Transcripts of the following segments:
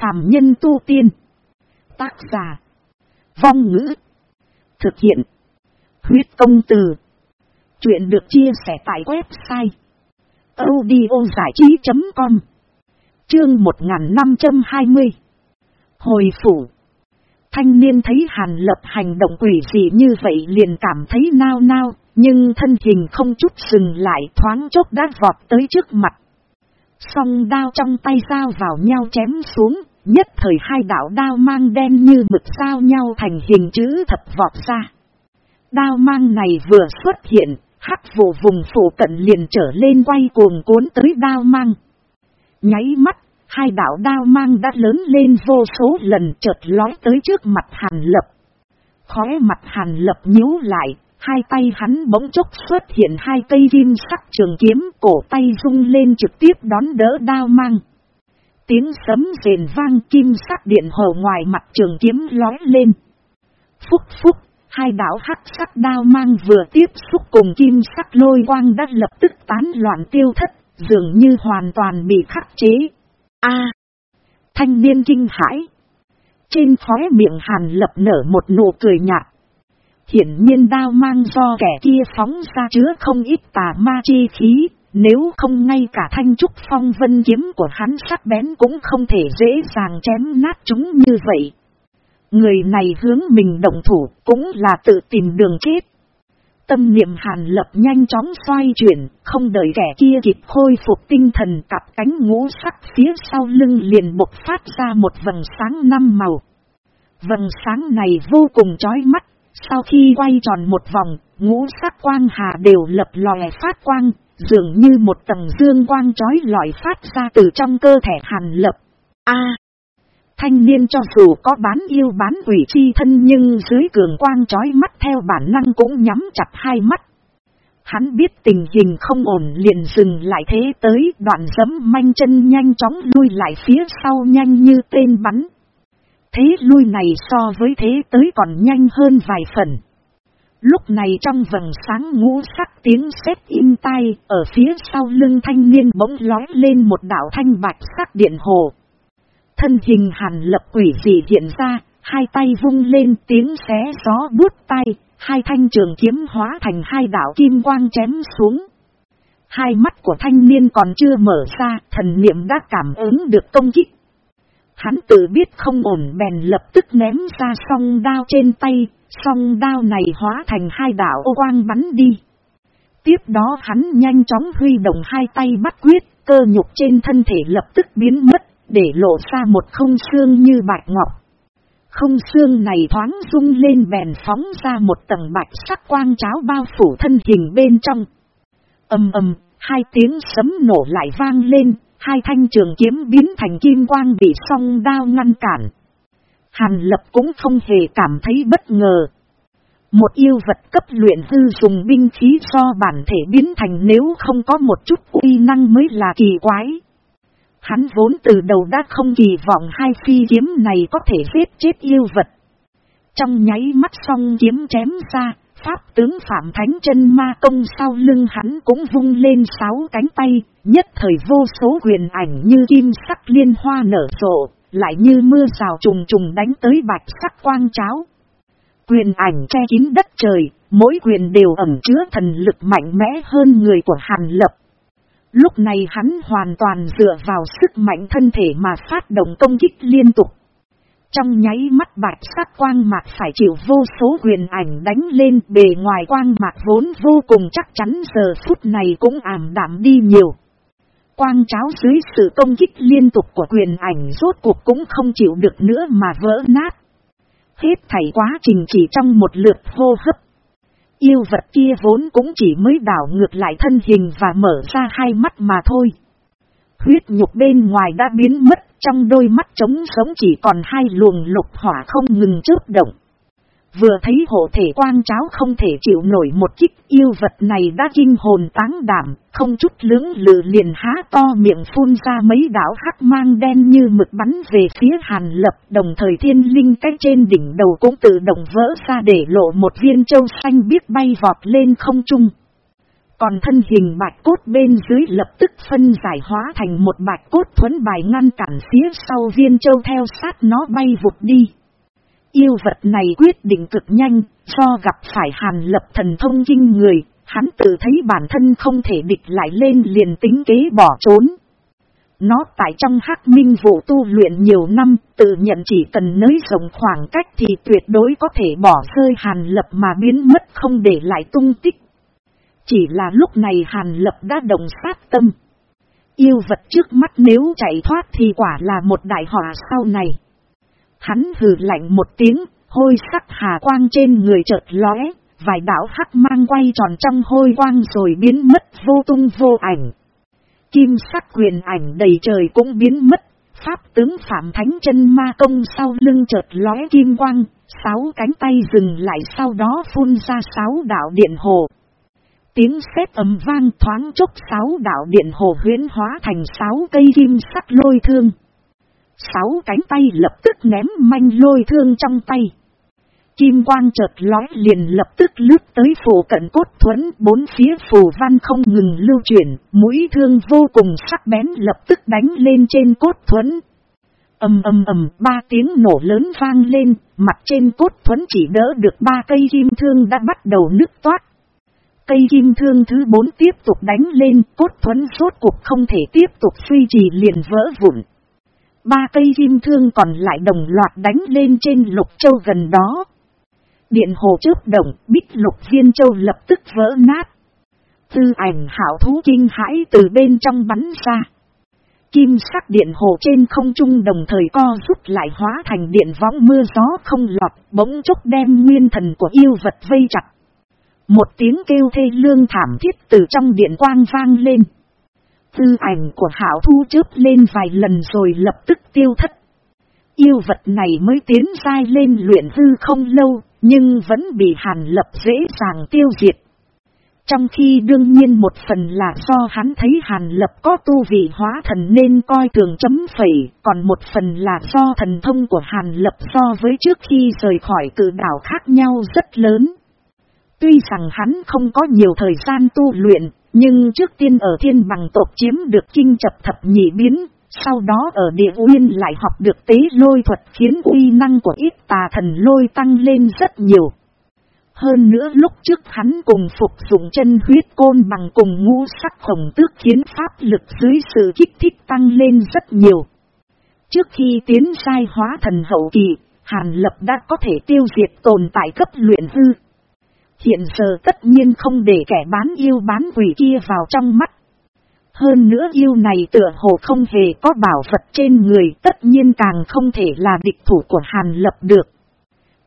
phàm nhân tu tiên. Tác giả. Vong ngữ. Thực hiện. Huyết công từ. Chuyện được chia sẻ tại website. audiozảichí.com Chương 1520 Hồi phủ Thanh niên thấy Hàn Lập hành động quỷ dị như vậy liền cảm thấy nao nao, nhưng thân hình không chút dừng lại thoáng chốc đã vọt tới trước mặt. Song đao trong tay dao vào nhau chém xuống, nhất thời hai đạo đao mang đen như mực sao nhau thành hình chữ thập vọt ra. Đao mang này vừa xuất hiện, hắc vụ vùng phủ cận liền trở lên quay cuồng cuốn tới đao mang. Nháy mắt, hai đạo đao mang đã lớn lên vô số lần chợt lói tới trước mặt Hàn Lập. Khóe mặt Hàn Lập nhíu lại, hai tay hắn bỗng chốc xuất hiện hai cây kim sắc trường kiếm, cổ tay rung lên trực tiếp đón đỡ đao mang. Tiếng sấm rền vang kim sắc điện hồ ngoài mặt trường kiếm lói lên. Phúc phúc, hai đảo hắc sắc đao mang vừa tiếp xúc cùng kim sắc lôi quang đã lập tức tán loạn tiêu thất, dường như hoàn toàn bị khắc chế. A. thanh niên kinh hãi. Trên khóe miệng hàn lập nở một nụ cười nhạt. Hiển nhiên đao mang do kẻ kia phóng ra chứa không ít tà ma chi khí, nếu không ngay cả thanh trúc phong vân kiếm của hắn sắc bén cũng không thể dễ dàng chém nát chúng như vậy. Người này hướng mình động thủ cũng là tự tìm đường chết. Tâm niệm hàn lập nhanh chóng xoay chuyển, không đợi kẻ kia kịp khôi phục tinh thần cặp cánh ngũ sắc phía sau lưng liền bộc phát ra một vầng sáng năm màu. Vầng sáng này vô cùng chói mắt, sau khi quay tròn một vòng, ngũ sắc quang hà đều lập lòe phát quang, dường như một tầng dương quang chói lọi phát ra từ trong cơ thể hàn lập. A. thanh niên cho dù có bán yêu bán quỷ chi thân nhưng dưới cường quang chói mắt theo bản năng cũng nhắm chặt hai mắt. Hắn biết tình hình không ổn liền dừng lại thế tới đoạn giấm manh chân nhanh chóng lui lại phía sau nhanh như tên bắn. Thế lui này so với thế tới còn nhanh hơn vài phần. Lúc này trong vầng sáng ngũ sắc tiếng sét im tai, ở phía sau lưng thanh niên bỗng lói lên một đảo thanh bạch sắc điện hồ. Thân hình hàn lập quỷ dị hiện ra, hai tay vung lên tiếng xé gió bút tay, hai thanh trường kiếm hóa thành hai đảo kim quang chém xuống. Hai mắt của thanh niên còn chưa mở ra, thần niệm đã cảm ứng được công kích. Hắn tự biết không ổn bèn lập tức ném ra song đao trên tay, song đao này hóa thành hai đảo ô quang bắn đi. Tiếp đó hắn nhanh chóng huy động hai tay bắt quyết, cơ nhục trên thân thể lập tức biến mất, để lộ ra một không xương như bạch ngọc. Không xương này thoáng rung lên bèn phóng ra một tầng bạch sắc quang cháo bao phủ thân hình bên trong. ầm ầm, hai tiếng sấm nổ lại vang lên, hai thanh trường kiếm biến thành kim quang bị song đao ngăn cản. Hàn lập cũng không hề cảm thấy bất ngờ. Một yêu vật cấp luyện hư dùng binh khí do bản thể biến thành nếu không có một chút uy năng mới là kỳ quái. Hắn vốn từ đầu đã không kỳ vọng hai phi kiếm này có thể giết chết yêu vật. Trong nháy mắt song kiếm chém ra, Pháp tướng Phạm Thánh chân ma công sau lưng hắn cũng vung lên sáu cánh tay, nhất thời vô số quyền ảnh như kim sắc liên hoa nở rộ, lại như mưa rào trùng trùng đánh tới bạch sắc quang cháo. Quyền ảnh che kín đất trời, mỗi quyền đều ẩn chứa thần lực mạnh mẽ hơn người của Hàn Lập. Lúc này hắn hoàn toàn dựa vào sức mạnh thân thể mà phát động công kích liên tục. Trong nháy mắt bạch sắc quang mạc phải chịu vô số quyền ảnh đánh lên bề ngoài quang mạc vốn vô cùng chắc chắn giờ phút này cũng ảm đạm đi nhiều. Quang cháo dưới sự công kích liên tục của quyền ảnh rốt cuộc cũng không chịu được nữa mà vỡ nát. Hết thảy quá trình chỉ trong một lượt hô hấp. Yêu vật kia vốn cũng chỉ mới đảo ngược lại thân hình và mở ra hai mắt mà thôi. Huyết nhục bên ngoài đã biến mất, trong đôi mắt trống sống chỉ còn hai luồng lục hỏa không ngừng chớp động. Vừa thấy hộ thể quang cháo không thể chịu nổi một kích yêu vật này đã kinh hồn táng đảm, không chút lưỡng lự liền há to miệng phun ra mấy đảo hắc mang đen như mực bắn về phía hàn lập đồng thời thiên linh cách trên đỉnh đầu cũng tự động vỡ ra để lộ một viên châu xanh biếc bay vọt lên không trung. Còn thân hình bạch cốt bên dưới lập tức phân giải hóa thành một bạch cốt thuấn bài ngăn cản phía sau viên châu theo sát nó bay vụt đi. Yêu vật này quyết định cực nhanh, do gặp phải hàn lập thần thông kinh người, hắn tự thấy bản thân không thể địch lại lên liền tính kế bỏ trốn. Nó tại trong hắc minh vụ tu luyện nhiều năm, tự nhận chỉ cần nới rộng khoảng cách thì tuyệt đối có thể bỏ rơi hàn lập mà biến mất không để lại tung tích. Chỉ là lúc này hàn lập đã đồng sát tâm. Yêu vật trước mắt nếu chạy thoát thì quả là một đại họa sau này. Hắn hừ lạnh một tiếng, hôi sắc hà quang trên người chợt lóe, vài đảo hắc mang quay tròn trong hôi quang rồi biến mất vô tung vô ảnh. Kim sắc quyền ảnh đầy trời cũng biến mất, pháp tướng Phạm Thánh chân ma công sau lưng chợt lóe kim quang, sáu cánh tay dừng lại sau đó phun ra sáu đạo điện hồ. Tiếng sét ầm vang thoáng chốc sáu đạo điện hồ huyến hóa thành sáu cây kim sắc lôi thương. Sáu cánh tay lập tức ném manh lôi thương trong tay. Kim quang chợt lói liền lập tức lướt tới phủ cận cốt thuẫn, bốn phía phủ văn không ngừng lưu chuyển, mũi thương vô cùng sắc bén lập tức đánh lên trên cốt thuẫn. ầm ầm ầm, ba tiếng nổ lớn vang lên, mặt trên cốt thuẫn chỉ đỡ được ba cây kim thương đã bắt đầu nứt toát. Cây kim thương thứ bốn tiếp tục đánh lên, cốt thuẫn rốt cuộc không thể tiếp tục suy trì liền vỡ vụn. Ba cây kim thương còn lại đồng loạt đánh lên trên lục châu gần đó. Điện hồ chớp động, bích lục viên châu lập tức vỡ nát. Tư ảnh hảo thú kinh hãi từ bên trong bắn ra. Kim sắc điện hồ trên không trung đồng thời co rút lại hóa thành điện võng mưa gió không lọt, bỗng chốc đem nguyên thần của yêu vật vây chặt. Một tiếng kêu thê lương thảm thiết từ trong điện quang vang lên. Tư ảnh của hảo thu chớp lên vài lần rồi lập tức tiêu thất. Yêu vật này mới tiến dai lên luyện hư không lâu, nhưng vẫn bị hàn lập dễ dàng tiêu diệt. Trong khi đương nhiên một phần là do hắn thấy hàn lập có tu vị hóa thần nên coi thường chấm phẩy, còn một phần là do thần thông của hàn lập so với trước khi rời khỏi cử đảo khác nhau rất lớn. Tuy rằng hắn không có nhiều thời gian tu luyện, nhưng trước tiên ở thiên bằng tộc chiếm được kinh chập thập nhị biến, sau đó ở địa uyên lại học được tế lôi thuật khiến uy năng của ít tà thần lôi tăng lên rất nhiều. Hơn nữa lúc trước hắn cùng phục dụng chân huyết côn bằng cùng ngũ sắc khổng tước khiến pháp lực dưới sự kích thích tăng lên rất nhiều. Trước khi tiến sai hóa thần hậu kỳ, Hàn Lập đã có thể tiêu diệt tồn tại cấp luyện hư. Hiện giờ tất nhiên không để kẻ bán yêu bán quỷ kia vào trong mắt. Hơn nữa yêu này tựa hồ không hề có bảo vật trên người tất nhiên càng không thể là địch thủ của Hàn Lập được.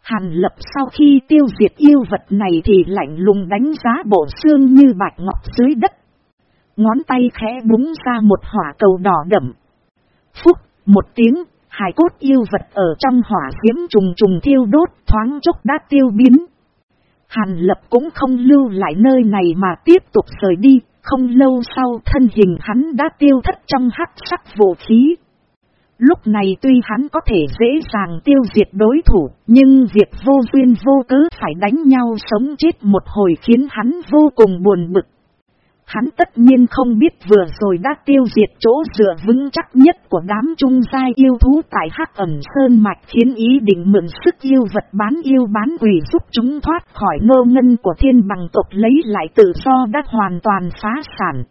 Hàn Lập sau khi tiêu diệt yêu vật này thì lạnh lùng đánh giá bộ xương như bạch ngọc dưới đất. Ngón tay khẽ búng ra một hỏa cầu đỏ đậm. Phúc, một tiếng, hài cốt yêu vật ở trong hỏa diễm trùng trùng thiêu đốt thoáng chốc đã tiêu biến. Hàn lập cũng không lưu lại nơi này mà tiếp tục rời đi, không lâu sau thân hình hắn đã tiêu thất trong hắc sắc vũ khí. Lúc này tuy hắn có thể dễ dàng tiêu diệt đối thủ, nhưng việc vô duyên vô cớ phải đánh nhau sống chết một hồi khiến hắn vô cùng buồn bực. Hắn tất nhiên không biết vừa rồi đã tiêu diệt chỗ dựa vững chắc nhất của đám trung giai yêu thú tại hắc ẩm sơn mạch khiến ý định mượn sức yêu vật bán yêu bán quỷ giúp chúng thoát khỏi ngơ ngân của thiên bằng tộc lấy lại tự do đã hoàn toàn phá sản.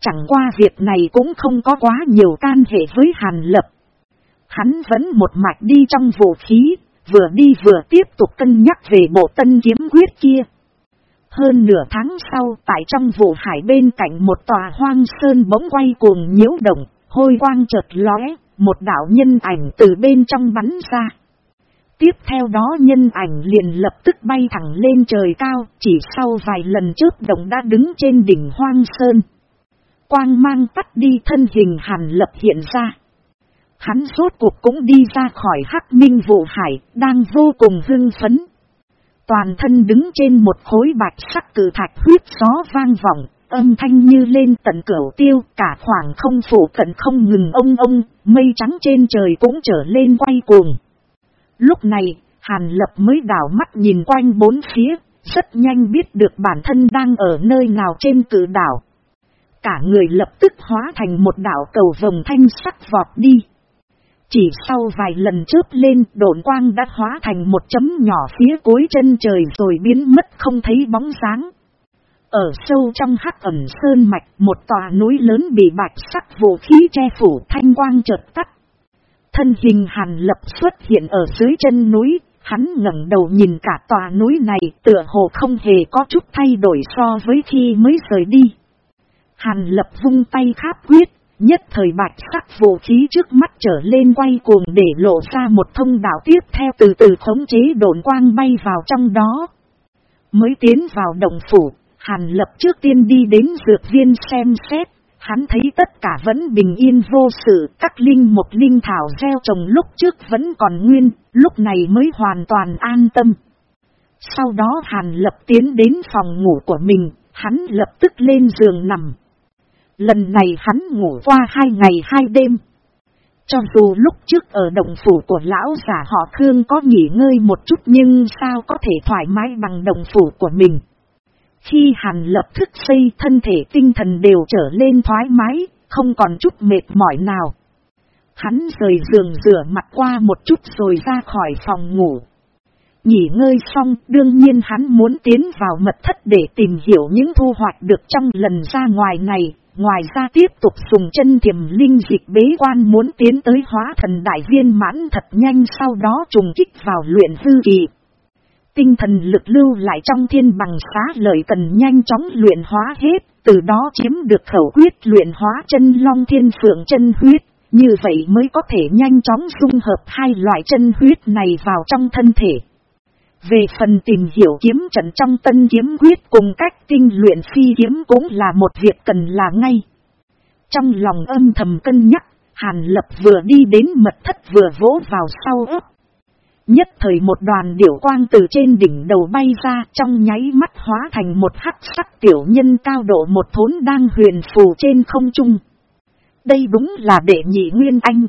Chẳng qua việc này cũng không có quá nhiều can hệ với Hàn Lập. Hắn vẫn một mạch đi trong vũ khí, vừa đi vừa tiếp tục cân nhắc về bộ tân kiếm quyết kia. Hơn nửa tháng sau tại trong vụ hải bên cạnh một tòa hoang sơn bỗng quay cuồng nhiễu động, hôi quang chợt lóe, một đạo nhân ảnh từ bên trong bắn ra. Tiếp theo đó nhân ảnh liền lập tức bay thẳng lên trời cao, chỉ sau vài lần trước động đã đứng trên đỉnh hoang sơn. Quang mang tắt đi thân hình hàn lập hiện ra. Hắn rốt cuộc cũng đi ra khỏi hắc minh vụ hải, đang vô cùng hưng phấn. Toàn thân đứng trên một khối bạch sắc cử thạch huyết gió vang vọng, âm thanh như lên tận cửu tiêu, cả khoảng không phủ cận không ngừng ông ông, mây trắng trên trời cũng trở lên quay cuồng. Lúc này, Hàn Lập mới đảo mắt nhìn quanh bốn phía, rất nhanh biết được bản thân đang ở nơi nào trên cử đảo. Cả người lập tức hóa thành một đảo cầu vồng thanh sắc vọt đi. Chỉ sau vài lần chớp lên độn quang đã hóa thành một chấm nhỏ phía cuối chân trời rồi biến mất không thấy bóng sáng Ở sâu trong hắc ẩm sơn mạch một tòa núi lớn bị bạch sắc vũ khí che phủ thanh quang chợt tắt. Thân hình hàn lập xuất hiện ở dưới chân núi, hắn ngẩng đầu nhìn cả tòa núi này tựa hồ không hề có chút thay đổi so với khi mới rời đi. Hàn lập vung tay kháp quyết, nhất thời bạch sắc vũ khí trước mắt trở lên quay cuồng để lộ ra một thông đạo tiếp theo từ từ khống chế đồn quang bay vào trong đó. Mới tiến vào động phủ, Hàn lập trước tiên đi đến dược viên xem xét, hắn thấy tất cả vẫn bình yên vô sự, các linh một linh thảo gieo trồng lúc trước vẫn còn nguyên, lúc này mới hoàn toàn an tâm. Sau đó Hàn lập tiến đến phòng ngủ của mình, hắn lập tức lên giường nằm. Lần này hắn ngủ qua hai ngày hai đêm. Cho dù lúc trước ở động phủ của lão giả họ Khương có nghỉ ngơi một chút nhưng sao có thể thoải mái bằng động phủ của mình. Khi hàn lập thức xây thân thể tinh thần đều trở lên thoải mái, không còn chút mệt mỏi nào. Hắn rời giường rửa mặt qua một chút rồi ra khỏi phòng ngủ. Nghỉ ngơi xong, đương nhiên hắn muốn tiến vào mật thất để tìm hiểu những thu hoạch được trong lần ra ngoài này. Ngoài ra tiếp tục dùng chân thiềm linh dịch bế quan muốn tiến tới hóa thần đại viên mãn thật nhanh sau đó trùng kích vào luyện hư kỳ. Tinh thần lực lưu lại trong thiên bằng xá lợi cần nhanh chóng luyện hóa hết, từ đó chiếm được khẩu quyết luyện hóa chân long thiên phượng chân huyết, như vậy mới có thể nhanh chóng dung hợp hai loại chân huyết này vào trong thân thể. Về phần tìm hiểu kiếm trận trong tân kiếm quyết cùng cách tinh luyện phi kiếm cũng là một việc cần là ngay. Trong lòng âm thầm cân nhắc, Hàn Lập vừa đi đến mật thất vừa vỗ vào sau ớt. Nhất thời một đoàn điểu quang từ trên đỉnh đầu bay ra trong nháy mắt hóa thành một hắc sắc tiểu nhân cao độ một thốn đang huyền phù trên không trung. Đây đúng là đệ nhị nguyên anh.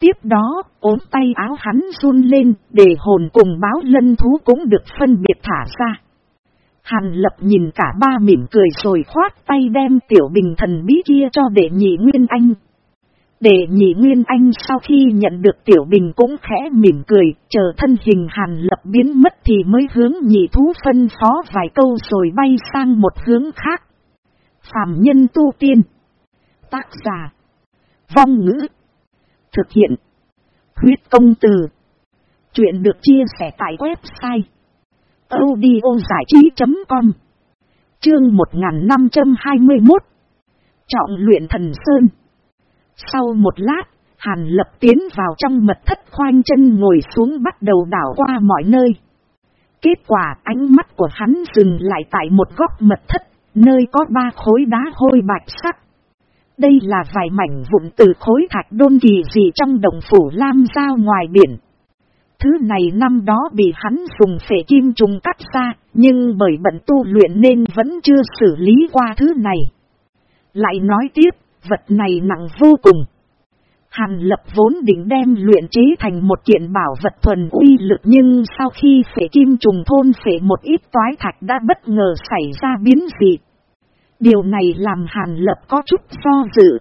Tiếp đó, ốm tay áo hắn run lên, để hồn cùng báo lân thú cũng được phân biệt thả ra. Hàn lập nhìn cả ba mỉm cười rồi khoát tay đem tiểu bình thần bí kia cho đệ nhị nguyên anh. Để nhị Nguyên Anh sau khi nhận được Tiểu Bình cũng khẽ mỉm cười, chờ thân hình hàn lập biến mất thì mới hướng nhị thú phân phó vài câu rồi bay sang một hướng khác. Phạm nhân tu tiên. Tác giả. Vong ngữ. Thực hiện. Huyết công từ. Chuyện được chia sẻ tại website. audiozảichí.com Chương 1521 Trọng luyện thần Sơn sau một lát, Hàn lập tiến vào trong mật thất khoanh chân ngồi xuống bắt đầu đảo qua mọi nơi. Kết quả ánh mắt của hắn dừng lại tại một góc mật thất, nơi có ba khối đá hôi bạch sắc. Đây là vài mảnh vụn từ khối thạch đôn kỳ gì trong đồng phủ lam giao ngoài biển. Thứ này năm đó bị hắn dùng phệ kim trùng cắt ra, nhưng bởi bận tu luyện nên vẫn chưa xử lý qua thứ này. Lại nói tiếp, vật này nặng vô cùng. Hàn lập vốn định đem luyện chế thành một kiện bảo vật thuần uy lực nhưng sau khi phệ kim trùng thôn phệ một ít toái thạch đã bất ngờ xảy ra biến dị. Điều này làm hàn lập có chút do dự.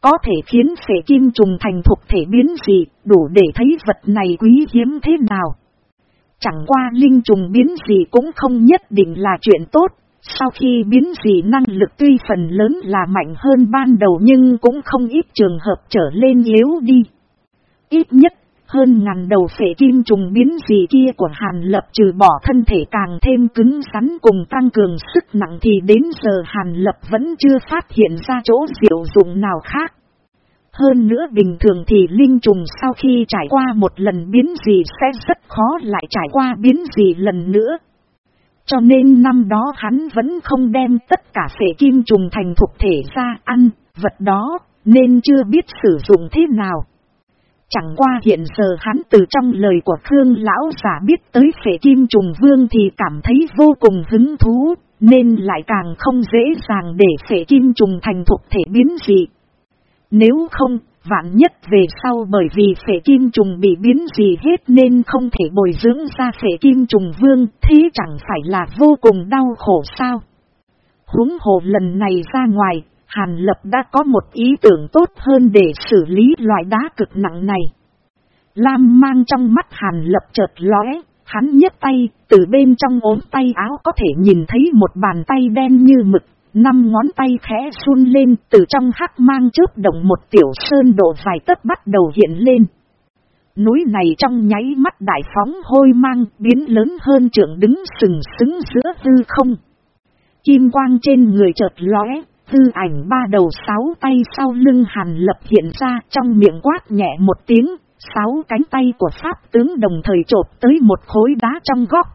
Có thể khiến phể kim trùng thành thuộc thể biến dị, đủ để thấy vật này quý hiếm thế nào. Chẳng qua linh trùng biến dị cũng không nhất định là chuyện tốt, sau khi biến dị năng lực tuy phần lớn là mạnh hơn ban đầu nhưng cũng không ít trường hợp trở lên yếu đi. Ít nhất, hơn ngàn đầu phệ kim trùng biến gì kia của Hàn Lập trừ bỏ thân thể càng thêm cứng rắn cùng tăng cường sức nặng thì đến giờ Hàn Lập vẫn chưa phát hiện ra chỗ diệu dụng nào khác. Hơn nữa bình thường thì linh trùng sau khi trải qua một lần biến dị sẽ rất khó lại trải qua biến dị lần nữa. Cho nên năm đó hắn vẫn không đem tất cả phệ kim trùng thành thuộc thể ra ăn, vật đó, nên chưa biết sử dụng thế nào. Chẳng qua hiện giờ hắn từ trong lời của Khương Lão giả biết tới phệ kim trùng vương thì cảm thấy vô cùng hứng thú, nên lại càng không dễ dàng để phệ kim trùng thành thuộc thể biến dị. Nếu không, vạn nhất về sau bởi vì phệ kim trùng bị biến gì hết nên không thể bồi dưỡng ra phệ kim trùng vương, thế chẳng phải là vô cùng đau khổ sao. Húng hồ lần này ra ngoài, Hàn Lập đã có một ý tưởng tốt hơn để xử lý loại đá cực nặng này. Lam mang trong mắt Hàn Lập chợt lóe, hắn nhấc tay, từ bên trong ốm tay áo có thể nhìn thấy một bàn tay đen như mực, năm ngón tay khẽ run lên từ trong hắc mang chớp động một tiểu sơn độ vài tấc bắt đầu hiện lên. Núi này trong nháy mắt đại phóng hôi mang biến lớn hơn trưởng đứng sừng sững giữa hư không. Kim quang trên người chợt lóe, hư ảnh ba đầu sáu tay sau lưng hàn lập hiện ra trong miệng quát nhẹ một tiếng, sáu cánh tay của Pháp tướng đồng thời trộp tới một khối đá trong góc.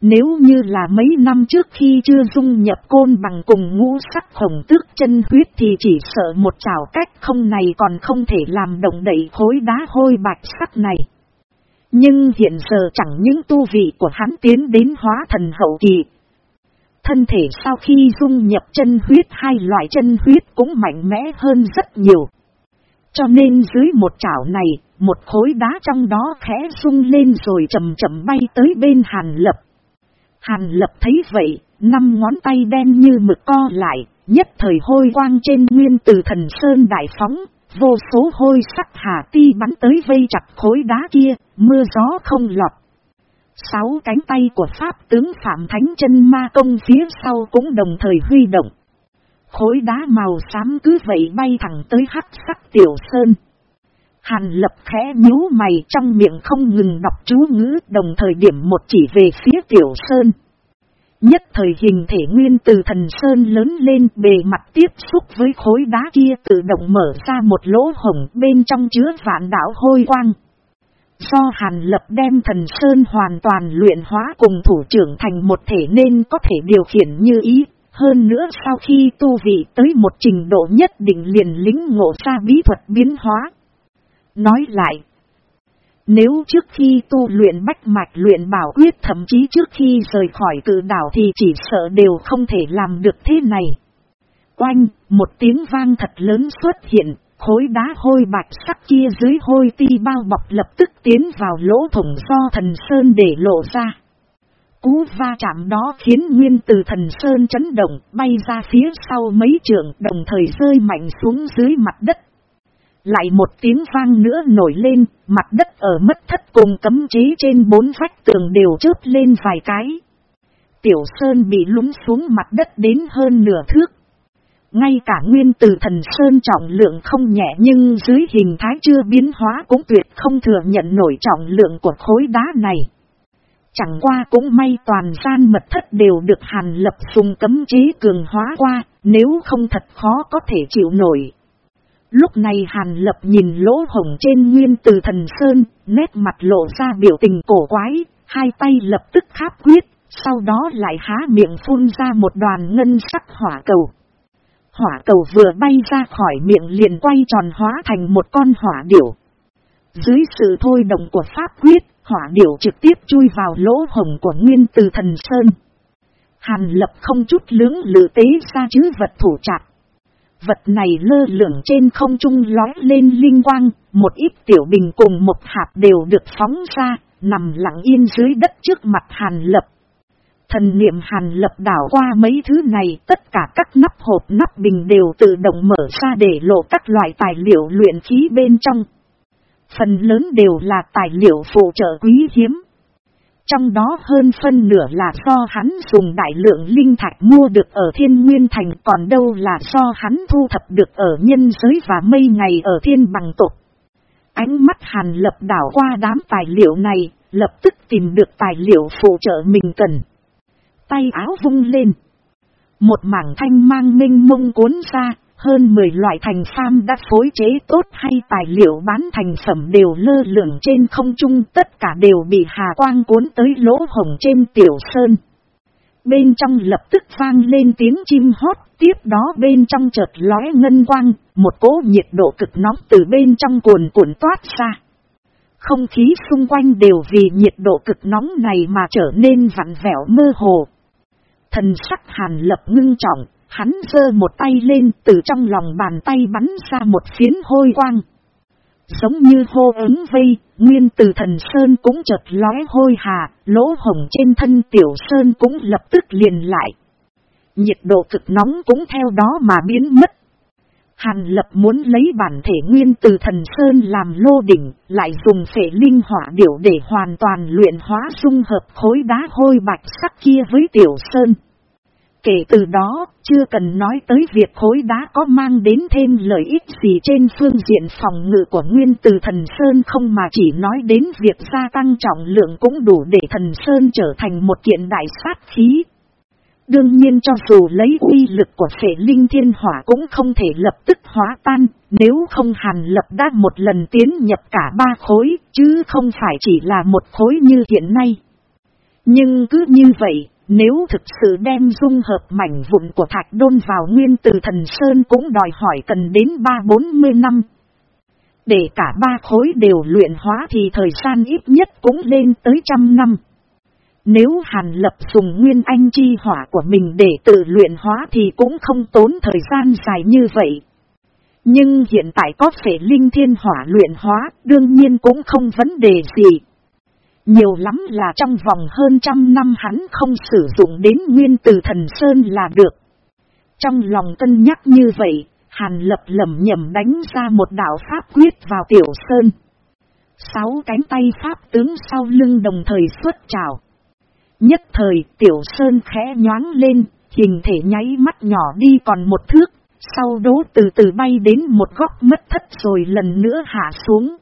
Nếu như là mấy năm trước khi chưa dung nhập côn bằng cùng ngũ sắc hồng tước chân huyết thì chỉ sợ một trào cách không này còn không thể làm động đẩy khối đá hôi bạch sắc này. Nhưng hiện giờ chẳng những tu vị của hắn tiến đến hóa thần hậu kỳ. Thân thể sau khi dung nhập chân huyết hai loại chân huyết cũng mạnh mẽ hơn rất nhiều. Cho nên dưới một chảo này, một khối đá trong đó khẽ rung lên rồi chậm chậm bay tới bên Hàn Lập. Hàn Lập thấy vậy, năm ngón tay đen như mực co lại, nhất thời hôi quang trên nguyên từ thần sơn đại phóng, vô số hôi sắc hà ti bắn tới vây chặt khối đá kia, mưa gió không lọt. Sáu cánh tay của Pháp tướng Phạm Thánh chân ma công phía sau cũng đồng thời huy động. Khối đá màu xám cứ vậy bay thẳng tới hắc sắc tiểu sơn. Hàn lập khẽ nhíu mày trong miệng không ngừng đọc chú ngữ, đồng thời điểm một chỉ về phía tiểu sơn. Nhất thời hình thể nguyên từ thần sơn lớn lên, bề mặt tiếp xúc với khối đá kia tự động mở ra một lỗ hổng bên trong chứa vạn đảo hôi quang. Do Hàn Lập đem thần sơn hoàn toàn luyện hóa cùng thủ trưởng thành một thể nên có thể điều khiển như ý. Hơn nữa sau khi tu vị tới một trình độ nhất định liền lính ngộ ra bí thuật biến hóa. Nói lại, nếu trước khi tu luyện bách mạch luyện bảo quyết thậm chí trước khi rời khỏi cử đảo thì chỉ sợ đều không thể làm được thế này. Oanh, một tiếng vang thật lớn xuất hiện, khối đá hôi bạch sắc kia dưới hôi ti bao bọc lập tức tiến vào lỗ thủng do thần sơn để lộ ra. Cú va chạm đó khiến nguyên từ thần sơn chấn động bay ra phía sau mấy trường đồng thời rơi mạnh xuống dưới mặt đất. Lại một tiếng vang nữa nổi lên, mặt đất ở mất thất cùng cấm chế trên bốn vách tường đều chớp lên vài cái. Tiểu Sơn bị lúng xuống mặt đất đến hơn nửa thước. Ngay cả nguyên từ thần Sơn trọng lượng không nhẹ nhưng dưới hình thái chưa biến hóa cũng tuyệt không thừa nhận nổi trọng lượng của khối đá này. Chẳng qua cũng may toàn gian mật thất đều được hàn lập dùng cấm chế cường hóa qua, nếu không thật khó có thể chịu nổi. Lúc này Hàn Lập nhìn lỗ hồng trên nguyên từ thần Sơn, nét mặt lộ ra biểu tình cổ quái, hai tay lập tức kháp quyết, sau đó lại há miệng phun ra một đoàn ngân sắc hỏa cầu. Hỏa cầu vừa bay ra khỏi miệng liền quay tròn hóa thành một con hỏa điểu. Dưới sự thôi động của pháp quyết, hỏa điểu trực tiếp chui vào lỗ hồng của nguyên từ thần Sơn. Hàn lập không chút lưỡng lự tế ra chứ vật thủ chặt. Vật này lơ lửng trên không trung lói lên linh quang, một ít tiểu bình cùng một hạt đều được phóng ra, nằm lặng yên dưới đất trước mặt hàn lập. Thần niệm hàn lập đảo qua mấy thứ này, tất cả các nắp hộp nắp bình đều tự động mở ra để lộ các loại tài liệu luyện khí bên trong. Phần lớn đều là tài liệu phụ trợ quý hiếm. Trong đó hơn phân nửa là do hắn dùng đại lượng linh thạch mua được ở thiên nguyên thành còn đâu là do hắn thu thập được ở nhân giới và mây ngày ở thiên bằng tục. Ánh mắt hàn lập đảo qua đám tài liệu này, lập tức tìm được tài liệu phụ trợ mình cần. Tay áo vung lên. Một mảng thanh mang minh mông cuốn ra, hơn 10 loại thành pham đã phối chế tốt hay tài liệu bán thành phẩm đều lơ lửng trên không trung tất cả đều bị hà quang cuốn tới lỗ hồng trên tiểu sơn. Bên trong lập tức vang lên tiếng chim hót, tiếp đó bên trong chợt lóe ngân quang, một cỗ nhiệt độ cực nóng từ bên trong cuồn cuộn toát ra. Không khí xung quanh đều vì nhiệt độ cực nóng này mà trở nên vặn vẹo mơ hồ. Thần sắc hàn lập ngưng trọng, Hắn giơ một tay lên từ trong lòng bàn tay bắn ra một phiến hôi quang. Giống như hô ứng vây, nguyên từ thần Sơn cũng chợt lóe hôi hà, lỗ hồng trên thân tiểu Sơn cũng lập tức liền lại. Nhiệt độ cực nóng cũng theo đó mà biến mất. Hàn lập muốn lấy bản thể nguyên từ thần Sơn làm lô đỉnh, lại dùng phệ linh hỏa điểu để hoàn toàn luyện hóa dung hợp khối đá hôi bạch sắc kia với tiểu Sơn. Kể từ đó, chưa cần nói tới việc khối đá có mang đến thêm lợi ích gì trên phương diện phòng ngự của nguyên từ thần Sơn không mà chỉ nói đến việc gia tăng trọng lượng cũng đủ để thần Sơn trở thành một kiện đại sát khí. Đương nhiên cho dù lấy uy lực của phệ linh thiên hỏa cũng không thể lập tức hóa tan, nếu không hàn lập đã một lần tiến nhập cả ba khối, chứ không phải chỉ là một khối như hiện nay. Nhưng cứ như vậy, nếu thực sự đem dung hợp mảnh vụn của thạch đôn vào nguyên từ thần Sơn cũng đòi hỏi cần đến ba bốn mươi năm. Để cả ba khối đều luyện hóa thì thời gian ít nhất cũng lên tới trăm năm. Nếu Hàn Lập dùng nguyên anh chi hỏa của mình để tự luyện hóa thì cũng không tốn thời gian dài như vậy. Nhưng hiện tại có thể linh thiên hỏa luyện hóa, đương nhiên cũng không vấn đề gì. Nhiều lắm là trong vòng hơn trăm năm hắn không sử dụng đến nguyên từ thần Sơn là được. Trong lòng cân nhắc như vậy, Hàn lập lầm nhầm đánh ra một đạo pháp quyết vào tiểu Sơn. Sáu cánh tay pháp tướng sau lưng đồng thời xuất trào. Nhất thời tiểu Sơn khẽ nhoáng lên, hình thể nháy mắt nhỏ đi còn một thước, sau đó từ từ bay đến một góc mất thất rồi lần nữa hạ xuống.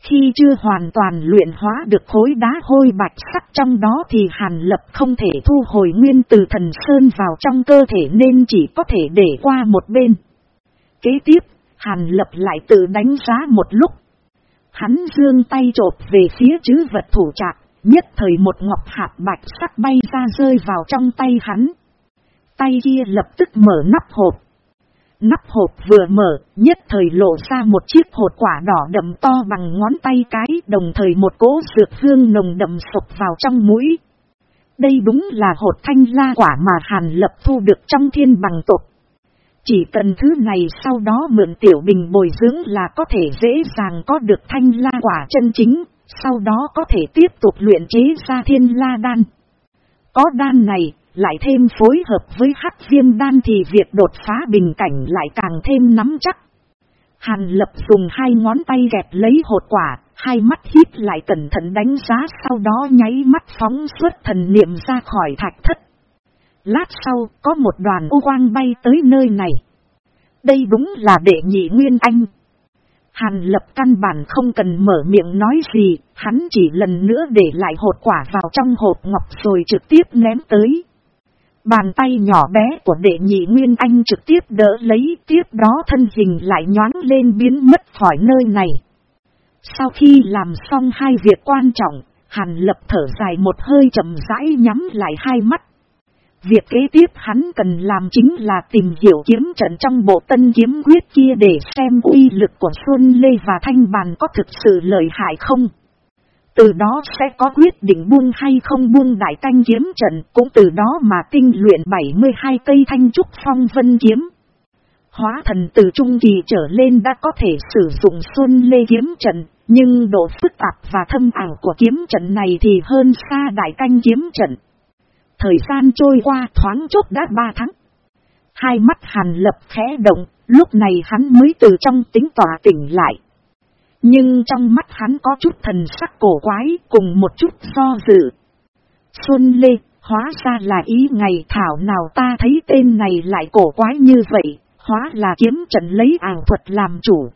Khi chưa hoàn toàn luyện hóa được khối đá hôi bạch sắc trong đó thì Hàn Lập không thể thu hồi nguyên từ thần Sơn vào trong cơ thể nên chỉ có thể để qua một bên. Kế tiếp, Hàn Lập lại tự đánh giá một lúc. Hắn dương tay trộp về phía chữ vật thủ trạc, nhất thời một ngọc hạt bạch sắc bay ra rơi vào trong tay hắn. Tay kia lập tức mở nắp hộp, Nắp hộp vừa mở, nhất thời lộ ra một chiếc hột quả đỏ đậm to bằng ngón tay cái, đồng thời một cỗ dược hương nồng đậm sộc vào trong mũi. Đây đúng là hột thanh la quả mà Hàn Lập thu được trong thiên bằng tộc. Chỉ cần thứ này sau đó mượn tiểu bình bồi dưỡng là có thể dễ dàng có được thanh la quả chân chính, sau đó có thể tiếp tục luyện chế ra thiên la đan. Có đan này, lại thêm phối hợp với hắc viêm đan thì việc đột phá bình cảnh lại càng thêm nắm chắc. Hàn lập dùng hai ngón tay gẹp lấy hột quả, hai mắt hít lại cẩn thận đánh giá sau đó nháy mắt phóng suốt thần niệm ra khỏi thạch thất. Lát sau, có một đoàn u quang bay tới nơi này. Đây đúng là đệ nhị nguyên anh. Hàn lập căn bản không cần mở miệng nói gì, hắn chỉ lần nữa để lại hột quả vào trong hộp ngọc rồi trực tiếp ném tới. Bàn tay nhỏ bé của đệ nhị Nguyên Anh trực tiếp đỡ lấy tiếp đó thân hình lại nhoáng lên biến mất khỏi nơi này. Sau khi làm xong hai việc quan trọng, Hàn lập thở dài một hơi chậm rãi nhắm lại hai mắt. Việc kế tiếp hắn cần làm chính là tìm hiểu kiếm trận trong bộ tân kiếm quyết kia để xem uy lực của Xuân Lê và Thanh Bàn có thực sự lợi hại không. Từ đó sẽ có quyết định buông hay không buông đại canh kiếm trận, cũng từ đó mà tinh luyện 72 cây thanh trúc phong vân kiếm. Hóa thần từ trung kỳ trở lên đã có thể sử dụng xuân lê kiếm trận, nhưng độ phức tạp và thâm ảo của kiếm trận này thì hơn xa đại canh kiếm trận. Thời gian trôi qua thoáng chốc đã ba tháng. Hai mắt hàn lập khẽ động, lúc này hắn mới từ trong tính tỏa tỉnh lại. Nhưng trong mắt hắn có chút thần sắc cổ quái cùng một chút do dự. Xuân Lê, hóa ra là ý ngày thảo nào ta thấy tên này lại cổ quái như vậy, hóa là kiếm trận lấy ảo thuật làm chủ.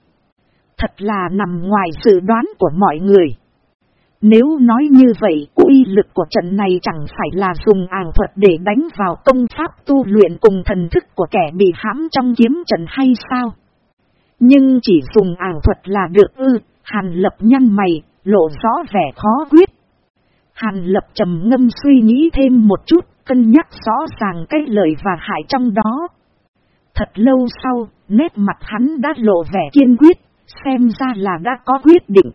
Thật là nằm ngoài sự đoán của mọi người. Nếu nói như vậy, uy lực của trận này chẳng phải là dùng ảo thuật để đánh vào công pháp tu luyện cùng thần thức của kẻ bị hãm trong kiếm trận hay sao? Nhưng chỉ dùng ảo thuật là được ư, Hàn Lập nhăn mày, lộ rõ vẻ khó quyết. Hàn Lập trầm ngâm suy nghĩ thêm một chút, cân nhắc rõ ràng cái lợi và hại trong đó. Thật lâu sau, nét mặt hắn đã lộ vẻ kiên quyết, xem ra là đã có quyết định.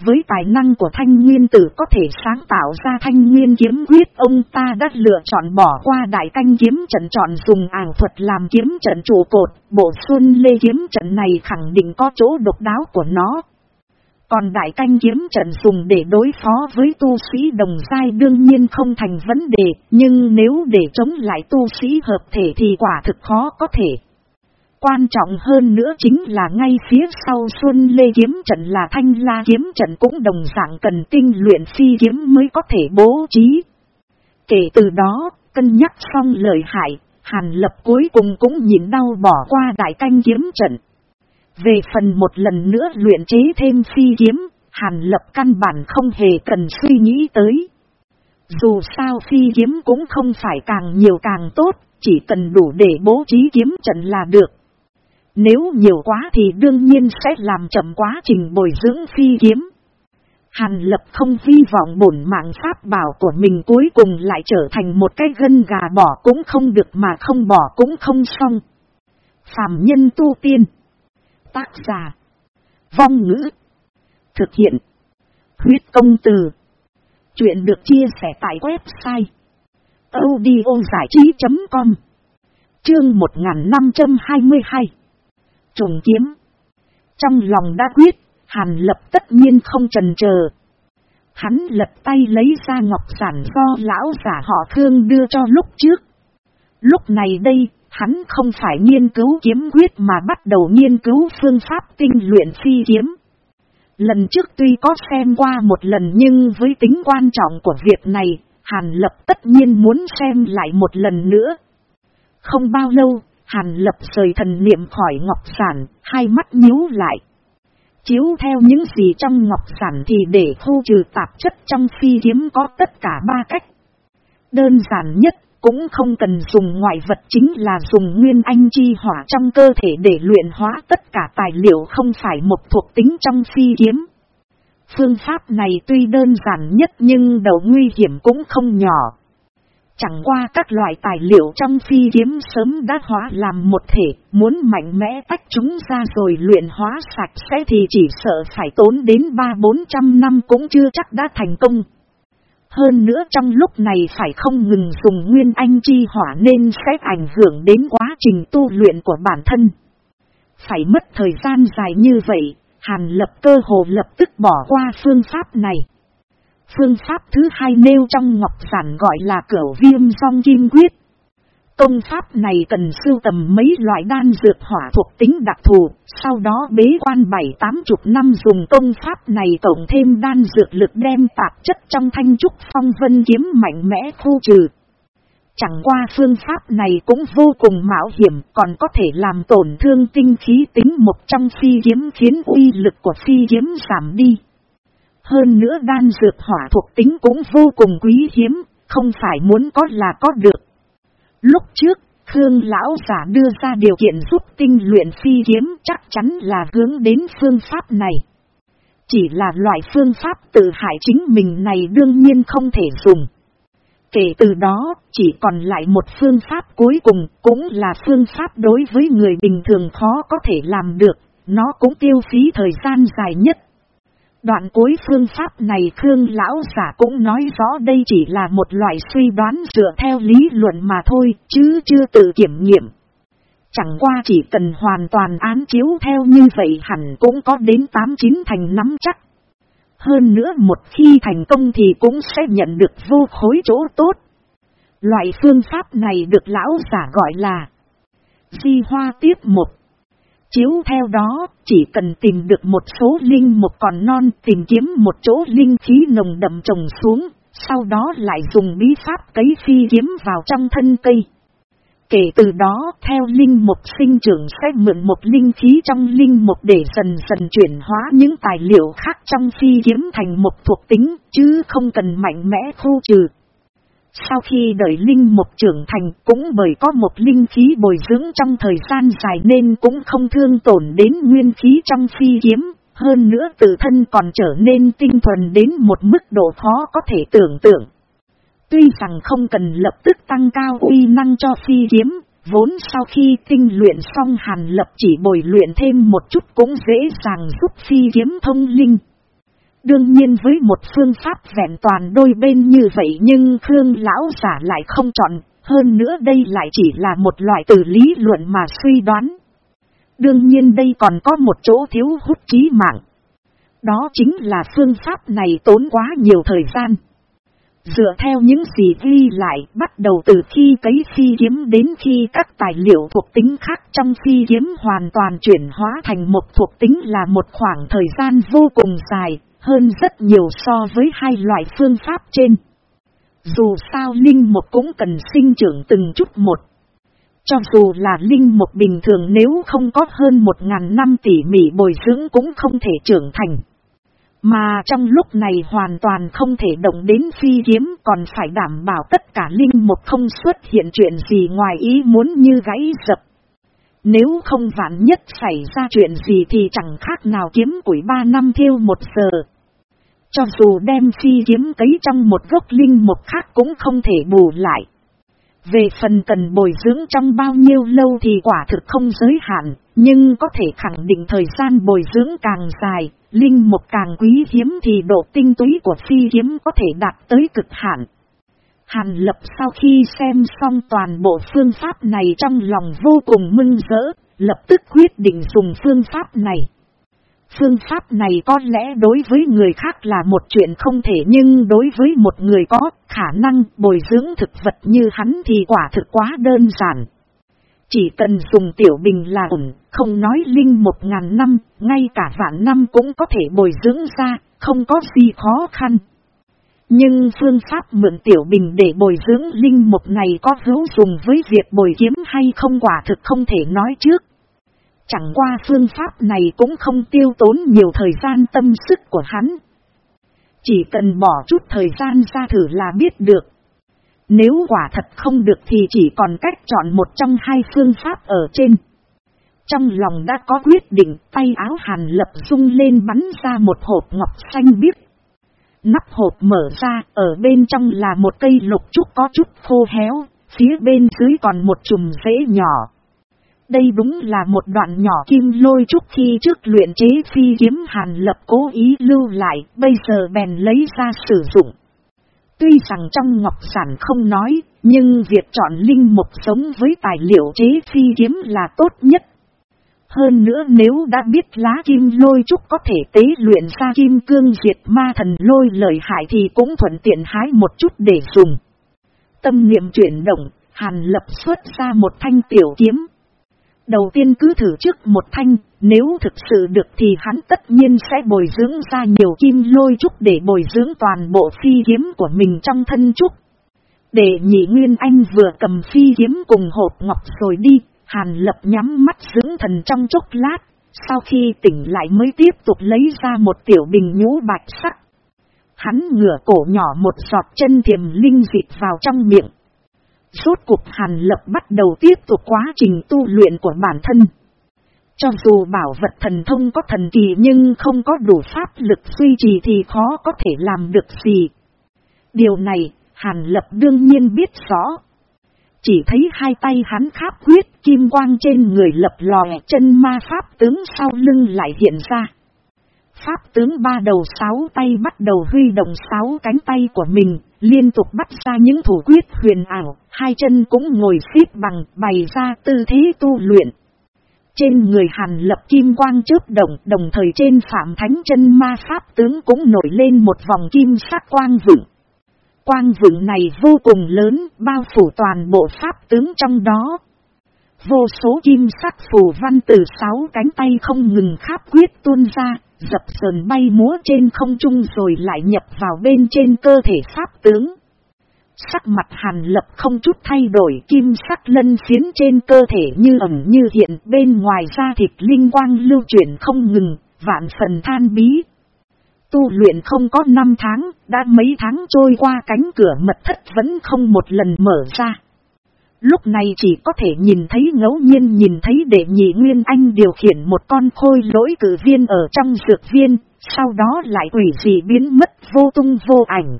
Với tài năng của thanh nguyên tử có thể sáng tạo ra thanh nguyên kiếm quyết ông ta đã lựa chọn bỏ qua đại canh kiếm trận chọn dùng ảo thuật làm kiếm trận trụ cột. Bộ xuân lê kiếm trận này khẳng định có chỗ độc đáo của nó. Còn đại canh kiếm trận dùng để đối phó với tu sĩ đồng sai đương nhiên không thành vấn đề, nhưng nếu để chống lại tu sĩ hợp thể thì quả thực khó có thể. Quan trọng hơn nữa chính là ngay phía sau Xuân Lê Kiếm Trận là Thanh La Kiếm Trận cũng đồng dạng cần tinh luyện phi kiếm mới có thể bố trí. Kể từ đó, cân nhắc xong lời hại, Hàn Lập cuối cùng cũng nhìn đau bỏ qua đại canh kiếm trận. Về phần một lần nữa luyện chế thêm phi kiếm, Hàn Lập căn bản không hề cần suy nghĩ tới. Dù sao phi kiếm cũng không phải càng nhiều càng tốt, chỉ cần đủ để bố trí kiếm trận là được. Nếu nhiều quá thì đương nhiên sẽ làm chậm quá trình bồi dưỡng phi kiếm. Hàn lập không vi vọng bổn mạng pháp bảo của mình cuối cùng lại trở thành một cái gân gà bỏ cũng không được mà không bỏ cũng không xong. Phạm nhân tu tiên. Tác giả. Vong ngữ. Thực hiện. Huyết công từ. Chuyện được chia sẻ tại website. audiozảichí.com Chương 1522 trùng kiếm. Trong lòng đã quyết, Hàn lập tất nhiên không trần chờ. Hắn lật tay lấy ra ngọc sản do lão giả họ thương đưa cho lúc trước. Lúc này đây, hắn không phải nghiên cứu kiếm quyết mà bắt đầu nghiên cứu phương pháp tinh luyện phi kiếm. Lần trước tuy có xem qua một lần nhưng với tính quan trọng của việc này, Hàn Lập tất nhiên muốn xem lại một lần nữa. Không bao lâu, Hàn lập rời thần niệm khỏi ngọc sản, hai mắt nhíu lại. Chiếu theo những gì trong ngọc sản thì để thu trừ tạp chất trong phi kiếm có tất cả ba cách. Đơn giản nhất, cũng không cần dùng ngoại vật chính là dùng nguyên anh chi hỏa trong cơ thể để luyện hóa tất cả tài liệu không phải một thuộc tính trong phi kiếm. Phương pháp này tuy đơn giản nhất nhưng đầu nguy hiểm cũng không nhỏ. Chẳng qua các loại tài liệu trong phi kiếm sớm đã hóa làm một thể, muốn mạnh mẽ tách chúng ra rồi luyện hóa sạch sẽ thì chỉ sợ phải tốn đến ba bốn trăm năm cũng chưa chắc đã thành công. Hơn nữa trong lúc này phải không ngừng dùng nguyên anh chi hỏa nên sẽ ảnh hưởng đến quá trình tu luyện của bản thân. Phải mất thời gian dài như vậy, Hàn lập cơ hồ lập tức bỏ qua phương pháp này. Phương pháp thứ hai nêu trong ngọc giản gọi là cửu viêm song kim quyết. Công pháp này cần sưu tầm mấy loại đan dược hỏa thuộc tính đặc thù, sau đó bế quan bảy tám chục năm dùng công pháp này tổng thêm đan dược lực đem tạp chất trong thanh trúc phong vân kiếm mạnh mẽ khu trừ. Chẳng qua phương pháp này cũng vô cùng mạo hiểm còn có thể làm tổn thương tinh khí tính một trong phi kiếm khiến uy lực của phi kiếm giảm đi. Hơn nữa đan dược hỏa thuộc tính cũng vô cùng quý hiếm, không phải muốn có là có được. Lúc trước, Khương Lão giả đưa ra điều kiện giúp tinh luyện phi kiếm chắc chắn là hướng đến phương pháp này. Chỉ là loại phương pháp tự hại chính mình này đương nhiên không thể dùng. Kể từ đó, chỉ còn lại một phương pháp cuối cùng, cũng là phương pháp đối với người bình thường khó có thể làm được, nó cũng tiêu phí thời gian dài nhất. Đoạn cuối phương pháp này Khương Lão giả cũng nói rõ đây chỉ là một loại suy đoán dựa theo lý luận mà thôi, chứ chưa tự kiểm nghiệm. Chẳng qua chỉ cần hoàn toàn án chiếu theo như vậy hẳn cũng có đến 8-9 thành nắm chắc. Hơn nữa một khi thành công thì cũng sẽ nhận được vô khối chỗ tốt. Loại phương pháp này được lão giả gọi là Di hoa tiếp một Chiếu theo đó, chỉ cần tìm được một số linh một còn non tìm kiếm một chỗ linh khí nồng đậm trồng xuống, sau đó lại dùng bí pháp cấy phi kiếm vào trong thân cây. Kể từ đó, theo linh mục sinh trưởng sẽ mượn một linh khí trong linh mục để dần dần chuyển hóa những tài liệu khác trong phi kiếm thành một thuộc tính, chứ không cần mạnh mẽ khu trừ. Sau khi đợi linh mục trưởng thành cũng bởi có một linh khí bồi dưỡng trong thời gian dài nên cũng không thương tổn đến nguyên khí trong phi kiếm, hơn nữa tự thân còn trở nên tinh thuần đến một mức độ khó có thể tưởng tượng. Tuy rằng không cần lập tức tăng cao uy năng cho phi kiếm, vốn sau khi tinh luyện xong hàn lập chỉ bồi luyện thêm một chút cũng dễ dàng giúp phi kiếm thông linh. Đương nhiên với một phương pháp vẹn toàn đôi bên như vậy nhưng Khương Lão giả lại không chọn, hơn nữa đây lại chỉ là một loại từ lý luận mà suy đoán. Đương nhiên đây còn có một chỗ thiếu hút trí mạng. Đó chính là phương pháp này tốn quá nhiều thời gian. Dựa theo những gì ghi lại bắt đầu từ khi cấy phi kiếm đến khi các tài liệu thuộc tính khác trong phi kiếm hoàn toàn chuyển hóa thành một thuộc tính là một khoảng thời gian vô cùng dài, hơn rất nhiều so với hai loại phương pháp trên. Dù sao Linh một cũng cần sinh trưởng từng chút một. Cho dù là Linh một bình thường nếu không có hơn một ngàn năm tỉ mỉ bồi dưỡng cũng không thể trưởng thành. Mà trong lúc này hoàn toàn không thể động đến phi kiếm còn phải đảm bảo tất cả linh mục không xuất hiện chuyện gì ngoài ý muốn như gãy dập. Nếu không vạn nhất xảy ra chuyện gì thì chẳng khác nào kiếm củi ba năm thiêu một giờ. Cho dù đem phi kiếm cấy trong một gốc linh mục khác cũng không thể bù lại. Về phần cần bồi dưỡng trong bao nhiêu lâu thì quả thực không giới hạn, nhưng có thể khẳng định thời gian bồi dưỡng càng dài, linh mục càng quý hiếm thì độ tinh túy của phi kiếm có thể đạt tới cực hạn. Hàn lập sau khi xem xong toàn bộ phương pháp này trong lòng vô cùng mưng rỡ, lập tức quyết định dùng phương pháp này. Phương pháp này có lẽ đối với người khác là một chuyện không thể nhưng đối với một người có khả năng bồi dưỡng thực vật như hắn thì quả thực quá đơn giản. Chỉ cần dùng tiểu bình là ổn, không nói linh một ngàn năm, ngay cả vạn năm cũng có thể bồi dưỡng ra, không có gì khó khăn. Nhưng phương pháp mượn tiểu bình để bồi dưỡng linh mục này có hữu dùng với việc bồi kiếm hay không quả thực không thể nói trước. Chẳng qua phương pháp này cũng không tiêu tốn nhiều thời gian tâm sức của hắn. Chỉ cần bỏ chút thời gian ra thử là biết được. Nếu quả thật không được thì chỉ còn cách chọn một trong hai phương pháp ở trên. Trong lòng đã có quyết định tay áo hàn lập rung lên bắn ra một hộp ngọc xanh biếc. Nắp hộp mở ra, ở bên trong là một cây lục trúc có chút khô héo, phía bên dưới còn một chùm rễ nhỏ. Đây đúng là một đoạn nhỏ kim lôi trúc khi trước luyện chế phi kiếm hàn lập cố ý lưu lại, bây giờ bèn lấy ra sử dụng. Tuy rằng trong ngọc sản không nói, nhưng việc chọn linh mục sống với tài liệu chế phi kiếm là tốt nhất. Hơn nữa nếu đã biết lá kim lôi trúc có thể tế luyện ra kim cương diệt ma thần lôi lợi hại thì cũng thuận tiện hái một chút để dùng. Tâm niệm chuyển động, hàn lập xuất ra một thanh tiểu kiếm. Đầu tiên cứ thử trước một thanh, nếu thực sự được thì hắn tất nhiên sẽ bồi dưỡng ra nhiều kim lôi trúc để bồi dưỡng toàn bộ phi kiếm của mình trong thân trúc. Để nhị Nguyên Anh vừa cầm phi kiếm cùng hộp ngọc rồi đi, Hàn lập nhắm mắt dưỡng thần trong chốc lát, sau khi tỉnh lại mới tiếp tục lấy ra một tiểu bình nhũ bạch sắc. Hắn ngửa cổ nhỏ một giọt chân thiềm linh dịch vào trong miệng. Suốt cuộc hàn lập bắt đầu tiếp tục quá trình tu luyện của bản thân. Cho dù bảo vật thần thông có thần kỳ nhưng không có đủ pháp lực duy trì thì khó có thể làm được gì. Điều này, Hàn Lập đương nhiên biết rõ. Chỉ thấy hai tay hắn kháp huyết kim quang trên người lập lòe chân ma pháp tướng sau lưng lại hiện ra. Pháp tướng ba đầu sáu tay bắt đầu huy động sáu cánh tay của mình, liên tục bắt ra những thủ quyết huyền ảo, hai chân cũng ngồi xếp bằng bày ra tư thế tu luyện. Trên người hàn lập kim quang chớp động, đồng thời trên phạm thánh chân ma pháp tướng cũng nổi lên một vòng kim sắc quang vựng. Quang vựng này vô cùng lớn, bao phủ toàn bộ pháp tướng trong đó. Vô số kim sắc phù văn từ sáu cánh tay không ngừng khắp quyết tuôn ra, dập sờn bay múa trên không trung rồi lại nhập vào bên trên cơ thể pháp tướng. Sắc mặt hàn lập không chút thay đổi kim sắc lân phiến trên cơ thể như ẩn như hiện bên ngoài da thịt linh quang lưu chuyển không ngừng, vạn phần than bí. Tu luyện không có năm tháng, đã mấy tháng trôi qua cánh cửa mật thất vẫn không một lần mở ra. Lúc này chỉ có thể nhìn thấy ngẫu nhiên nhìn thấy đệ nhị Nguyên Anh điều khiển một con khôi lỗi cử viên ở trong dược viên, sau đó lại quỷ dị biến mất vô tung vô ảnh.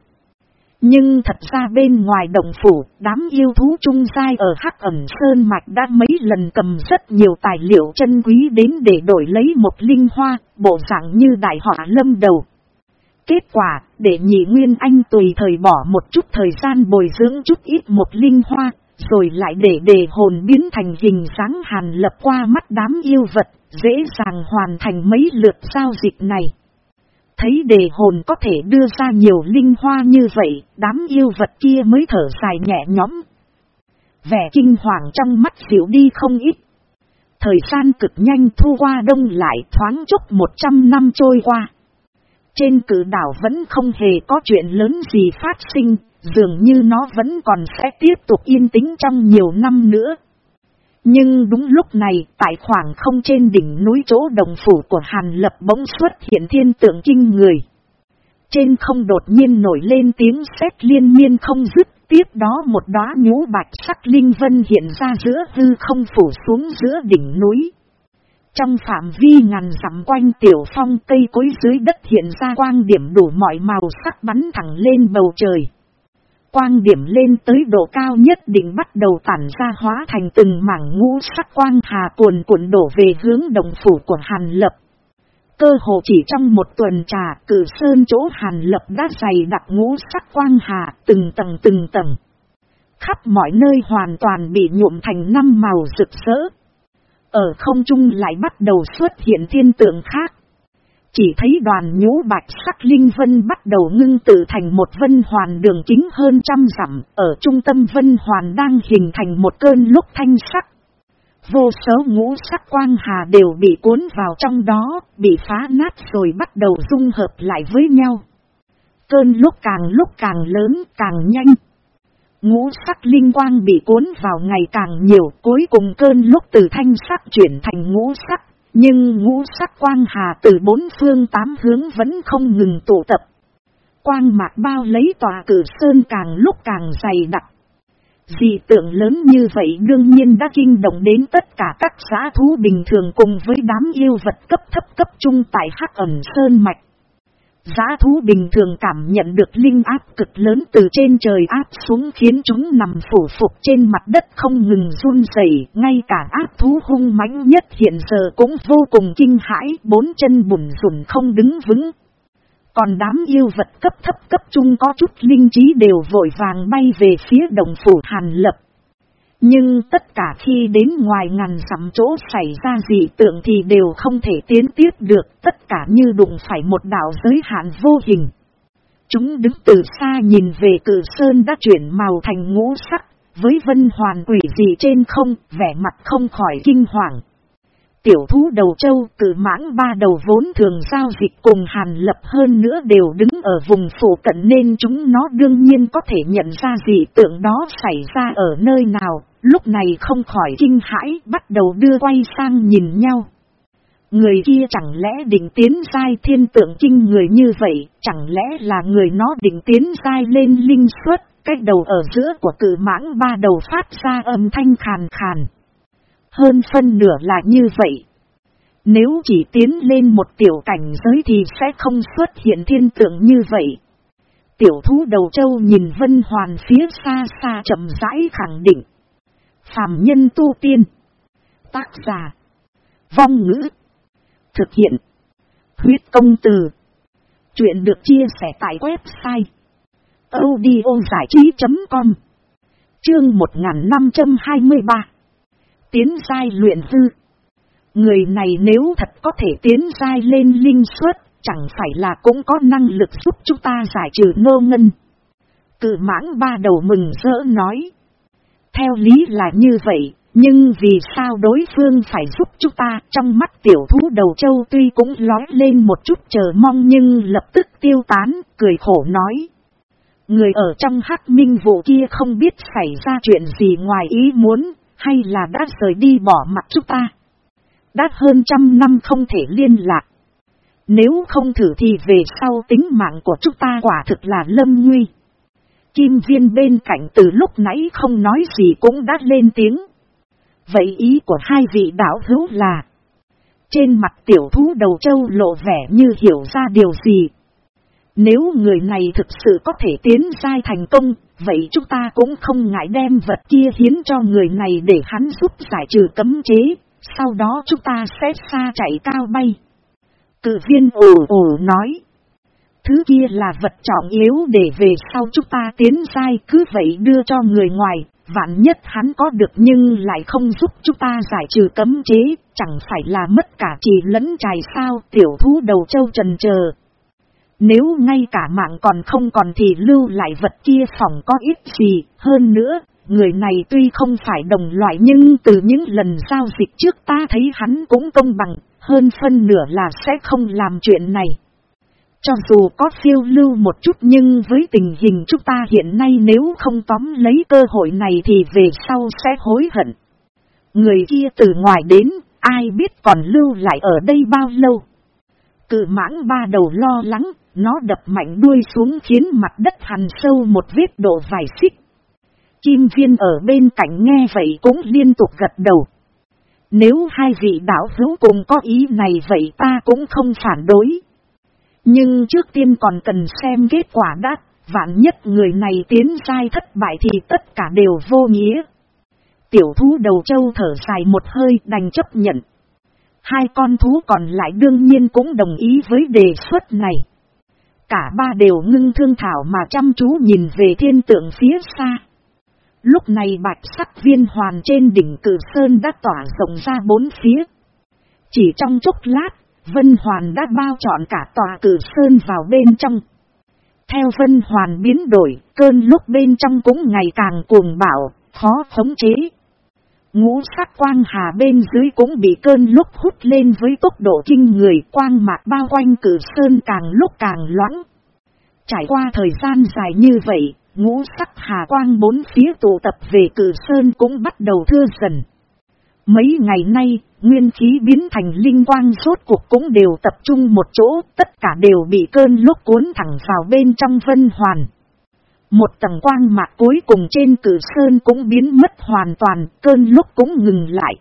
Nhưng thật ra bên ngoài đồng phủ, đám yêu thú trung giai ở Hắc ẩm Sơn Mạch đã mấy lần cầm rất nhiều tài liệu chân quý đến để đổi lấy một linh hoa, bộ dạng như đại họa lâm đầu. Kết quả, để nhị Nguyên Anh tùy thời bỏ một chút thời gian bồi dưỡng chút ít một linh hoa, rồi lại để đề hồn biến thành hình dáng hàn lập qua mắt đám yêu vật, dễ dàng hoàn thành mấy lượt giao dịch này. Thấy đề hồn có thể đưa ra nhiều linh hoa như vậy, đám yêu vật kia mới thở dài nhẹ nhõm. Vẻ kinh hoàng trong mắt dịu đi không ít. Thời gian cực nhanh thu qua đông lại thoáng chốc 100 năm trôi qua. Trên cử đảo vẫn không hề có chuyện lớn gì phát sinh, dường như nó vẫn còn sẽ tiếp tục yên tĩnh trong nhiều năm nữa. Nhưng đúng lúc này, tại khoảng không trên đỉnh núi chỗ đồng phủ của Hàn Lập bỗng xuất hiện thiên tượng kinh người. Trên không đột nhiên nổi lên tiếng sét liên miên không dứt, tiếp đó một đóa nhũ bạch sắc linh vân hiện ra giữa hư không phủ xuống giữa đỉnh núi. Trong phạm vi ngàn dặm quanh tiểu phong cây cối dưới đất hiện ra quang điểm đủ mọi màu sắc bắn thẳng lên bầu trời. Quang điểm lên tới độ cao nhất định bắt đầu tản ra hóa thành từng mảng ngũ sắc quang hà cuồn cuộn đổ về hướng đồng phủ của Hàn Lập. Cơ hồ chỉ trong một tuần trà, cử sơn chỗ Hàn Lập đã dày đặc ngũ sắc quang hà, từng tầng từng tầng. Khắp mọi nơi hoàn toàn bị nhuộm thành năm màu rực rỡ. Ở không trung lại bắt đầu xuất hiện thiên tượng khác. Chỉ thấy đoàn nhũ bạch sắc linh vân bắt đầu ngưng tự thành một vân hoàn đường kính hơn trăm dặm, ở trung tâm vân hoàn đang hình thành một cơn lúc thanh sắc. Vô số ngũ sắc quang hà đều bị cuốn vào trong đó, bị phá nát rồi bắt đầu dung hợp lại với nhau. Cơn lúc càng lúc càng lớn, càng nhanh. Ngũ sắc linh quang bị cuốn vào ngày càng nhiều, cuối cùng cơn lúc từ thanh sắc chuyển thành ngũ sắc, nhưng ngũ sắc quang hà từ bốn phương tám hướng vẫn không ngừng tụ tập. Quang mạc bao lấy tòa cử sơn càng lúc càng dày đặc. Dị tượng lớn như vậy đương nhiên đã kinh động đến tất cả các xã thú bình thường cùng với đám yêu vật cấp thấp cấp trung tại hắc ẩm sơn mạch. Giá thú bình thường cảm nhận được linh áp cực lớn từ trên trời áp xuống khiến chúng nằm phủ phục trên mặt đất không ngừng run rẩy, ngay cả áp thú hung mãnh nhất hiện giờ cũng vô cùng kinh hãi, bốn chân bùn rùn không đứng vững. Còn đám yêu vật cấp thấp cấp trung có chút linh trí đều vội vàng bay về phía đồng phủ hàn lập. Nhưng tất cả khi đến ngoài ngàn sắm chỗ xảy ra dị tượng thì đều không thể tiến tiếp được, tất cả như đụng phải một đảo giới hạn vô hình. Chúng đứng từ xa nhìn về cử sơn đã chuyển màu thành ngũ sắc, với vân hoàn quỷ gì trên không, vẻ mặt không khỏi kinh hoàng. Tiểu thú đầu châu cử mãng ba đầu vốn thường giao dịch cùng hàn lập hơn nữa đều đứng ở vùng phủ cận nên chúng nó đương nhiên có thể nhận ra dị tượng đó xảy ra ở nơi nào, lúc này không khỏi kinh hãi bắt đầu đưa quay sang nhìn nhau. Người kia chẳng lẽ định tiến sai thiên tượng kinh người như vậy, chẳng lẽ là người nó định tiến sai lên linh suất, cách đầu ở giữa của cử mãng ba đầu phát ra âm thanh khàn khàn. Hơn phân nửa là như vậy. Nếu chỉ tiến lên một tiểu cảnh giới thì sẽ không xuất hiện thiên tượng như vậy. Tiểu thú đầu châu nhìn Vân Hoàn phía xa xa chậm rãi khẳng định. Phạm nhân tu tiên. Tác giả. Vong ngữ. Thực hiện. Huyết công từ. Chuyện được chia sẻ tại website. audiozảichí.com Chương 1523 Tiến giai luyện hư. Người này nếu thật có thể tiến giai lên linh suất, chẳng phải là cũng có năng lực giúp chúng ta giải trừ nô ngân. Cự mãng ba đầu mừng rỡ nói. Theo lý là như vậy, nhưng vì sao đối phương phải giúp chúng ta trong mắt tiểu thú đầu châu tuy cũng lói lên một chút chờ mong nhưng lập tức tiêu tán, cười khổ nói. Người ở trong hắc minh vụ kia không biết xảy ra chuyện gì ngoài ý muốn, hay là đã rời đi bỏ mặt chúng ta. Đã hơn trăm năm không thể liên lạc. Nếu không thử thì về sau tính mạng của chúng ta quả thực là lâm nguy. Kim viên bên cạnh từ lúc nãy không nói gì cũng đã lên tiếng. Vậy ý của hai vị đạo hữu là. Trên mặt tiểu thú đầu châu lộ vẻ như hiểu ra điều gì. Nếu người này thực sự có thể tiến sai thành công, vậy chúng ta cũng không ngại đem vật kia hiến cho người này để hắn giúp giải trừ cấm chế, sau đó chúng ta sẽ xa chạy cao bay. Cự viên ồ ồ nói. Thứ kia là vật trọng yếu để về sau chúng ta tiến sai cứ vậy đưa cho người ngoài, vạn nhất hắn có được nhưng lại không giúp chúng ta giải trừ cấm chế, chẳng phải là mất cả chỉ lẫn trài sao tiểu thú đầu châu trần chờ. Nếu ngay cả mạng còn không còn thì lưu lại vật kia phòng có ít gì, hơn nữa, người này tuy không phải đồng loại nhưng từ những lần giao dịch trước ta thấy hắn cũng công bằng, hơn phân nửa là sẽ không làm chuyện này. Cho dù có phiêu lưu một chút nhưng với tình hình chúng ta hiện nay nếu không tóm lấy cơ hội này thì về sau sẽ hối hận. Người kia từ ngoài đến, ai biết còn lưu lại ở đây bao lâu. Cự mãng ba đầu lo lắng, nó đập mạnh đuôi xuống khiến mặt đất hằn sâu một vết độ vài xích. Kim viên ở bên cạnh nghe vậy cũng liên tục gật đầu. Nếu hai vị đạo hữu cùng có ý này vậy ta cũng không phản đối. Nhưng trước tiên còn cần xem kết quả đắt, vạn nhất người này tiến sai thất bại thì tất cả đều vô nghĩa. Tiểu thú đầu châu thở dài một hơi đành chấp nhận. Hai con thú còn lại đương nhiên cũng đồng ý với đề xuất này. Cả ba đều ngưng thương thảo mà chăm chú nhìn về thiên tượng phía xa. Lúc này bạch sắc viên hoàn trên đỉnh cử sơn đã tỏa rộng ra bốn phía. Chỉ trong chốc lát, Vân Hoàn đã bao trọn cả tòa cử sơn vào bên trong. Theo Vân Hoàn biến đổi, cơn lúc bên trong cũng ngày càng cuồng bạo, khó khống chế. Ngũ sắc quang hà bên dưới cũng bị cơn lúc hút lên với tốc độ kinh người quang mạc bao quanh cử sơn càng lúc càng loãng. Trải qua thời gian dài như vậy, ngũ sắc hà quang bốn phía tụ tập về cử sơn cũng bắt đầu thưa dần. Mấy ngày nay, nguyên khí biến thành linh quang rốt cuộc cũng đều tập trung một chỗ, tất cả đều bị cơn lúc cuốn thẳng vào bên trong vân hoàn. Một tầng quang mạc cuối cùng trên cử sơn cũng biến mất hoàn toàn, cơn lúc cũng ngừng lại.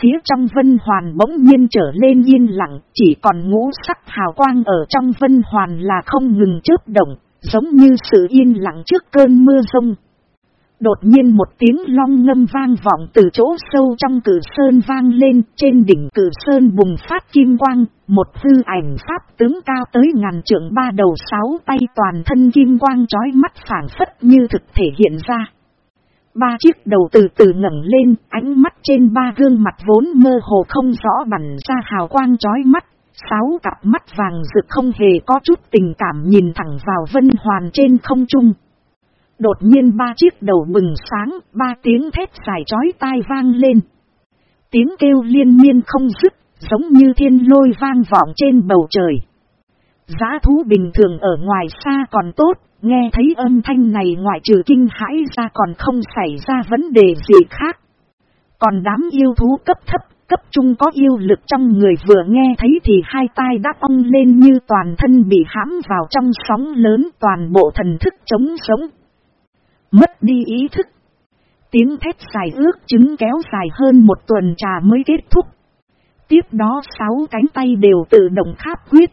Phía trong vân hoàn bỗng nhiên trở lên yên lặng, chỉ còn ngũ sắc hào quang ở trong vân hoàn là không ngừng chớp động, giống như sự yên lặng trước cơn mưa rông. Đột nhiên một tiếng long ngâm vang vọng từ chỗ sâu trong cử sơn vang lên, trên đỉnh cử sơn bùng phát kim quang, một hư ảnh pháp tướng cao tới ngàn trượng ba đầu sáu tay toàn thân kim quang trói mắt phản phất như thực thể hiện ra. Ba chiếc đầu từ từ ngẩng lên, ánh mắt trên ba gương mặt vốn mơ hồ không rõ bẩn ra hào quang trói mắt. Sáu cặp mắt vàng rực không hề có chút tình cảm nhìn thẳng vào vân hoàn trên không trung. Đột nhiên ba chiếc đầu bừng sáng, ba tiếng thét dài chói tai vang lên. Tiếng kêu liên miên không dứt, giống như thiên lôi vang vọng trên bầu trời. Giá thú bình thường ở ngoài xa còn tốt, nghe thấy âm thanh này ngoại trừ kinh hãi ra còn không xảy ra vấn đề gì khác. Còn đám yêu thú cấp thấp, cấp trung có yêu lực trong người vừa nghe thấy thì hai tai đã ong lên như toàn thân bị hãm vào trong sóng lớn toàn bộ thần thức chống sống, mất đi ý thức. Tiếng thét dài ước chứng kéo dài hơn một tuần trà mới kết thúc. Tiếp đó sáu cánh tay đều tự động kháp quyết.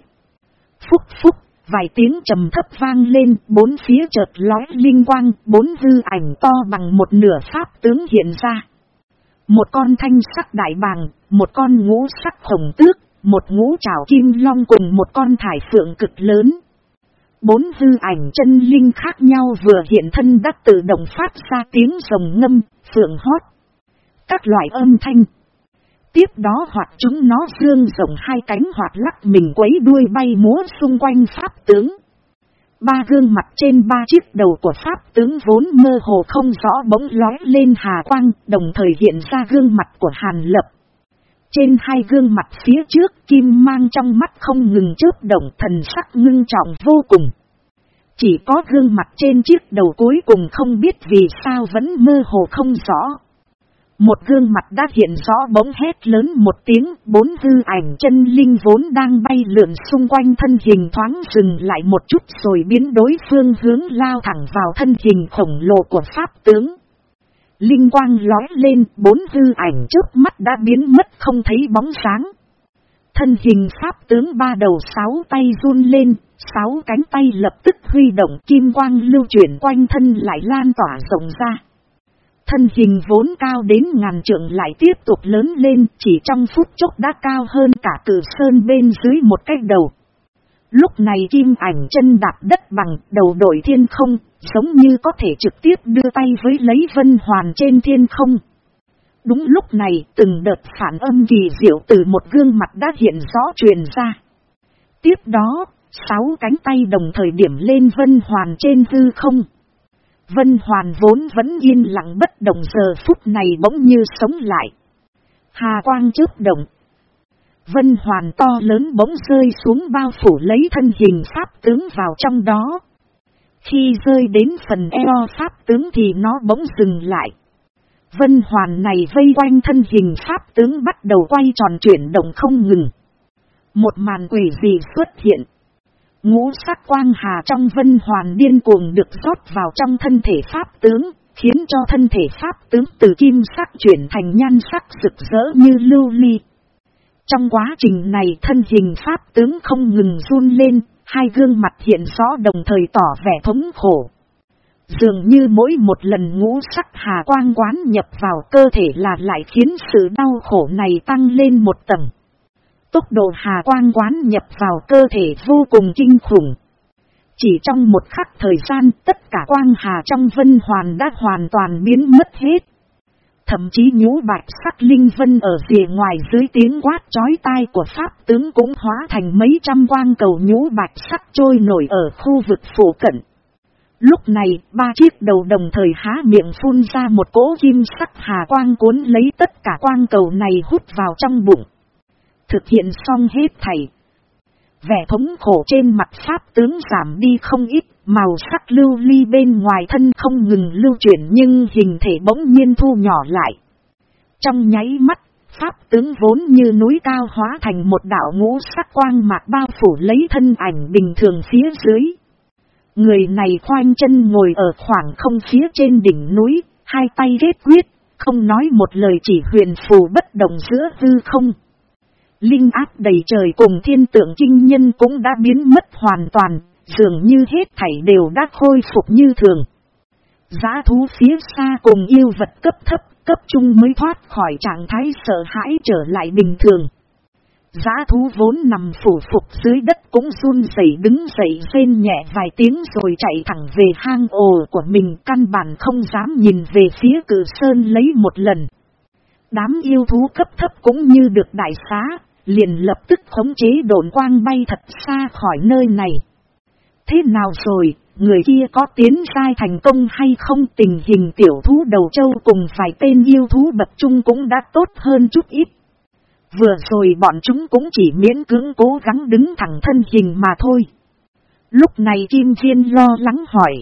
Phúc phúc, vài tiếng trầm thấp vang lên, bốn phía chợt lói linh quang, bốn hư ảnh to bằng một nửa pháp tướng hiện ra. Một con thanh sắc đại bàng, một con ngũ sắc hồng tước, một ngũ trảo kim long cùng một con thải phượng cực lớn. Bốn hư ảnh chân linh khác nhau vừa hiện thân đã tự động phát ra tiếng rồng ngâm, phượng hót. Các loại âm thanh. Tiếp đó hoặc chúng nó dương rộng hai cánh hoặc lắc mình quấy đuôi bay múa xung quanh pháp tướng. Ba gương mặt trên ba chiếc đầu của pháp tướng vốn mơ hồ không rõ bỗng lói lên hà quang, đồng thời hiện ra gương mặt của Hàn Lập. Trên hai gương mặt phía trước kim mang trong mắt không ngừng chớp động thần sắc ngưng trọng vô cùng. Chỉ có gương mặt trên chiếc đầu cuối cùng không biết vì sao vẫn mơ hồ không rõ. Một gương mặt đã hiện rõ bỗng hét lớn một tiếng, bốn hư ảnh chân linh vốn đang bay lượn xung quanh thân hình thoáng dừng lại một chút rồi biến đối phương hướng lao thẳng vào thân hình khổng lồ của Pháp tướng. Linh quang lói lên, bốn hư ảnh trước mắt đã biến mất không thấy bóng sáng. Thân hình Pháp tướng ba đầu sáu tay run lên, sáu cánh tay lập tức huy động kim quang lưu chuyển quanh thân lại lan tỏa rộng ra. Thân hình vốn cao đến ngàn trượng lại tiếp tục lớn lên chỉ trong phút chốc đã cao hơn cả cử sơn bên dưới một cách đầu. Lúc này kim ảnh chân đạp đất bằng đầu đội thiên không, giống như có thể trực tiếp đưa tay với lấy vân hoàn trên thiên không. Đúng lúc này từng đợt phản âm kỳ diệu từ một gương mặt đã hiện rõ truyền ra. Tiếp đó, sáu cánh tay đồng thời điểm lên vân hoàn trên hư không. Vân hoàn vốn vẫn yên lặng bất động giờ phút này bỗng như sống lại. Hà quang chớp động. Vân hoàn to lớn bỗng rơi xuống bao phủ lấy thân hình pháp tướng vào trong đó. Khi rơi đến phần eo pháp tướng thì nó bỗng dừng lại. Vân hoàn này vây quanh thân hình pháp tướng bắt đầu quay tròn chuyển động không ngừng. Một màn quỷ gì xuất hiện. Ngũ sắc quang hà trong vân hoàn điên cuồng được rót vào trong thân thể pháp tướng, khiến cho thân thể pháp tướng từ kim sắc chuyển thành nhan sắc rực rỡ như lưu ly. Trong quá trình này thân hình pháp tướng không ngừng run lên, hai gương mặt hiện rõ đồng thời tỏ vẻ thống khổ. Dường như mỗi một lần ngũ sắc hà quang quán nhập vào cơ thể là lại khiến sự đau khổ này tăng lên một tầng. Tốc độ hà quang quán nhập vào cơ thể vô cùng kinh khủng. Chỉ trong một khắc thời gian, tất cả quang hà trong vân hoàn đã hoàn toàn biến mất hết. Thậm chí nhũ bạch sắc linh vân ở phía ngoài dưới tiếng quát chói tai của Pháp tướng cũng hóa thành mấy trăm quang cầu nhũ bạch sắc trôi nổi ở khu vực phủ cận. Lúc này, ba chiếc đầu đồng thời há miệng phun ra một cỗ kim sắc hà quang cuốn lấy tất cả quang cầu này hút vào trong bụng. Thực hiện xong hết thảy. Vẻ thống khổ trên mặt pháp tướng giảm đi không ít, màu sắc lưu ly bên ngoài thân không ngừng lưu chuyển nhưng hình thể bỗng nhiên thu nhỏ lại. Trong nháy mắt, pháp tướng vốn như núi cao hóa thành một đảo ngũ sắc quang mạc bao phủ lấy thân ảnh bình thường phía dưới. Người này khoanh chân ngồi ở khoảng không phía trên đỉnh núi, hai tay ghét quyết, không nói một lời chỉ huyền phù bất động giữa hư không. Linh áp đầy trời cùng thiên tượng kinh nhân cũng đã biến mất hoàn toàn, dường như hết thảy đều đã khôi phục như thường. Giá thú phía xa cùng yêu vật cấp thấp, cấp trung mới thoát khỏi trạng thái sợ hãi trở lại bình thường. Giá thú vốn nằm phủ phục dưới đất cũng run rẩy đứng dậy rên nhẹ vài tiếng rồi chạy thẳng về hang ồ của mình căn bản không dám nhìn về phía cử sơn lấy một lần. Đám yêu thú cấp thấp cũng như được đại xá, liền lập tức khống chế đồn quang bay thật xa khỏi nơi này. Thế nào rồi, người kia có tiến sai thành công hay không tình hình tiểu thú đầu châu cùng vài tên yêu thú bậc trung cũng đã tốt hơn chút ít. Vừa rồi bọn chúng cũng chỉ miễn cưỡng cố gắng đứng thẳng thân hình mà thôi. Lúc này Kim Viên lo lắng hỏi.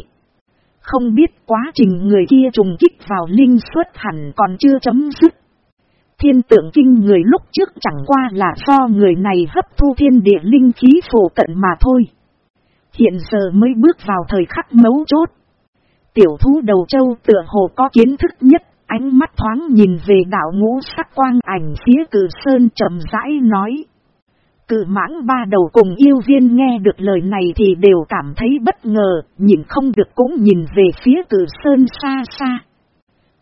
Không biết quá trình người kia trùng kích vào linh suất hẳn còn chưa chấm dứt. Thiên tượng kinh người lúc trước chẳng qua là do người này hấp thu thiên địa linh khí phổ cận mà thôi. Hiện giờ mới bước vào thời khắc mấu chốt. Tiểu thú đầu châu tựa hồ có kiến thức nhất, ánh mắt thoáng nhìn về đảo ngũ sắc quang ảnh phía cử sơn chậm rãi nói. Cử mãng ba đầu cùng yêu viên nghe được lời này thì đều cảm thấy bất ngờ, nhìn không được cũng nhìn về phía cử sơn xa xa.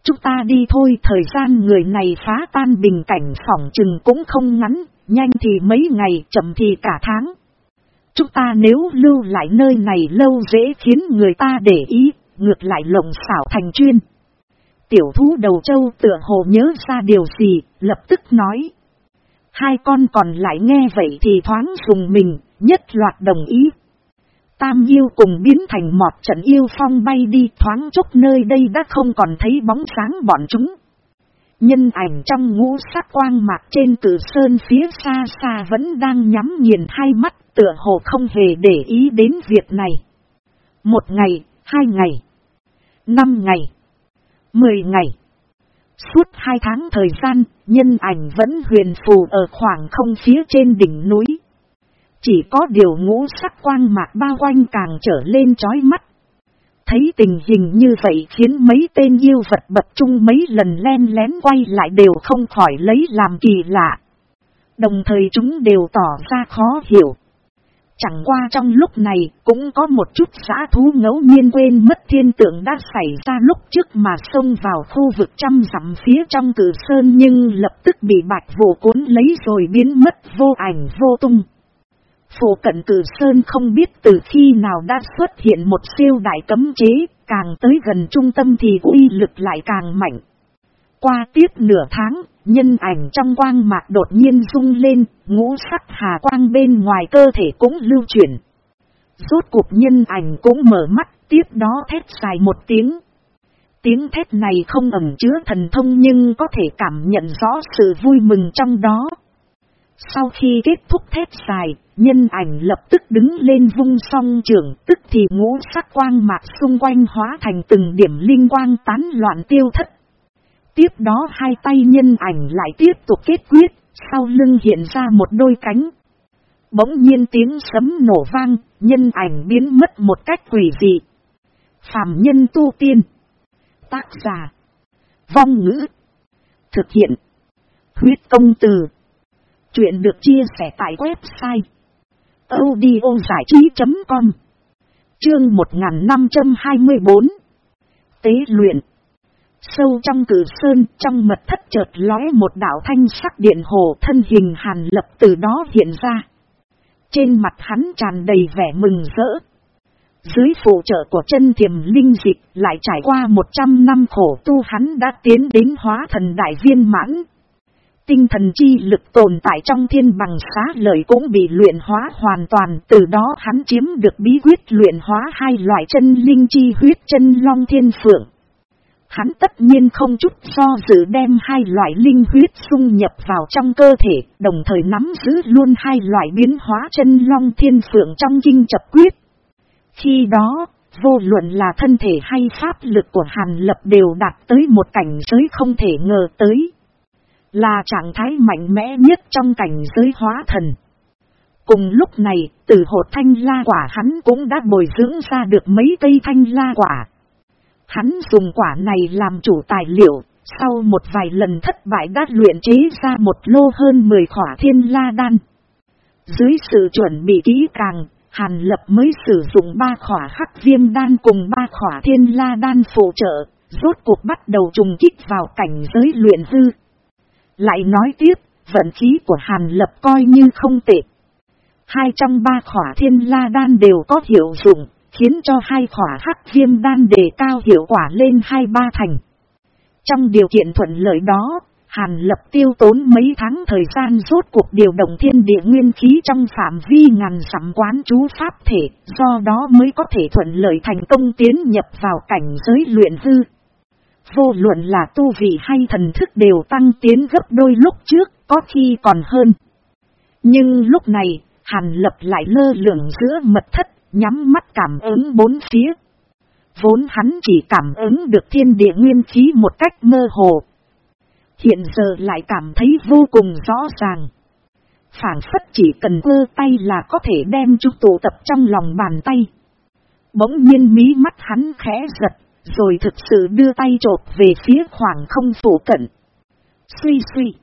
Chúng ta đi thôi thời gian người này phá tan bình cảnh phỏng chừng cũng không ngắn, nhanh thì mấy ngày chậm thì cả tháng. Chúng ta nếu lưu lại nơi này lâu dễ khiến người ta để ý, ngược lại lộng xảo thành chuyên. Tiểu thú đầu châu tựa hồ nhớ ra điều gì, lập tức nói. Hai con còn lại nghe vậy thì thoáng dùng mình, nhất loạt đồng ý. Tam yêu cùng biến thành một trận yêu phong bay đi thoáng chốc nơi đây đã không còn thấy bóng sáng bọn chúng. Nhân ảnh trong ngũ sắc quang mạc trên cử sơn phía xa xa vẫn đang nhắm nghiền hai mắt tựa hồ không hề để ý đến việc này. Một ngày, hai ngày, năm ngày, mười ngày. Suốt hai tháng thời gian, nhân ảnh vẫn huyền phù ở khoảng không phía trên đỉnh núi. Chỉ có điều ngũ sắc quang mạc bao quanh càng trở lên chói mắt. Thấy tình hình như vậy khiến mấy tên yêu vật bật chung mấy lần len lén quay lại đều không khỏi lấy làm kỳ lạ. Đồng thời chúng đều tỏ ra khó hiểu. Chẳng qua trong lúc này cũng có một chút giã thú ngẫu nhiên quên mất thiên tượng đã xảy ra lúc trước mà xông vào khu vực trăm dặm phía trong cử sơn nhưng lập tức bị bạch vụ cuốn lấy rồi biến mất vô ảnh vô tung. Phổ cận cử sơn không biết từ khi nào đã xuất hiện một siêu đại cấm chế, càng tới gần trung tâm thì uy lực lại càng mạnh. Qua tiếp nửa tháng, nhân ảnh trong quang mạc đột nhiên rung lên, ngũ sắc hà quang bên ngoài cơ thể cũng lưu chuyển. Rốt cuộc nhân ảnh cũng mở mắt, tiếp đó thét dài một tiếng. Tiếng thét này không ẩm chứa thần thông nhưng có thể cảm nhận rõ sự vui mừng trong đó. Sau khi kết thúc thép dài, nhân ảnh lập tức đứng lên vung song trường, tức thì ngũ sắc quang mạc xung quanh hóa thành từng điểm linh quang tán loạn tiêu thất. Tiếp đó hai tay nhân ảnh lại tiếp tục kết quyết, sau lưng hiện ra một đôi cánh. Bỗng nhiên tiếng sấm nổ vang, nhân ảnh biến mất một cách quỷ dị. Phạm nhân tu tiên. Tác giả. Vong ngữ. Thực hiện. Huyết công từ. Chuyện được chia sẻ tại website. audiozảichí.com Chương 1524 Tế luyện Sâu trong cử sơn, trong mật thất chợt lóe một đạo thanh sắc điện hồ thân hình hàn lập từ đó hiện ra. Trên mặt hắn tràn đầy vẻ mừng rỡ. Dưới phụ trợ của chân thiềm linh dịch lại trải qua 100 năm khổ tu hắn đã tiến đến hóa thần đại viên mãn. Tinh thần chi lực tồn tại trong thiên bằng xá lợi cũng bị luyện hóa hoàn toàn từ đó hắn chiếm được bí quyết luyện hóa hai loại chân linh chi huyết chân long thiên phượng. Hắn tất nhiên không chút do dự đem hai loại linh huyết xung nhập vào trong cơ thể, đồng thời nắm giữ luôn hai loại biến hóa chân long thiên phượng trong kinh chập quyết. Khi đó, vô luận là thân thể hay pháp lực của Hàn Lập đều đạt tới một cảnh giới không thể ngờ tới. Là trạng thái mạnh mẽ nhất trong cảnh giới hóa thần. Cùng lúc này, từ hột thanh la quả hắn cũng đã bồi dưỡng ra được mấy cây thanh la quả. Hắn dùng quả này làm chủ tài liệu, sau một vài lần thất bại đã luyện chế ra một lô hơn 10 khỏa thiên la đan. Dưới sự chuẩn bị kỹ càng, Hàn Lập mới sử dụng ba khỏa hắc viêm đan cùng ba khỏa thiên la đan phụ trợ, rốt cuộc bắt đầu trùng kích vào cảnh giới luyện dư. Lại nói tiếp, vận khí của Hàn Lập coi như không tệ. Hai trong ba khỏa thiên la đan đều có hiệu dụng, khiến cho hai khỏa hắc viêm đan đề cao hiệu quả lên hai ba thành. Trong điều kiện thuận lợi đó, Hàn lập tiêu tốn mấy tháng thời gian rốt cuộc điều động thiên địa nguyên khí trong phạm vi ngàn sắm quán chú pháp thể, do đó mới có thể thuận lợi thành công tiến nhập vào cảnh giới luyện hư. Vô luận là tu vị hay thần thức đều tăng tiến gấp đôi lúc trước, có khi còn hơn. Nhưng lúc này, Hàn lập lại lơ lửng giữa mật thất nhắm mắt cảm ứng bốn phía. Vốn hắn chỉ cảm ứng được thiên địa nguyên khí một cách mơ hồ. Hiện giờ lại cảm thấy vô cùng rõ ràng. phản phất chỉ cần cơ tay là có thể đem chúng tụ tập trong lòng bàn tay. Bỗng nhiên mí mắt hắn khẽ giật, rồi thực sự đưa tay trột về phía khoảng không phủ cận. Suy suy.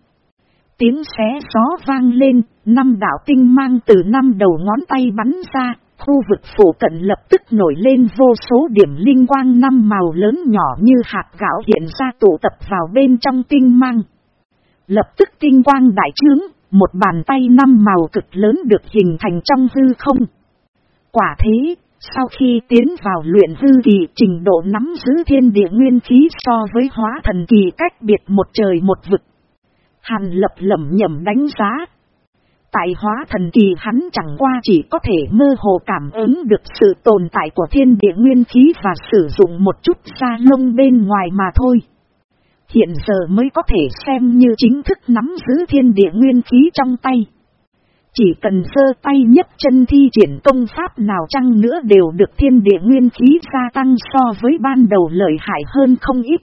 Tiếng xé gió vang lên, năm đạo tinh mang từ năm đầu ngón tay bắn ra, Khu vực phủ cận lập tức nổi lên vô số điểm linh quang năm màu lớn nhỏ như hạt gạo hiện ra tụ tập vào bên trong tinh mang. Lập tức tinh quang đại trướng, một bàn tay năm màu cực lớn được hình thành trong hư không. Quả thế, sau khi tiến vào luyện hư kỳ trình độ nắm giữ thiên địa nguyên khí so với hóa thần kỳ cách biệt một trời một vực. Hàn lập lẩm nhầm đánh giá, Tại hóa thần kỳ hắn chẳng qua chỉ có thể mơ hồ cảm ứng được sự tồn tại của thiên địa nguyên khí và sử dụng một chút da lông bên ngoài mà thôi. Hiện giờ mới có thể xem như chính thức nắm giữ thiên địa nguyên khí trong tay. Chỉ cần sơ tay nhất chân thi triển công pháp nào chăng nữa đều được thiên địa nguyên khí gia tăng so với ban đầu lợi hại hơn không ít.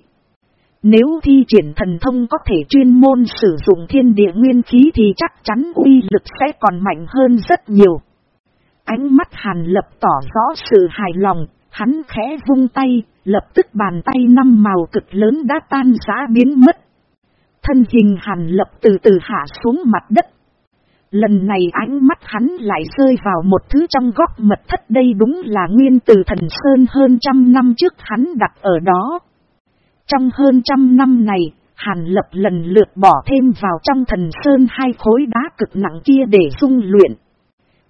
Nếu thi triển thần thông có thể chuyên môn sử dụng thiên địa nguyên khí thì chắc chắn uy lực sẽ còn mạnh hơn rất nhiều. Ánh mắt hàn lập tỏ rõ sự hài lòng, hắn khẽ vung tay, lập tức bàn tay năm màu cực lớn đã tan giá biến mất. Thân hình hàn lập từ từ hạ xuống mặt đất. Lần này ánh mắt hắn lại rơi vào một thứ trong góc mật thất đây đúng là nguyên từ thần Sơn hơn trăm năm trước hắn đặt ở đó. Trong hơn trăm năm này, Hàn Lập lần lượt bỏ thêm vào trong thần sơn hai khối đá cực nặng kia để dung luyện.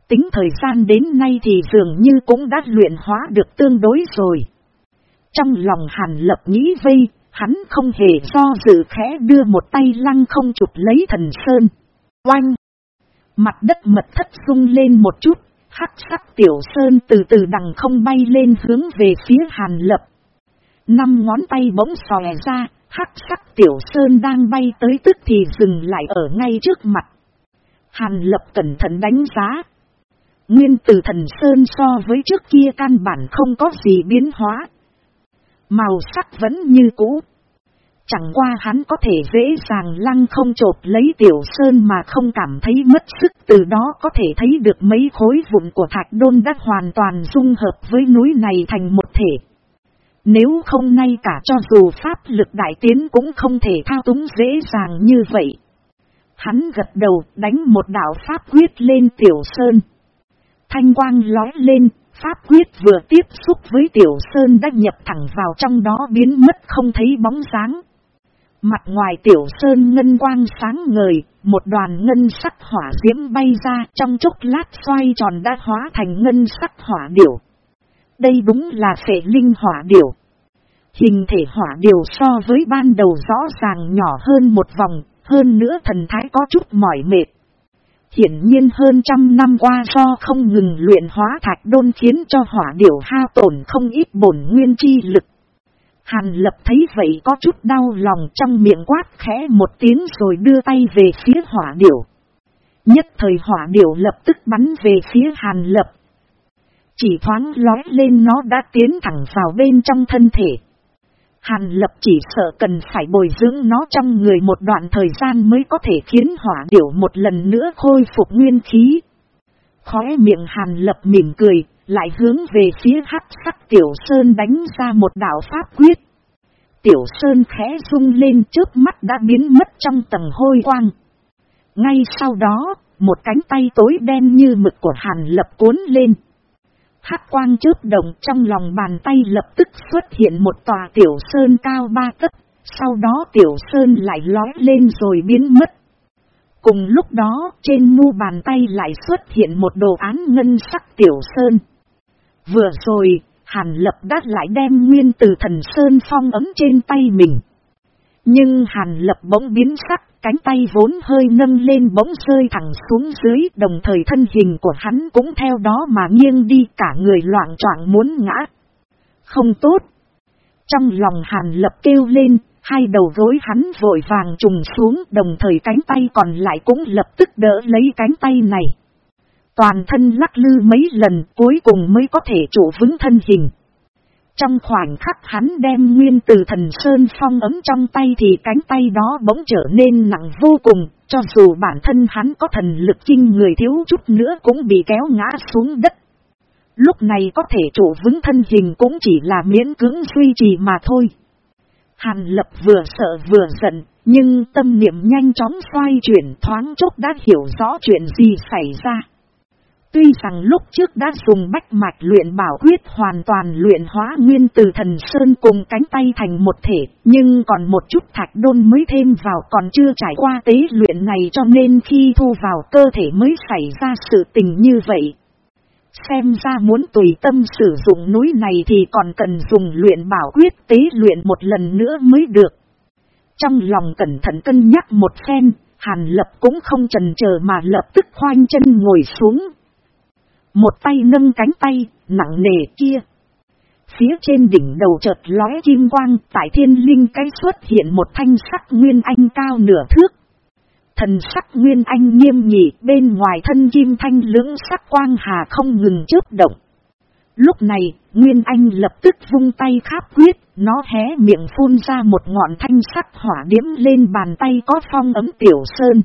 tính thời gian đến nay thì dường như cũng đã luyện hóa được tương đối rồi. Trong lòng hàn lập nghĩ vây, hắn không hề do dự khẽ đưa một tay lăng không chụp lấy thần sơn. Oanh! Mặt đất mật thất rung lên một chút, hắc sắc tiểu sơn từ từ đằng không bay lên hướng về phía hàn lập. Năm ngón tay bỗng xòe ra, hắc sắc tiểu sơn đang bay tới tức thì dừng lại ở ngay trước mặt. Hàn lập cẩn thận đánh giá. Nguyên từ thần sơn so với trước kia căn bản không có gì biến hóa. Màu sắc vẫn như cũ. Chẳng qua hắn có thể dễ dàng lăng không trột lấy tiểu sơn mà không cảm thấy mất sức từ đó có thể thấy được mấy khối vụn của thạch đôn đã hoàn toàn dung hợp với núi này thành một thể. Nếu không nay cả cho dù pháp lực đại tiến cũng không thể thao túng dễ dàng như vậy. Hắn gật đầu đánh một đạo pháp quyết lên tiểu sơn. Thanh quang lói lên, pháp quyết vừa tiếp xúc với tiểu sơn đã nhập thẳng vào trong đó biến mất không thấy bóng dáng. Mặt ngoài tiểu sơn ngân quang sáng ngời, một đoàn ngân sắc hỏa diễm bay ra trong chốc lát xoay tròn đã hóa thành ngân sắc hỏa điểu. Đây đúng là phệ linh hỏa điểu. Hình thể hỏa điểu so với ban đầu rõ ràng nhỏ hơn một vòng, hơn nữa thần thái có chút mỏi mệt. Hiển nhiên hơn trăm năm qua do không ngừng luyện hóa thạch đôn khiến cho hỏa điểu hao tổn không ít bổn nguyên chi lực. Hàn lập thấy vậy có chút đau lòng trong miệng quát khẽ một tiếng rồi đưa tay về phía hỏa điểu. Nhất thời hỏa điểu lập tức bắn về phía hàn lập. Chỉ thoáng lói lên nó đã tiến thẳng vào bên trong thân thể. Hàn lập chỉ sợ cần phải bồi dưỡng nó trong người một đoạn thời gian mới có thể khiến hỏa điểu một lần nữa khôi phục nguyên khí. Khóe miệng hàn lập mỉm cười, lại hướng về phía hắc sắc tiểu sơn đánh ra một đạo pháp quyết. Tiểu sơn khẽ rung lên trước mắt đã biến mất trong tầng hôi quang. Ngay sau đó, một cánh tay tối đen như mực của hàn lập cuốn lên. Hắc quang chớp động trong lòng bàn tay lập tức xuất hiện một tòa tiểu sơn cao ba tấc, sau đó tiểu sơn lại lói lên rồi biến mất. Cùng lúc đó, trên mu bàn tay lại xuất hiện một đồ án ngân sắc tiểu sơn. Vừa rồi, Hàn Lập đã lại đem nguyên từ thần sơn phong ấm trên tay mình. Nhưng Hàn Lập bỗng biến sắc, cánh tay vốn hơi nâng lên bỗng rơi thẳng xuống dưới, đồng thời thân hình của hắn cũng theo đó mà nghiêng đi cả người loạn trọng muốn ngã. Không tốt. Trong lòng Hàn Lập kêu lên, hai đầu gối hắn vội vàng trùng xuống, đồng thời cánh tay còn lại cũng lập tức đỡ lấy cánh tay này. Toàn thân lắc lư mấy lần cuối cùng mới có thể trụ vững thân hình. Trong khoảnh khắc hắn đem nguyên từ thần Sơn Phong ấm trong tay thì cánh tay đó bỗng trở nên nặng vô cùng, cho dù bản thân hắn có thần lực kinh người thiếu chút nữa cũng bị kéo ngã xuống đất. Lúc này có thể trụ vững thân hình cũng chỉ là miễn cưỡng duy trì mà thôi. Hàn lập vừa sợ vừa giận, nhưng tâm niệm nhanh chóng xoay chuyển thoáng chốc đã hiểu rõ chuyện gì xảy ra. Tuy rằng lúc trước đã dùng bách mạch luyện bảo quyết hoàn toàn luyện hóa nguyên từ thần sơn cùng cánh tay thành một thể, nhưng còn một chút thạch đôn mới thêm vào còn chưa trải qua tế luyện này cho nên khi thu vào cơ thể mới xảy ra sự tình như vậy. Xem ra muốn tùy tâm sử dụng núi này thì còn cần dùng luyện bảo quyết tế luyện một lần nữa mới được. Trong lòng cẩn thận cân nhắc một phen, Hàn Lập cũng không trần chờ mà lập tức khoanh chân ngồi xuống, một tay nâng cánh tay, nặng nề kia. Phía trên đỉnh đầu chợt lóe kim quang, tại thiên linh cái xuất hiện một thanh sắc nguyên anh cao nửa thước. Thần sắc nguyên anh nghiêm nhị bên ngoài thân kim thanh lưỡng sắc quang hà không ngừng chớp động. Lúc này, Nguyên Anh lập tức vung tay kháp quyết, nó hé miệng phun ra một ngọn thanh sắc hỏa điếm lên bàn tay có phong ấm tiểu sơn.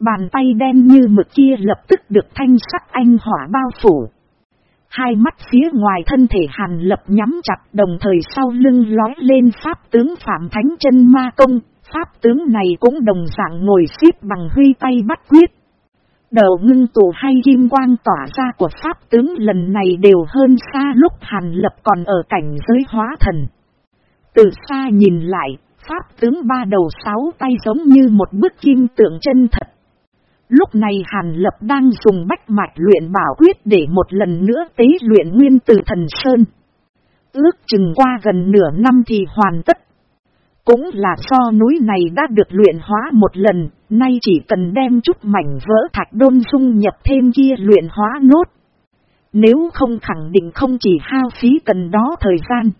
Bàn tay đen như mực kia lập tức được thanh sắc anh hỏa bao phủ. Hai mắt phía ngoài thân thể hàn lập nhắm chặt đồng thời sau lưng lói lên pháp tướng Phạm Thánh chân Ma Công. Pháp tướng này cũng đồng dạng ngồi xếp bằng huy tay bắt quyết. Đầu ngưng tụ hay kim quang tỏa ra của Pháp tướng lần này đều hơn xa lúc hàn lập còn ở cảnh giới hóa thần. Từ xa nhìn lại, Pháp tướng ba đầu sáu tay giống như một bức kim tượng chân thật. Lúc này Hàn Lập đang dùng bách mạch luyện bảo quyết để một lần nữa tế luyện nguyên từ thần Sơn. Ước chừng qua gần nửa năm thì hoàn tất. Cũng là do núi này đã được luyện hóa một lần, nay chỉ cần đem chút mảnh vỡ thạch đôn dung nhập thêm kia luyện hóa nốt. Nếu không khẳng định không chỉ hao phí cần đó thời gian.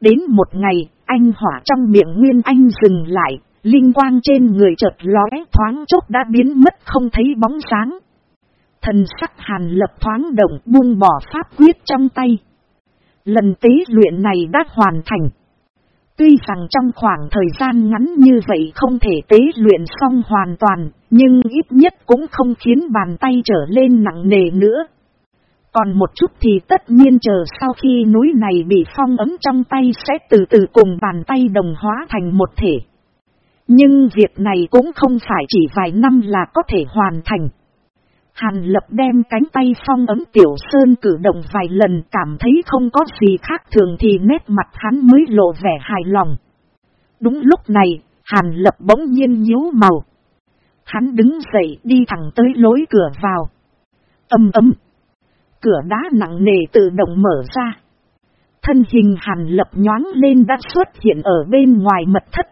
Đến một ngày, anh hỏa trong miệng Nguyên Anh dừng lại, linh quang trên người chợt lóe thoáng chốc đã biến mất không thấy bóng sáng. Thần sắc hàn lập thoáng động buông bỏ pháp quyết trong tay. Lần tế luyện này đã hoàn thành. Tuy rằng trong khoảng thời gian ngắn như vậy không thể tế luyện xong hoàn toàn, nhưng ít nhất cũng không khiến bàn tay trở lên nặng nề nữa. Còn một chút thì tất nhiên chờ sau khi núi này bị phong ấm trong tay sẽ từ từ cùng bàn tay đồng hóa thành một thể. Nhưng việc này cũng không phải chỉ vài năm là có thể hoàn thành. Hàn lập đem cánh tay phong ấm tiểu sơn cử động vài lần cảm thấy không có gì khác thường thì nét mặt hắn mới lộ vẻ hài lòng. Đúng lúc này, hàn lập bỗng nhiên nhíu màu. Hắn đứng dậy đi thẳng tới lối cửa vào. Âm ấm. Cửa đá nặng nề tự động mở ra. Thân hình hàn lập nhoáng lên đã xuất hiện ở bên ngoài mật thất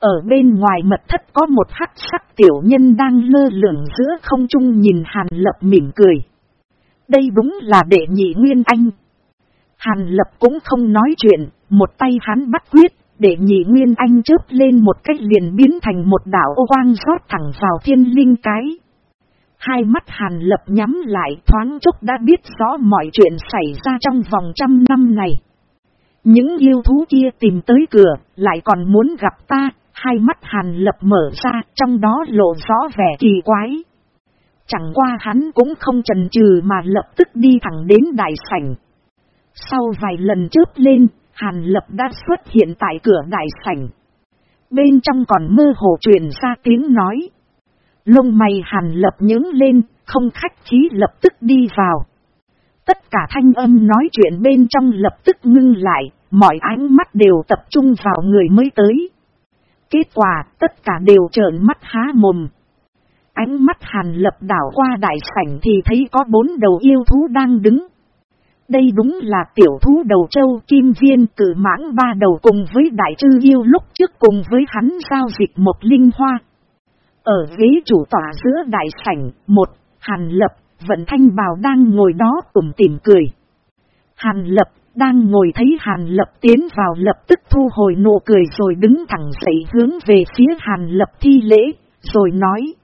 ở bên ngoài mật thất có một hắc sắc tiểu nhân đang lơ lửng giữa không trung nhìn Hàn Lập mỉm cười. Đây đúng là đệ nhị Nguyên Anh. Hàn Lập cũng không nói chuyện, một tay hắn bắt quyết, đệ nhị Nguyên Anh chớp lên một cách liền biến thành một đảo ô quang rót thẳng vào thiên linh cái. Hai mắt Hàn Lập nhắm lại thoáng chốc đã biết rõ mọi chuyện xảy ra trong vòng trăm năm này. Những yêu thú kia tìm tới cửa, lại còn muốn gặp ta, Hai mắt hàn lập mở ra, trong đó lộ rõ vẻ kỳ quái. Chẳng qua hắn cũng không chần chừ mà lập tức đi thẳng đến đại sảnh. Sau vài lần chớp lên, hàn lập đã xuất hiện tại cửa đại sảnh. Bên trong còn mơ hồ truyền ra tiếng nói. Lông mày hàn lập nhướng lên, không khách khí lập tức đi vào. Tất cả thanh âm nói chuyện bên trong lập tức ngưng lại, mọi ánh mắt đều tập trung vào người mới tới. Kết quả tất cả đều trợn mắt há mồm. Ánh mắt hàn lập đảo qua đại sảnh thì thấy có bốn đầu yêu thú đang đứng. Đây đúng là tiểu thú đầu châu kim viên cử mãng ba đầu cùng với đại trư yêu lúc trước cùng với hắn giao dịch một linh hoa. Ở ghế chủ tỏa giữa đại sảnh, một, hàn lập, vận thanh bào đang ngồi đó tủm tỉm cười. Hàn lập đang ngồi thấy Hàn Lập tiến vào lập tức thu hồi nụ cười rồi đứng thẳng dậy hướng về phía Hàn Lập thi lễ, rồi nói.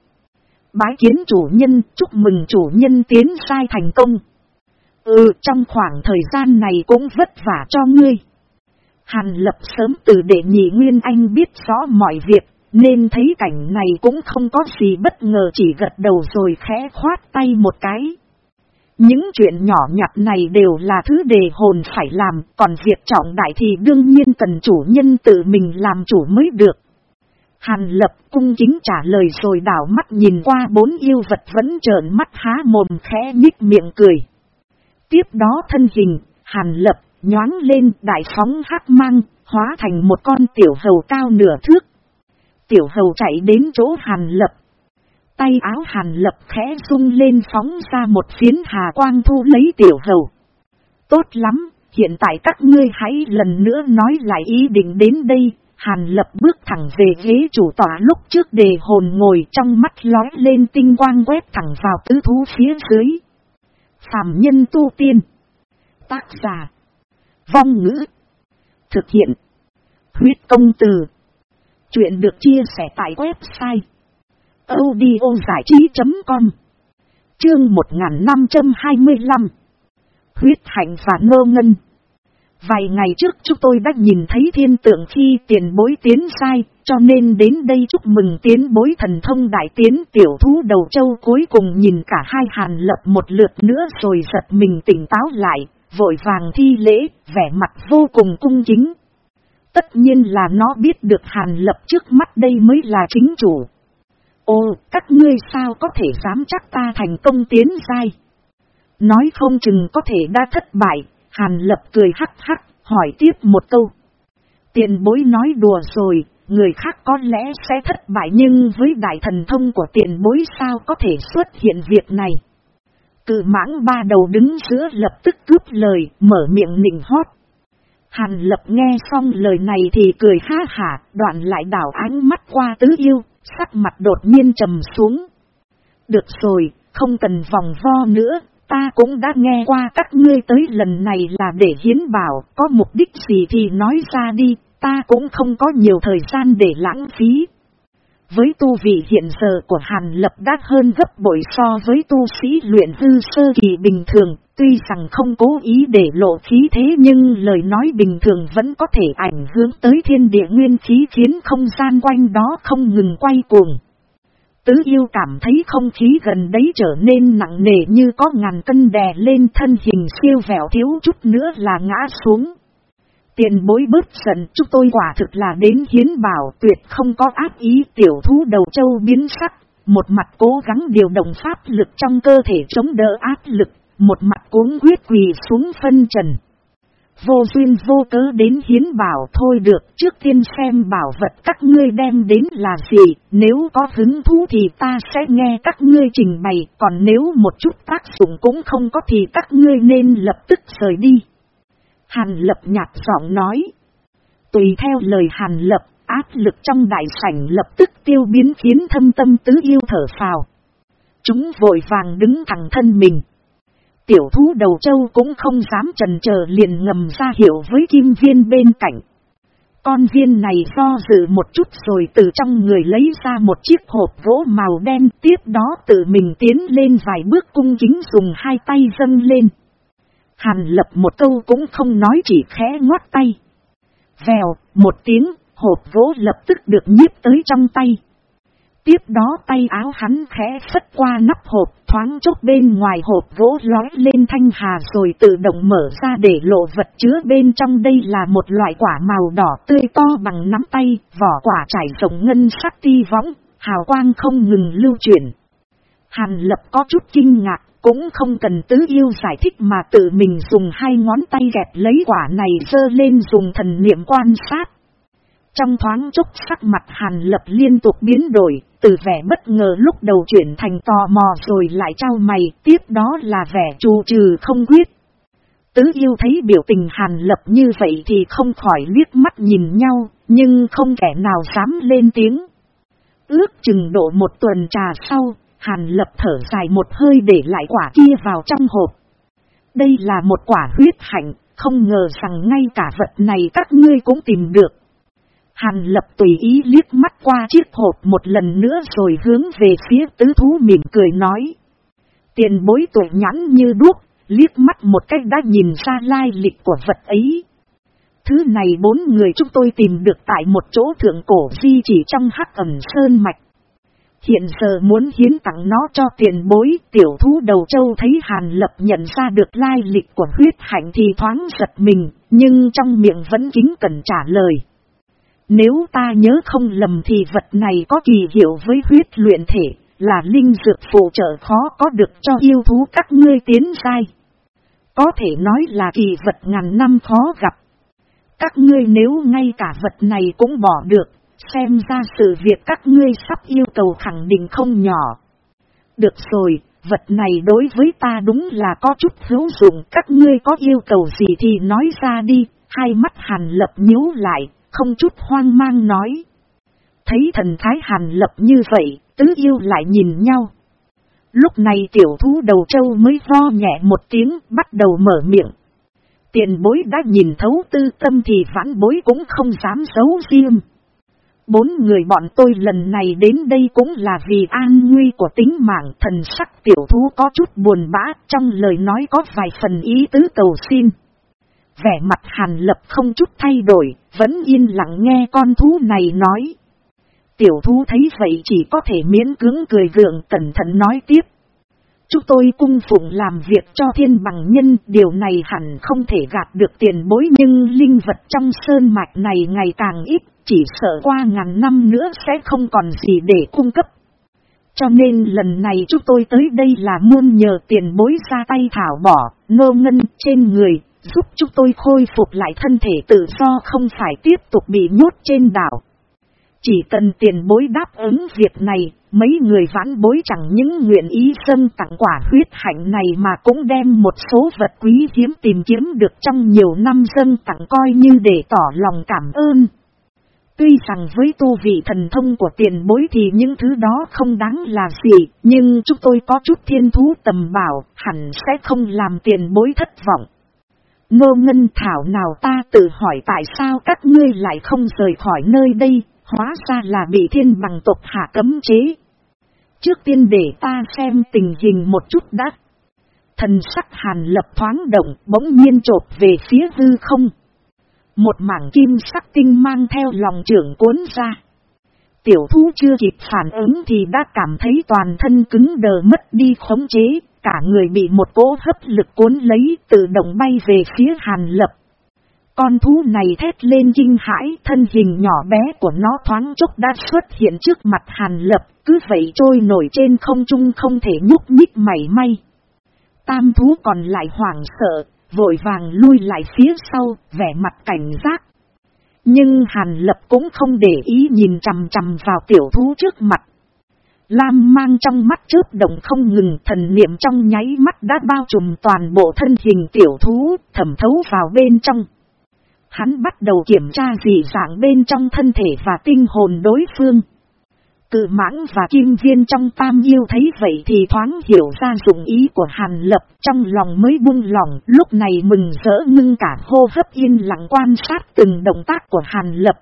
Bái kiến chủ nhân, chúc mừng chủ nhân tiến sai thành công. Ừ, trong khoảng thời gian này cũng vất vả cho ngươi. Hàn Lập sớm từ đệ nhị Nguyên Anh biết rõ mọi việc, nên thấy cảnh này cũng không có gì bất ngờ chỉ gật đầu rồi khẽ khoát tay một cái. Những chuyện nhỏ nhặt này đều là thứ đề hồn phải làm, còn việc trọng đại thì đương nhiên cần chủ nhân tự mình làm chủ mới được. Hàn lập cung chính trả lời rồi đảo mắt nhìn qua bốn yêu vật vẫn trợn mắt há mồm khẽ nhích miệng cười. Tiếp đó thân hình, hàn lập, nhoáng lên đại phóng hắc mang, hóa thành một con tiểu hầu cao nửa thước. Tiểu hầu chạy đến chỗ hàn lập, Tay áo hàn lập khẽ rung lên phóng ra một phiến hà quang thu lấy tiểu hầu. Tốt lắm, hiện tại các ngươi hãy lần nữa nói lại ý định đến đây. Hàn lập bước thẳng về ghế chủ tòa lúc trước đề hồn ngồi trong mắt lói lên tinh quang quét thẳng vào tứ thú phía dưới. Phạm nhân tu tiên. Tác giả. Vong ngữ. Thực hiện. Huyết công từ. Chuyện được chia sẻ tại website audio giải trí.com Chương 1525 Huyết hạnh và ngơ ngân Vài ngày trước chúng tôi đã nhìn thấy thiên tượng khi tiền bối tiến sai, cho nên đến đây chúc mừng tiến bối thần thông đại tiến tiểu thú đầu châu cuối cùng nhìn cả hai hàn lập một lượt nữa rồi giật mình tỉnh táo lại, vội vàng thi lễ, vẻ mặt vô cùng cung chính. Tất nhiên là nó biết được hàn lập trước mắt đây mới là chính chủ. Ô, các ngươi sao có thể dám chắc ta thành công tiến sai? Nói không chừng có thể đã thất bại, Hàn Lập cười hắc hắc, hỏi tiếp một câu. Tiền bối nói đùa rồi, người khác có lẽ sẽ thất bại nhưng với đại thần thông của tiền bối sao có thể xuất hiện việc này. Cự mãng ba đầu đứng giữa lập tức cướp lời, mở miệng nịnh hót. Hàn lập nghe xong lời này thì cười ha hả, đoạn lại đảo ánh mắt qua tứ yêu, sắc mặt đột nhiên trầm xuống. Được rồi, không cần vòng vo nữa, ta cũng đã nghe qua các ngươi tới lần này là để hiến bảo, có mục đích gì thì nói ra đi, ta cũng không có nhiều thời gian để lãng phí. Với tu vị hiện giờ của Hàn Lập đã hơn gấp bội so với tu sĩ luyện hư sơ kỳ bình thường, tuy rằng không cố ý để lộ khí thế nhưng lời nói bình thường vẫn có thể ảnh hưởng tới thiên địa nguyên khí khiến không gian quanh đó không ngừng quay cuồng. Tứ yêu cảm thấy không khí gần đấy trở nên nặng nề như có ngàn cân đè lên thân hình siêu vẹo thiếu chút nữa là ngã xuống. Tiền bối bớt giận chúng tôi quả thực là đến hiến bảo tuyệt không có áp ý tiểu thú đầu châu biến sắc. Một mặt cố gắng điều động pháp lực trong cơ thể chống đỡ áp lực, một mặt cuống quyết quỳ xuống phân trần. Vô duyên vô cớ đến hiến bảo thôi được trước tiên xem bảo vật các ngươi đem đến là gì, nếu có hứng thú thì ta sẽ nghe các ngươi trình bày, còn nếu một chút tác dụng cũng không có thì các ngươi nên lập tức rời đi. Hàn lập nhạt giọng nói. Tùy theo lời hàn lập, áp lực trong đại sảnh lập tức tiêu biến khiến thâm tâm tứ yêu thở phào. Chúng vội vàng đứng thẳng thân mình. Tiểu thú đầu châu cũng không dám trần chờ liền ngầm ra hiểu với kim viên bên cạnh. Con viên này do dự một chút rồi từ trong người lấy ra một chiếc hộp gỗ màu đen tiếp đó tự mình tiến lên vài bước cung kính dùng hai tay dâng lên. Hàn lập một câu cũng không nói chỉ khẽ ngoắt tay. Vèo, một tiếng, hộp gỗ lập tức được nhiếp tới trong tay. Tiếp đó tay áo hắn khẽ phất qua nắp hộp thoáng chốc bên ngoài hộp gỗ lói lên thanh hà rồi tự động mở ra để lộ vật chứa bên trong đây là một loại quả màu đỏ tươi to bằng nắm tay, vỏ quả trải rộng ngân sắc ti võng, hào quang không ngừng lưu chuyển. Hàn lập có chút kinh ngạc, cũng không cần tứ yêu giải thích mà tự mình dùng hai ngón tay gẹp lấy quả này dơ lên dùng thần niệm quan sát. Trong thoáng chốc sắc mặt hàn lập liên tục biến đổi, từ vẻ bất ngờ lúc đầu chuyển thành tò mò rồi lại trao mày, tiếp đó là vẻ trù trừ không quyết. Tứ yêu thấy biểu tình hàn lập như vậy thì không khỏi liếc mắt nhìn nhau, nhưng không kẻ nào dám lên tiếng. Ước chừng độ một tuần trà sau, hàn lập thở dài một hơi để lại quả kia vào trong hộp. Đây là một quả huyết hạnh, không ngờ rằng ngay cả vật này các ngươi cũng tìm được. Hàn lập tùy ý liếc mắt qua chiếc hộp một lần nữa rồi hướng về phía tứ thú mỉm cười nói. Tiền bối tuổi nhắn như đuốc, liếc mắt một cách đã nhìn ra lai lịch của vật ấy. Thứ này bốn người chúng tôi tìm được tại một chỗ thượng cổ di chỉ trong hắc ẩm sơn mạch. Hiện giờ muốn hiến tặng nó cho tiền bối, tiểu thú đầu châu thấy Hàn Lập nhận ra được lai lịch của huyết hạnh thì thoáng giật mình, nhưng trong miệng vẫn kính cẩn trả lời. Nếu ta nhớ không lầm thì vật này có kỳ hiệu với huyết luyện thể, là linh dược phụ trợ khó có được cho yêu thú các ngươi tiến sai. Có thể nói là kỳ vật ngàn năm khó gặp. Các ngươi nếu ngay cả vật này cũng bỏ được, xem ra sự việc các ngươi sắp yêu cầu khẳng định không nhỏ. Được rồi, vật này đối với ta đúng là có chút hữu dụng, các ngươi có yêu cầu gì thì nói ra đi, hai mắt hàn lập nhíu lại, không chút hoang mang nói. Thấy thần thái hàn lập như vậy, tứ yêu lại nhìn nhau. Lúc này tiểu thú đầu châu mới vo nhẹ một tiếng bắt đầu mở miệng. Tiền bối đã nhìn thấu tư tâm thì vãn bối cũng không dám giấu riêng. Bốn người bọn tôi lần này đến đây cũng là vì an nguy của tính mạng thần sắc tiểu thú có chút buồn bã trong lời nói có vài phần ý tứ cầu xin. Vẻ mặt hàn lập không chút thay đổi, vẫn yên lặng nghe con thú này nói. Tiểu thú thấy vậy chỉ có thể miễn cưỡng cười gượng cẩn thận nói tiếp. Chúng tôi cung phụng làm việc cho thiên bằng nhân, điều này hẳn không thể gạt được tiền bối nhưng linh vật trong sơn mạch này ngày càng ít, chỉ sợ qua ngàn năm nữa sẽ không còn gì để cung cấp. Cho nên lần này chúng tôi tới đây là muôn nhờ tiền bối ra tay thảo bỏ, nô ngân trên người, giúp chúng tôi khôi phục lại thân thể tự do không phải tiếp tục bị nhốt trên đảo. Chỉ cần tiền bối đáp ứng việc này, mấy người vãn bối chẳng những nguyện ý dâng tặng quả huyết hạnh này mà cũng đem một số vật quý hiếm tìm kiếm được trong nhiều năm dâng tặng coi như để tỏ lòng cảm ơn. Tuy rằng với tu vị thần thông của tiền bối thì những thứ đó không đáng là gì, nhưng chúng tôi có chút thiên thú tầm bảo, hẳn sẽ không làm tiền bối thất vọng. Ngô Ngân Thảo nào ta tự hỏi tại sao các ngươi lại không rời khỏi nơi đây, hóa ra là bị thiên bằng tộc hạ cấm chế. Trước tiên để ta xem tình hình một chút đã. Thần sắc hàn lập thoáng động bỗng nhiên trột về phía hư không. Một mảng kim sắc tinh mang theo lòng trưởng cuốn ra. Tiểu thú chưa kịp phản ứng thì đã cảm thấy toàn thân cứng đờ mất đi khống chế, cả người bị một cỗ hấp lực cuốn lấy tự động bay về phía hàn lập. Con thú này thét lên kinh hãi, thân hình nhỏ bé của nó thoáng chốc đã xuất hiện trước mặt hàn lập, cứ vậy trôi nổi trên không trung không thể nhúc nhích mảy may. Tam thú còn lại hoảng sợ, vội vàng lui lại phía sau, vẻ mặt cảnh giác. Nhưng Hàn Lập cũng không để ý nhìn chằm chằm vào tiểu thú trước mặt. Lam mang trong mắt chớp động không ngừng thần niệm trong nháy mắt đã bao trùm toàn bộ thân hình tiểu thú, thẩm thấu vào bên trong. Hắn bắt đầu kiểm tra dị dạng bên trong thân thể và tinh hồn đối phương. Cự mãng và kim viên trong tam yêu thấy vậy thì thoáng hiểu ra dụng ý của Hàn Lập trong lòng mới buông lòng lúc này mừng rỡ ngưng cả hô hấp yên lặng quan sát từng động tác của Hàn Lập.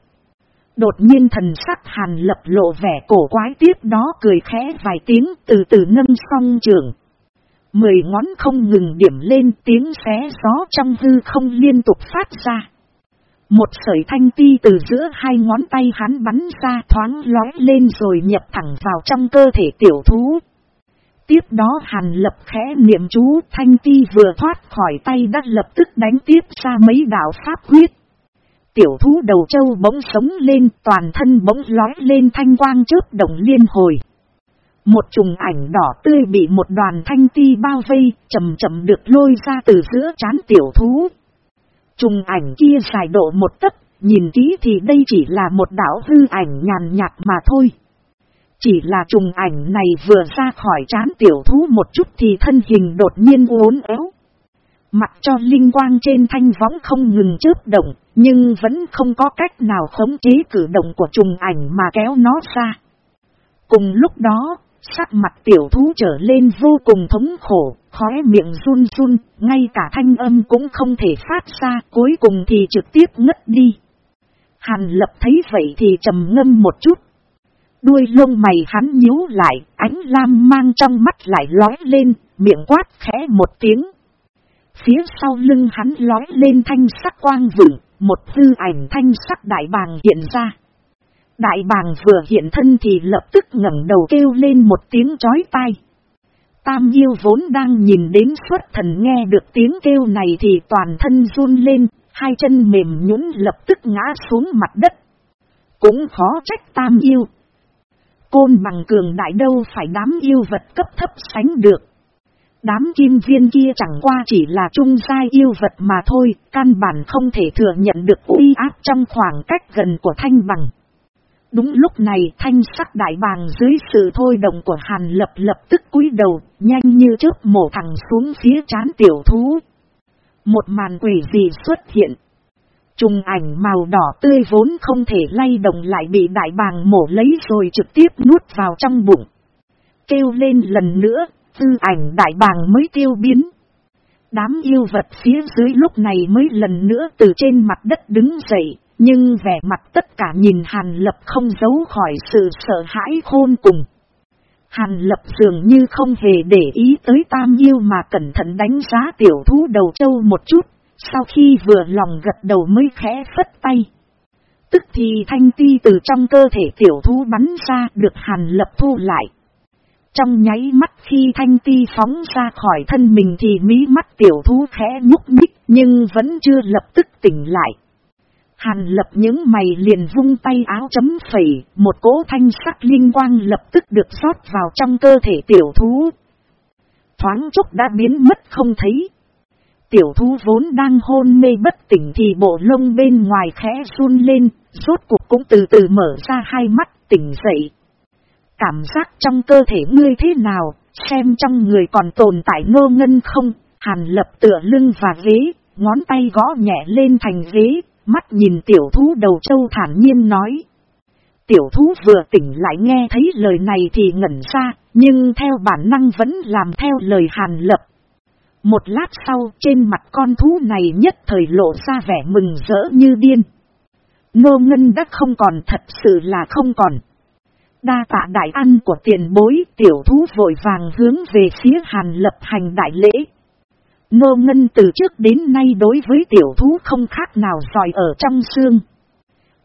Đột nhiên thần sắc Hàn Lập lộ vẻ cổ quái tiếp đó cười khẽ vài tiếng từ từ nâng song trường. Mười ngón không ngừng điểm lên tiếng xé gió trong hư không liên tục phát ra. Một sợi thanh ti từ giữa hai ngón tay hắn bắn ra thoáng lói lên rồi nhập thẳng vào trong cơ thể tiểu thú. Tiếp đó hàn lập khẽ niệm chú, thanh ti vừa thoát khỏi tay đã lập tức đánh tiếp ra mấy đạo pháp huyết. Tiểu thú đầu châu bỗng sống lên toàn thân bỗng lói lên thanh quang chớp động liên hồi. Một trùng ảnh đỏ tươi bị một đoàn thanh ti bao vây chậm chậm được lôi ra từ giữa chán tiểu thú. Trùng ảnh kia dài độ một tấc, nhìn kỹ thì đây chỉ là một đảo hư ảnh nhàn nhạt mà thôi. Chỉ là trùng ảnh này vừa ra khỏi chán tiểu thú một chút thì thân hình đột nhiên uốn éo. Mặc cho linh quang trên thanh võng không ngừng chớp động, nhưng vẫn không có cách nào khống chế cử động của trùng ảnh mà kéo nó ra. Cùng lúc đó, Sắc mặt tiểu thú trở lên vô cùng thống khổ, khóe miệng run run, ngay cả thanh âm cũng không thể phát ra, cuối cùng thì trực tiếp ngất đi. Hàn lập thấy vậy thì trầm ngâm một chút. Đuôi lông mày hắn nhíu lại, ánh lam mang trong mắt lại lói lên, miệng quát khẽ một tiếng. Phía sau lưng hắn lói lên thanh sắc quang vựng, một hư ảnh thanh sắc đại bàng hiện ra. Đại bàng vừa hiện thân thì lập tức ngẩng đầu kêu lên một tiếng chói tai. Tam yêu vốn đang nhìn đến xuất thần nghe được tiếng kêu này thì toàn thân run lên, hai chân mềm nhũn lập tức ngã xuống mặt đất. Cũng khó trách tam yêu. Côn bằng cường đại đâu phải đám yêu vật cấp thấp sánh được. Đám kim viên kia chẳng qua chỉ là trung giai yêu vật mà thôi, căn bản không thể thừa nhận được uy áp trong khoảng cách gần của thanh bằng. Đúng lúc này thanh sắc đại bàng dưới sự thôi động của hàn lập lập tức cúi đầu, nhanh như chớp mổ thẳng xuống phía chán tiểu thú. Một màn quỷ gì xuất hiện. Trùng ảnh màu đỏ tươi vốn không thể lay động lại bị đại bàng mổ lấy rồi trực tiếp nuốt vào trong bụng. Kêu lên lần nữa, tư ảnh đại bàng mới tiêu biến. Đám yêu vật phía dưới lúc này mới lần nữa từ trên mặt đất đứng dậy, nhưng vẻ mặt tất cả nhìn Hàn Lập không giấu khỏi sự sợ hãi khôn cùng. Hàn Lập dường như không hề để ý tới tam yêu mà cẩn thận đánh giá tiểu thú đầu châu một chút, sau khi vừa lòng gật đầu mới khẽ phất tay. Tức thì thanh ti từ trong cơ thể tiểu thú bắn ra được Hàn Lập thu lại. Trong nháy mắt khi thanh ti phóng ra khỏi thân mình thì mí mắt tiểu thú khẽ nhúc nhích nhưng vẫn chưa lập tức tỉnh lại. Hàn lập những mày liền vung tay áo chấm phẩy, một cỗ thanh sắc linh quang lập tức được rót vào trong cơ thể tiểu thú. Thoáng chốc đã biến mất không thấy. tiểu thú vốn đang hôn mê bất tỉnh thì bộ lông bên ngoài khẽ run lên, rốt cuộc cũng từ từ mở ra hai mắt tỉnh dậy. Cảm giác trong cơ thể ngươi thế nào, xem trong người còn tồn tại ngô ngân không, hàn lập tựa lưng và ghế, ngón tay gõ nhẹ lên thành ghế, mắt nhìn tiểu thú đầu châu thản nhiên nói. Tiểu thú vừa tỉnh lại nghe thấy lời này thì ngẩn ra, nhưng theo bản năng vẫn làm theo lời hàn lập. Một lát sau trên mặt con thú này nhất thời lộ ra vẻ mừng rỡ như điên. Nô ngân đã không còn thật sự là không còn. Đa tạ đại ăn của tiền bối tiểu thú vội vàng hướng về phía hàn lập hành đại lễ. Nô ngân từ trước đến nay đối với tiểu thú không khác nào giỏi ở trong xương.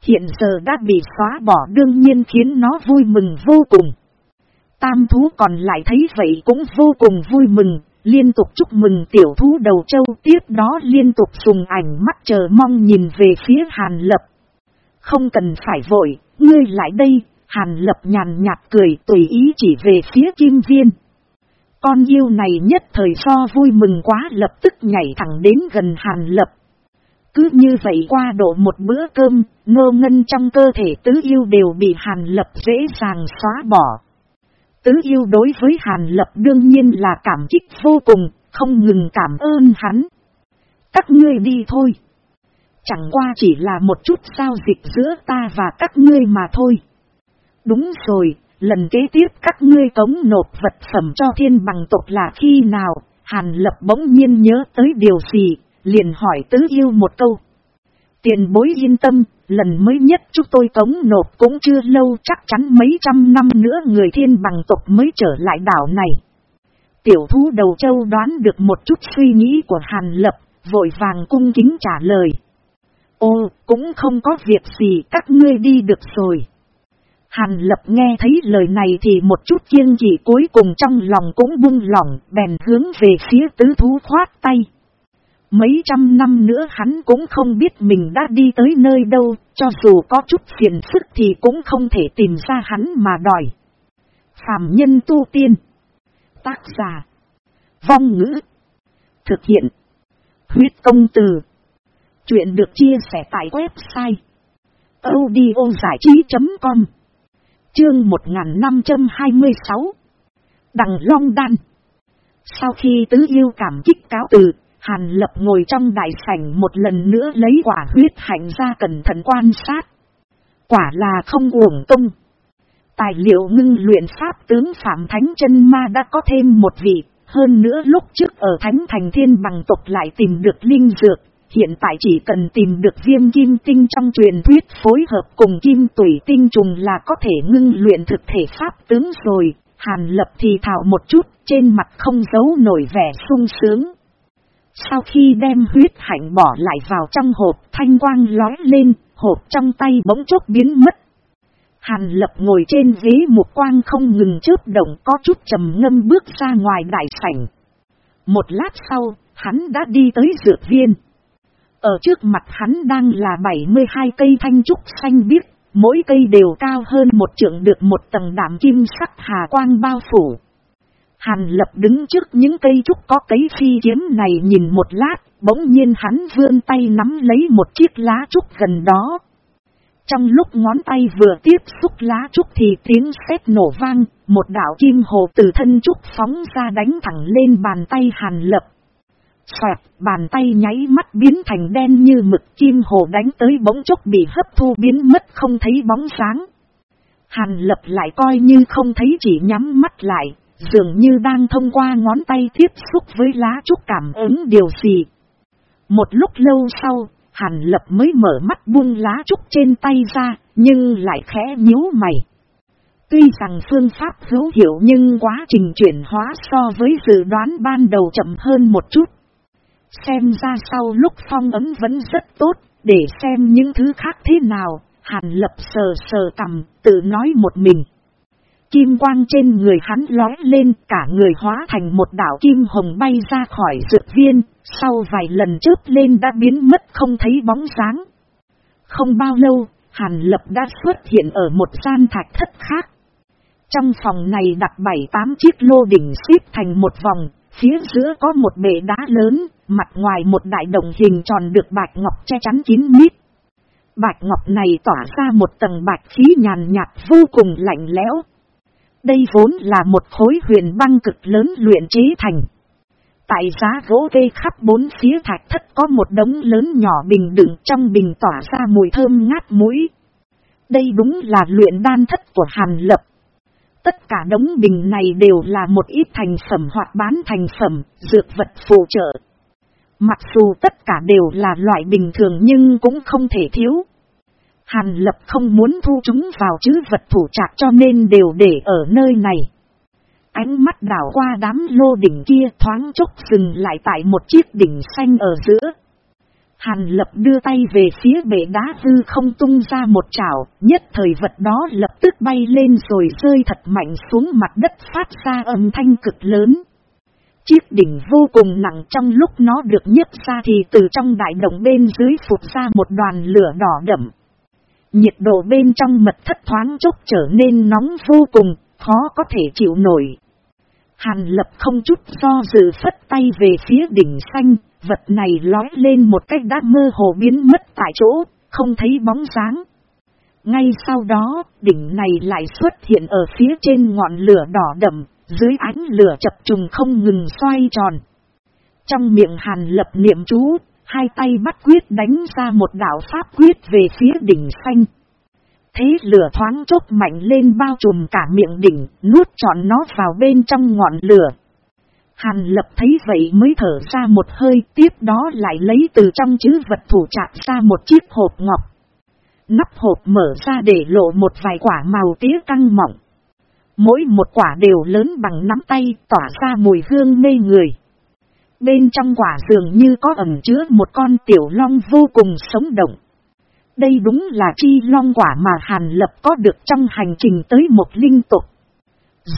Hiện giờ đã bị xóa bỏ đương nhiên khiến nó vui mừng vô cùng. Tam thú còn lại thấy vậy cũng vô cùng vui mừng, liên tục chúc mừng tiểu thú đầu châu tiếp đó liên tục dùng ảnh mắt chờ mong nhìn về phía Hàn Lập. Không cần phải vội, ngươi lại đây, Hàn Lập nhàn nhạt cười tùy ý chỉ về phía Kim Viên. Con yêu này nhất thời so vui mừng quá lập tức nhảy thẳng đến gần Hàn Lập. Cứ như vậy qua độ một bữa cơm, ngô ngân trong cơ thể tứ yêu đều bị Hàn Lập dễ dàng xóa bỏ. Tứ yêu đối với Hàn Lập đương nhiên là cảm kích vô cùng, không ngừng cảm ơn hắn. Các ngươi đi thôi. Chẳng qua chỉ là một chút giao dịch giữa ta và các ngươi mà thôi. Đúng rồi, lần kế tiếp các ngươi cống nộp vật phẩm cho thiên bằng tộc là khi nào, Hàn Lập bỗng nhiên nhớ tới điều gì, liền hỏi tứ yêu một câu. Tiền bối yên tâm, lần mới nhất chúng tôi cống nộp cũng chưa lâu chắc chắn mấy trăm năm nữa người thiên bằng tộc mới trở lại đảo này. Tiểu thú đầu châu đoán được một chút suy nghĩ của Hàn Lập, vội vàng cung kính trả lời. Ô, cũng không có việc gì các ngươi đi được rồi. Hàn Lập nghe thấy lời này thì một chút kiêng dị cuối cùng trong lòng cũng buông lỏng, bèn hướng về phía tứ thú khoát tay. Mấy trăm năm nữa hắn cũng không biết mình đã đi tới nơi đâu, cho dù có chút phiền sức thì cũng không thể tìm ra hắn mà đòi. Phạm nhân tu tiên. Tác giả. Vong ngữ. Thực hiện. Huyết công từ. Chuyện được chia sẻ tại website. audiozảichí.com Chương 1526 Đằng Long Đan Sau khi tứ yêu cảm kích cáo từ, Hàn lập ngồi trong đại sảnh một lần nữa lấy quả huyết hạnh ra cẩn thận quan sát. Quả là không uổng công. Tài liệu ngưng luyện pháp tướng Phạm Thánh chân Ma đã có thêm một vị, hơn nữa lúc trước ở Thánh Thành Thiên bằng tộc lại tìm được linh dược, hiện tại chỉ cần tìm được viêm kim tinh trong truyền thuyết phối hợp cùng kim tủy tinh trùng là có thể ngưng luyện thực thể pháp tướng rồi. Hàn lập thì thảo một chút, trên mặt không giấu nổi vẻ sung sướng. Sau khi đem huyết hạnh bỏ lại vào trong hộp thanh quang lói lên, hộp trong tay bỗng chốc biến mất. Hàn lập ngồi trên ghế một quang không ngừng chớp động có chút trầm ngâm bước ra ngoài đại sảnh. Một lát sau, hắn đã đi tới dược viên. Ở trước mặt hắn đang là 72 cây thanh trúc xanh biếc, mỗi cây đều cao hơn một trượng được một tầng đảm kim sắc hà quang bao phủ. Hàn lập đứng trước những cây trúc có cấy phi kiếm này nhìn một lát, bỗng nhiên hắn vươn tay nắm lấy một chiếc lá trúc gần đó. Trong lúc ngón tay vừa tiếp xúc lá trúc thì tiếng sét nổ vang, một đạo kim hồ từ thân trúc phóng ra đánh thẳng lên bàn tay hàn lập. Xoẹt, bàn tay nháy mắt biến thành đen như mực chim hồ đánh tới bỗng chốc bị hấp thu biến mất không thấy bóng sáng. Hàn lập lại coi như không thấy chỉ nhắm mắt lại, dường như đang thông qua ngón tay tiếp xúc với lá trúc cảm ứng điều gì. Một lúc lâu sau, Hàn Lập mới mở mắt buông lá trúc trên tay ra, nhưng lại khẽ nhíu mày. Tuy rằng phương pháp hữu hiệu nhưng quá trình chuyển hóa so với dự đoán ban đầu chậm hơn một chút. Xem ra sau lúc phong ấm vẫn rất tốt, để xem những thứ khác thế nào, Hàn Lập sờ sờ cầm, tự nói một mình. Kim quang trên người hắn lói lên cả người hóa thành một đảo kim hồng bay ra khỏi dược viên, sau vài lần chớp lên đã biến mất không thấy bóng sáng. Không bao lâu, Hàn Lập đã xuất hiện ở một gian thạch thất khác. Trong phòng này đặt bảy tám chiếc lô đỉnh xếp thành một vòng, Phía giữa có một bể đá lớn, mặt ngoài một đại đồng hình tròn được bạch ngọc che chắn kín mít. Bạch ngọc này tỏa ra một tầng bạch khí nhàn nhạt vô cùng lạnh lẽo. Đây vốn là một khối huyền băng cực lớn luyện chế thành. Tại giá gỗ vê khắp bốn phía thạch thất có một đống lớn nhỏ bình đựng trong bình tỏa ra mùi thơm ngát mũi. Đây đúng là luyện đan thất của Hàn Lập. Tất cả đống bình này đều là một ít thành phẩm hoặc bán thành phẩm, dược vật phụ trợ. Mặc dù tất cả đều là loại bình thường nhưng cũng không thể thiếu. Hàn Lập không muốn thu chúng vào chứ vật thủ trạc cho nên đều để ở nơi này. Ánh mắt đảo qua đám lô đỉnh kia thoáng chốc dừng lại tại một chiếc đỉnh xanh ở giữa. Hàn lập đưa tay về phía bể đá hư không tung ra một chảo, nhất thời vật đó lập tức bay lên rồi rơi thật mạnh xuống mặt đất phát ra âm thanh cực lớn. Chiếc đỉnh vô cùng nặng trong lúc nó được nhấc ra thì từ trong đại động bên dưới phụt ra một đoàn lửa đỏ đậm. Nhiệt độ bên trong mật thất thoáng chốc trở nên nóng vô cùng, khó có thể chịu nổi. Hàn lập không chút do dự phất tay về phía đỉnh xanh, vật này lói lên một cách đã mơ hồ biến mất tại chỗ, không thấy bóng dáng. Ngay sau đó, đỉnh này lại xuất hiện ở phía trên ngọn lửa đỏ đậm, dưới ánh lửa chập trùng không ngừng xoay tròn. Trong miệng hàn lập niệm chú, hai tay bắt quyết đánh ra một đạo pháp quyết về phía đỉnh xanh. Thế lửa thoáng chốc mạnh lên bao trùm cả miệng đỉnh, nuốt trọn nó vào bên trong ngọn lửa. Hàn lập thấy vậy mới thở ra một hơi, tiếp đó lại lấy từ trong chữ vật thủ chạm ra một chiếc hộp ngọc. Nắp hộp mở ra để lộ một vài quả màu tía căng mỏng. Mỗi một quả đều lớn bằng nắm tay, tỏa ra mùi hương mê người. Bên trong quả dường như có ẩm chứa một con tiểu long vô cùng sống động. Đây đúng là chi long quả mà Hàn Lập có được trong hành trình tới một linh tục.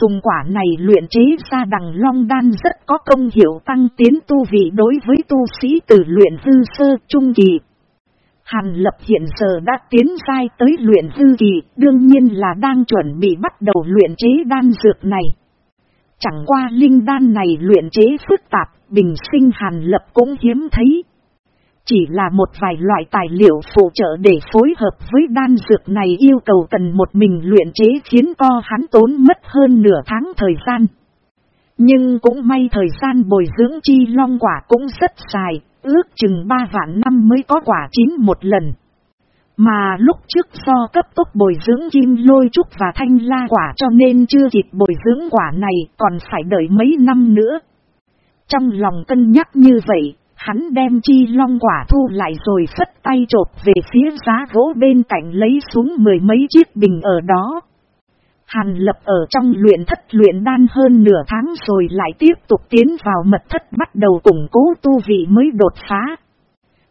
Dùng quả này luyện chế ra đằng long đan rất có công hiệu tăng tiến tu vị đối với tu sĩ từ luyện hư sơ trung kỳ. Hàn Lập hiện giờ đã tiến sai tới luyện hư kỳ, đương nhiên là đang chuẩn bị bắt đầu luyện chế đan dược này. Chẳng qua linh đan này luyện chế phức tạp, bình sinh Hàn Lập cũng hiếm thấy. Chỉ là một vài loại tài liệu phụ trợ để phối hợp với đan dược này yêu cầu cần một mình luyện chế khiến co hắn tốn mất hơn nửa tháng thời gian. Nhưng cũng may thời gian bồi dưỡng chi long quả cũng rất dài, ước chừng ba vạn năm mới có quả chín một lần. Mà lúc trước do cấp tốc bồi dưỡng kim lôi trúc và thanh la quả cho nên chưa kịp bồi dưỡng quả này còn phải đợi mấy năm nữa. Trong lòng cân nhắc như vậy, Hắn đem chi long quả thu lại rồi phất tay trột về phía giá gỗ bên cạnh lấy xuống mười mấy chiếc bình ở đó. Hàn lập ở trong luyện thất luyện đan hơn nửa tháng rồi lại tiếp tục tiến vào mật thất bắt đầu củng cố tu vị mới đột phá.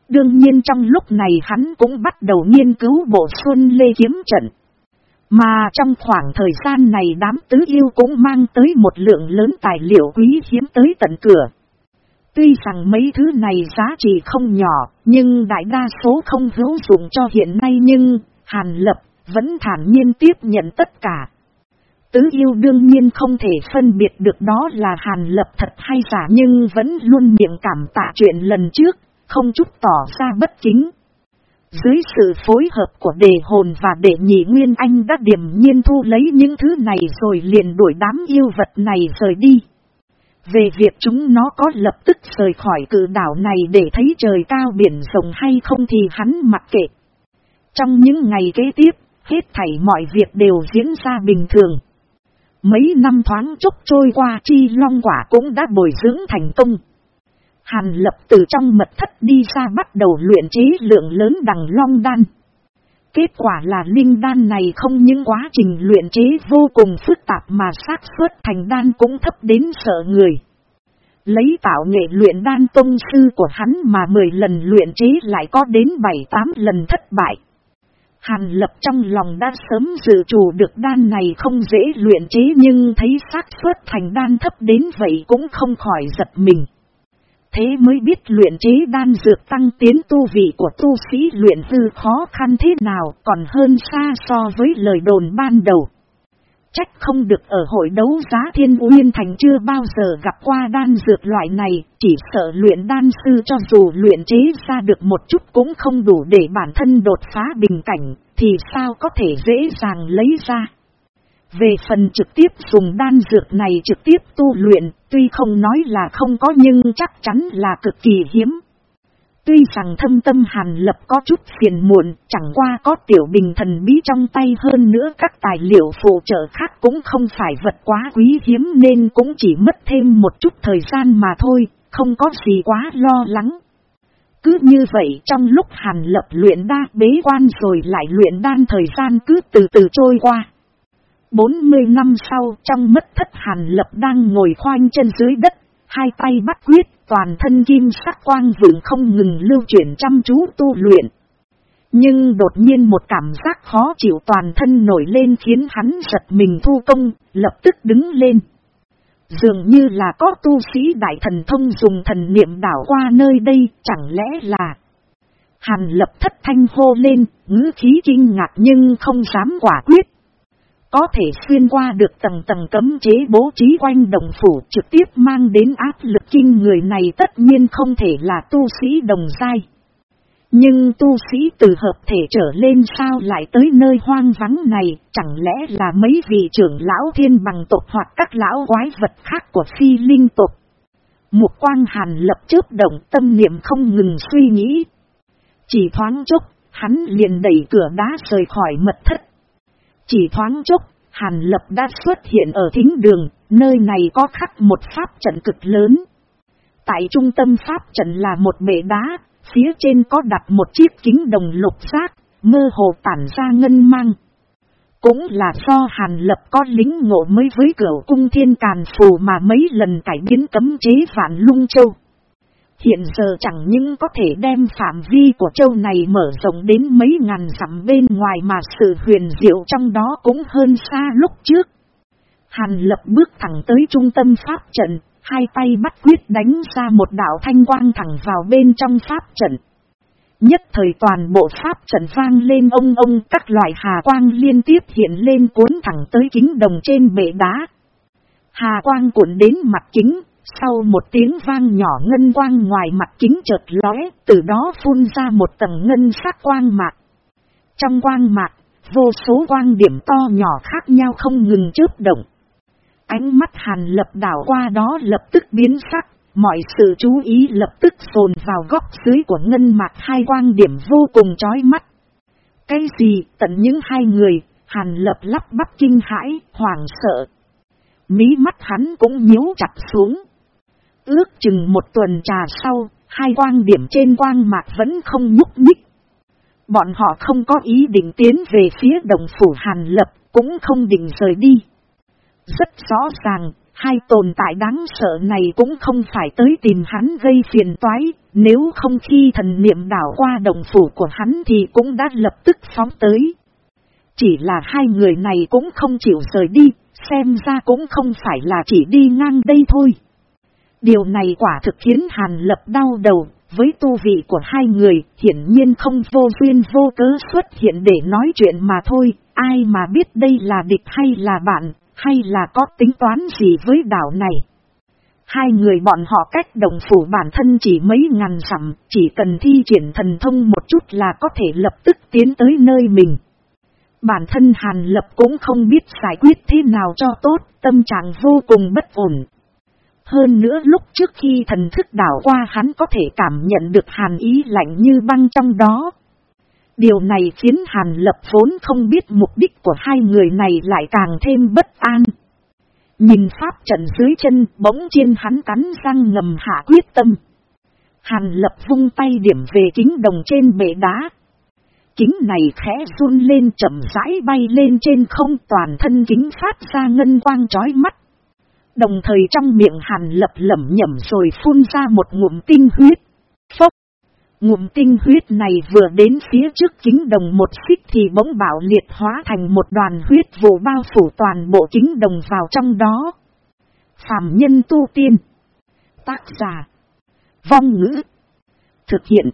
Đương nhiên trong lúc này hắn cũng bắt đầu nghiên cứu bộ xuân lê kiếm trận. Mà trong khoảng thời gian này đám tứ yêu cũng mang tới một lượng lớn tài liệu quý hiếm tới tận cửa. Tuy rằng mấy thứ này giá trị không nhỏ, nhưng đại đa số không hữu dụng cho hiện nay nhưng, Hàn Lập vẫn thản nhiên tiếp nhận tất cả. Tứ yêu đương nhiên không thể phân biệt được đó là Hàn Lập thật hay giả nhưng vẫn luôn miệng cảm tạ chuyện lần trước, không chút tỏ ra bất chính Dưới sự phối hợp của đề hồn và đệ nhị nguyên anh đã điểm nhiên thu lấy những thứ này rồi liền đuổi đám yêu vật này rời đi. Về việc chúng nó có lập tức rời khỏi cử đảo này để thấy trời cao biển rộng hay không thì hắn mặc kệ. Trong những ngày kế tiếp, hết thảy mọi việc đều diễn ra bình thường. Mấy năm thoáng chốc trôi qua chi long quả cũng đã bồi dưỡng thành công. Hàn lập từ trong mật thất đi ra bắt đầu luyện chế lượng lớn đằng long đan. Kết quả là linh đan này không những quá trình luyện chế vô cùng phức tạp mà xác suất thành đan cũng thấp đến sợ người. Lấy tạo nghệ luyện đan tông sư của hắn mà 10 lần luyện chế lại có đến 7-8 lần thất bại. Hàn lập trong lòng đã sớm dự chủ được đan này không dễ luyện chế nhưng thấy xác suất thành đan thấp đến vậy cũng không khỏi giật mình. Thế mới biết luyện chế đan dược tăng tiến tu vị của tu sĩ luyện hư khó khăn thế nào còn hơn xa so với lời đồn ban đầu. Trách không được ở hội đấu giá thiên uyên thành chưa bao giờ gặp qua đan dược loại này, chỉ sợ luyện đan sư cho dù luyện chế ra được một chút cũng không đủ để bản thân đột phá bình cảnh, thì sao có thể dễ dàng lấy ra. Về phần trực tiếp dùng đan dược này trực tiếp tu luyện, tuy không nói là không có nhưng chắc chắn là cực kỳ hiếm. Tuy rằng thâm tâm hàn lập có chút phiền muộn, chẳng qua có tiểu bình thần bí trong tay hơn nữa các tài liệu phụ trợ khác cũng không phải vật quá quý hiếm nên cũng chỉ mất thêm một chút thời gian mà thôi, không có gì quá lo lắng. Cứ như vậy trong lúc hàn lập luyện đa bế quan rồi lại luyện đan thời gian cứ từ từ trôi qua. 40 năm sau trong mất thất hàn lập đang ngồi khoanh chân dưới đất, hai tay bắt quyết, toàn thân kim sắc quang vượng không ngừng lưu chuyển chăm chú tu luyện. Nhưng đột nhiên một cảm giác khó chịu toàn thân nổi lên khiến hắn giật mình thu công, lập tức đứng lên. Dường như là có tu sĩ đại thần thông dùng thần niệm đảo qua nơi đây, chẳng lẽ là... Hàn lập thất thanh hô lên, ngữ khí kinh ngạc nhưng không dám quả quyết. Có thể xuyên qua được tầng tầng cấm chế bố trí quanh đồng phủ trực tiếp mang đến áp lực kinh người này tất nhiên không thể là tu sĩ đồng giai. Nhưng tu sĩ từ hợp thể trở lên sao lại tới nơi hoang vắng này, chẳng lẽ là mấy vị trưởng lão thiên bằng tộc hoặc các lão quái vật khác của phi linh tộc. Một quang hàn lập chớp động tâm niệm không ngừng suy nghĩ. Chỉ thoáng chốc, hắn liền đẩy cửa đá rời khỏi mật thất. Chỉ thoáng chốc, Hàn Lập đã xuất hiện ở thính đường, nơi này có khắc một pháp trận cực lớn. Tại trung tâm pháp trận là một bể đá, phía trên có đặt một chiếc kính đồng lục giác, mơ hồ tản ra ngân mang. Cũng là do Hàn Lập có lính ngộ mới với cửa cung thiên càn phù mà mấy lần cải biến cấm chế vạn lung châu. Hiện giờ chẳng những có thể đem phạm vi của châu này mở rộng đến mấy ngàn dặm bên ngoài mà sự huyền diệu trong đó cũng hơn xa lúc trước. Hàn lập bước thẳng tới trung tâm pháp trận, hai tay bắt quyết đánh ra một đạo thanh quang thẳng vào bên trong pháp trận. Nhất thời toàn bộ pháp trận vang lên ông ông các loại hà quang liên tiếp hiện lên cuốn thẳng tới kính đồng trên bệ đá. Hà quang cuộn đến mặt kính, sau một tiếng vang nhỏ ngân quang ngoài mặt kính chợt lóe, từ đó phun ra một tầng ngân sắc quang mạc. Trong quang mạc, vô số quang điểm to nhỏ khác nhau không ngừng chớp động. Ánh mắt hàn lập đảo qua đó lập tức biến sắc, mọi sự chú ý lập tức dồn vào góc dưới của ngân mạc hai quang điểm vô cùng chói mắt. Cái gì tận những hai người, hàn lập lắp bắp kinh hãi, hoảng sợ. Mí mắt hắn cũng nhíu chặt xuống. Ước chừng một tuần trà sau, hai quang điểm trên quang mạc vẫn không nhúc nhích. Bọn họ không có ý định tiến về phía đồng phủ Hàn Lập, cũng không định rời đi. Rất rõ ràng, hai tồn tại đáng sợ này cũng không phải tới tìm hắn gây phiền toái, nếu không khi thần niệm đảo qua đồng phủ của hắn thì cũng đã lập tức phóng tới. Chỉ là hai người này cũng không chịu rời đi, xem ra cũng không phải là chỉ đi ngang đây thôi. Điều này quả thực khiến Hàn Lập đau đầu, với tu vị của hai người, hiển nhiên không vô duyên vô cớ xuất hiện để nói chuyện mà thôi, ai mà biết đây là địch hay là bạn, hay là có tính toán gì với đảo này. Hai người bọn họ cách đồng phủ bản thân chỉ mấy ngàn sẵm, chỉ cần thi triển thần thông một chút là có thể lập tức tiến tới nơi mình. Bản thân Hàn Lập cũng không biết giải quyết thế nào cho tốt, tâm trạng vô cùng bất ổn. Hơn nữa lúc trước khi thần thức đảo qua hắn có thể cảm nhận được hàn ý lạnh như băng trong đó. Điều này khiến hàn lập vốn không biết mục đích của hai người này lại càng thêm bất an. Nhìn pháp trận dưới chân, bỗng chiên hắn cắn răng ngầm hạ quyết tâm. Hàn lập vung tay điểm về kính đồng trên bể đá. Kính này khẽ run lên chậm rãi bay lên trên không, toàn thân kính phát ra ngân quang chói mắt. Đồng thời trong miệng hàn lập lẩm nhẩm rồi phun ra một ngụm tinh huyết. Phốc! Ngụm tinh huyết này vừa đến phía trước chính đồng một xích thì bỗng bảo liệt hóa thành một đoàn huyết vụ bao phủ toàn bộ chính đồng vào trong đó. Phạm nhân tu tiên. Tác giả. Vong ngữ. Thực hiện.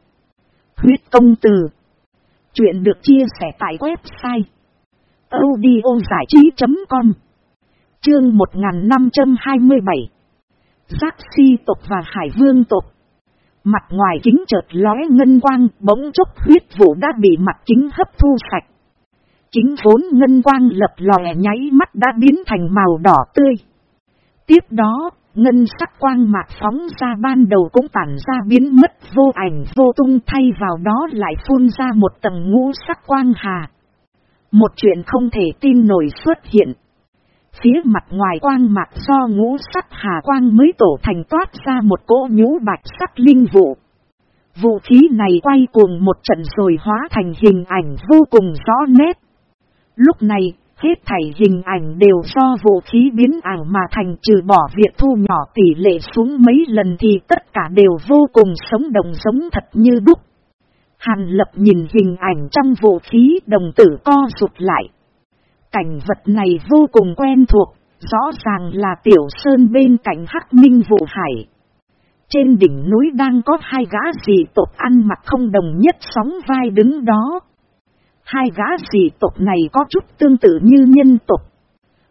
Huyết công từ. Chuyện được chia sẻ tại website. audiozải trí.com Chương 1527 Giác si tộc và hải vương tộc Mặt ngoài kính chợt lóe ngân quang bỗng chốc huyết vụ đã bị mặt kính hấp thu sạch. Chính vốn ngân quang lập lòe nháy mắt đã biến thành màu đỏ tươi. Tiếp đó, ngân sắc quang mạc phóng ra ban đầu cũng tản ra biến mất vô ảnh vô tung thay vào đó lại phun ra một tầng ngũ sắc quang hà. Một chuyện không thể tin nổi xuất hiện. Phía mặt ngoài quang mạc do ngũ sắc hà quang mới tổ thành toát ra một cỗ nhũ bạch sắc linh vụ. Vũ khí này quay cuồng một trận rồi hóa thành hình ảnh vô cùng rõ nét. Lúc này, hết thảy hình ảnh đều do vũ khí biến ảo mà thành trừ bỏ việc thu nhỏ tỷ lệ xuống mấy lần thì tất cả đều vô cùng sống động giống thật như đúc. Hàn lập nhìn hình ảnh trong vũ khí đồng tử co rụt lại. Cảnh vật này vô cùng quen thuộc, rõ ràng là tiểu sơn bên cạnh hắc minh vụ hải. Trên đỉnh núi đang có hai gã dị tộc ăn mặc không đồng nhất sóng vai đứng đó. Hai gã dị tộc này có chút tương tự như nhân tộc.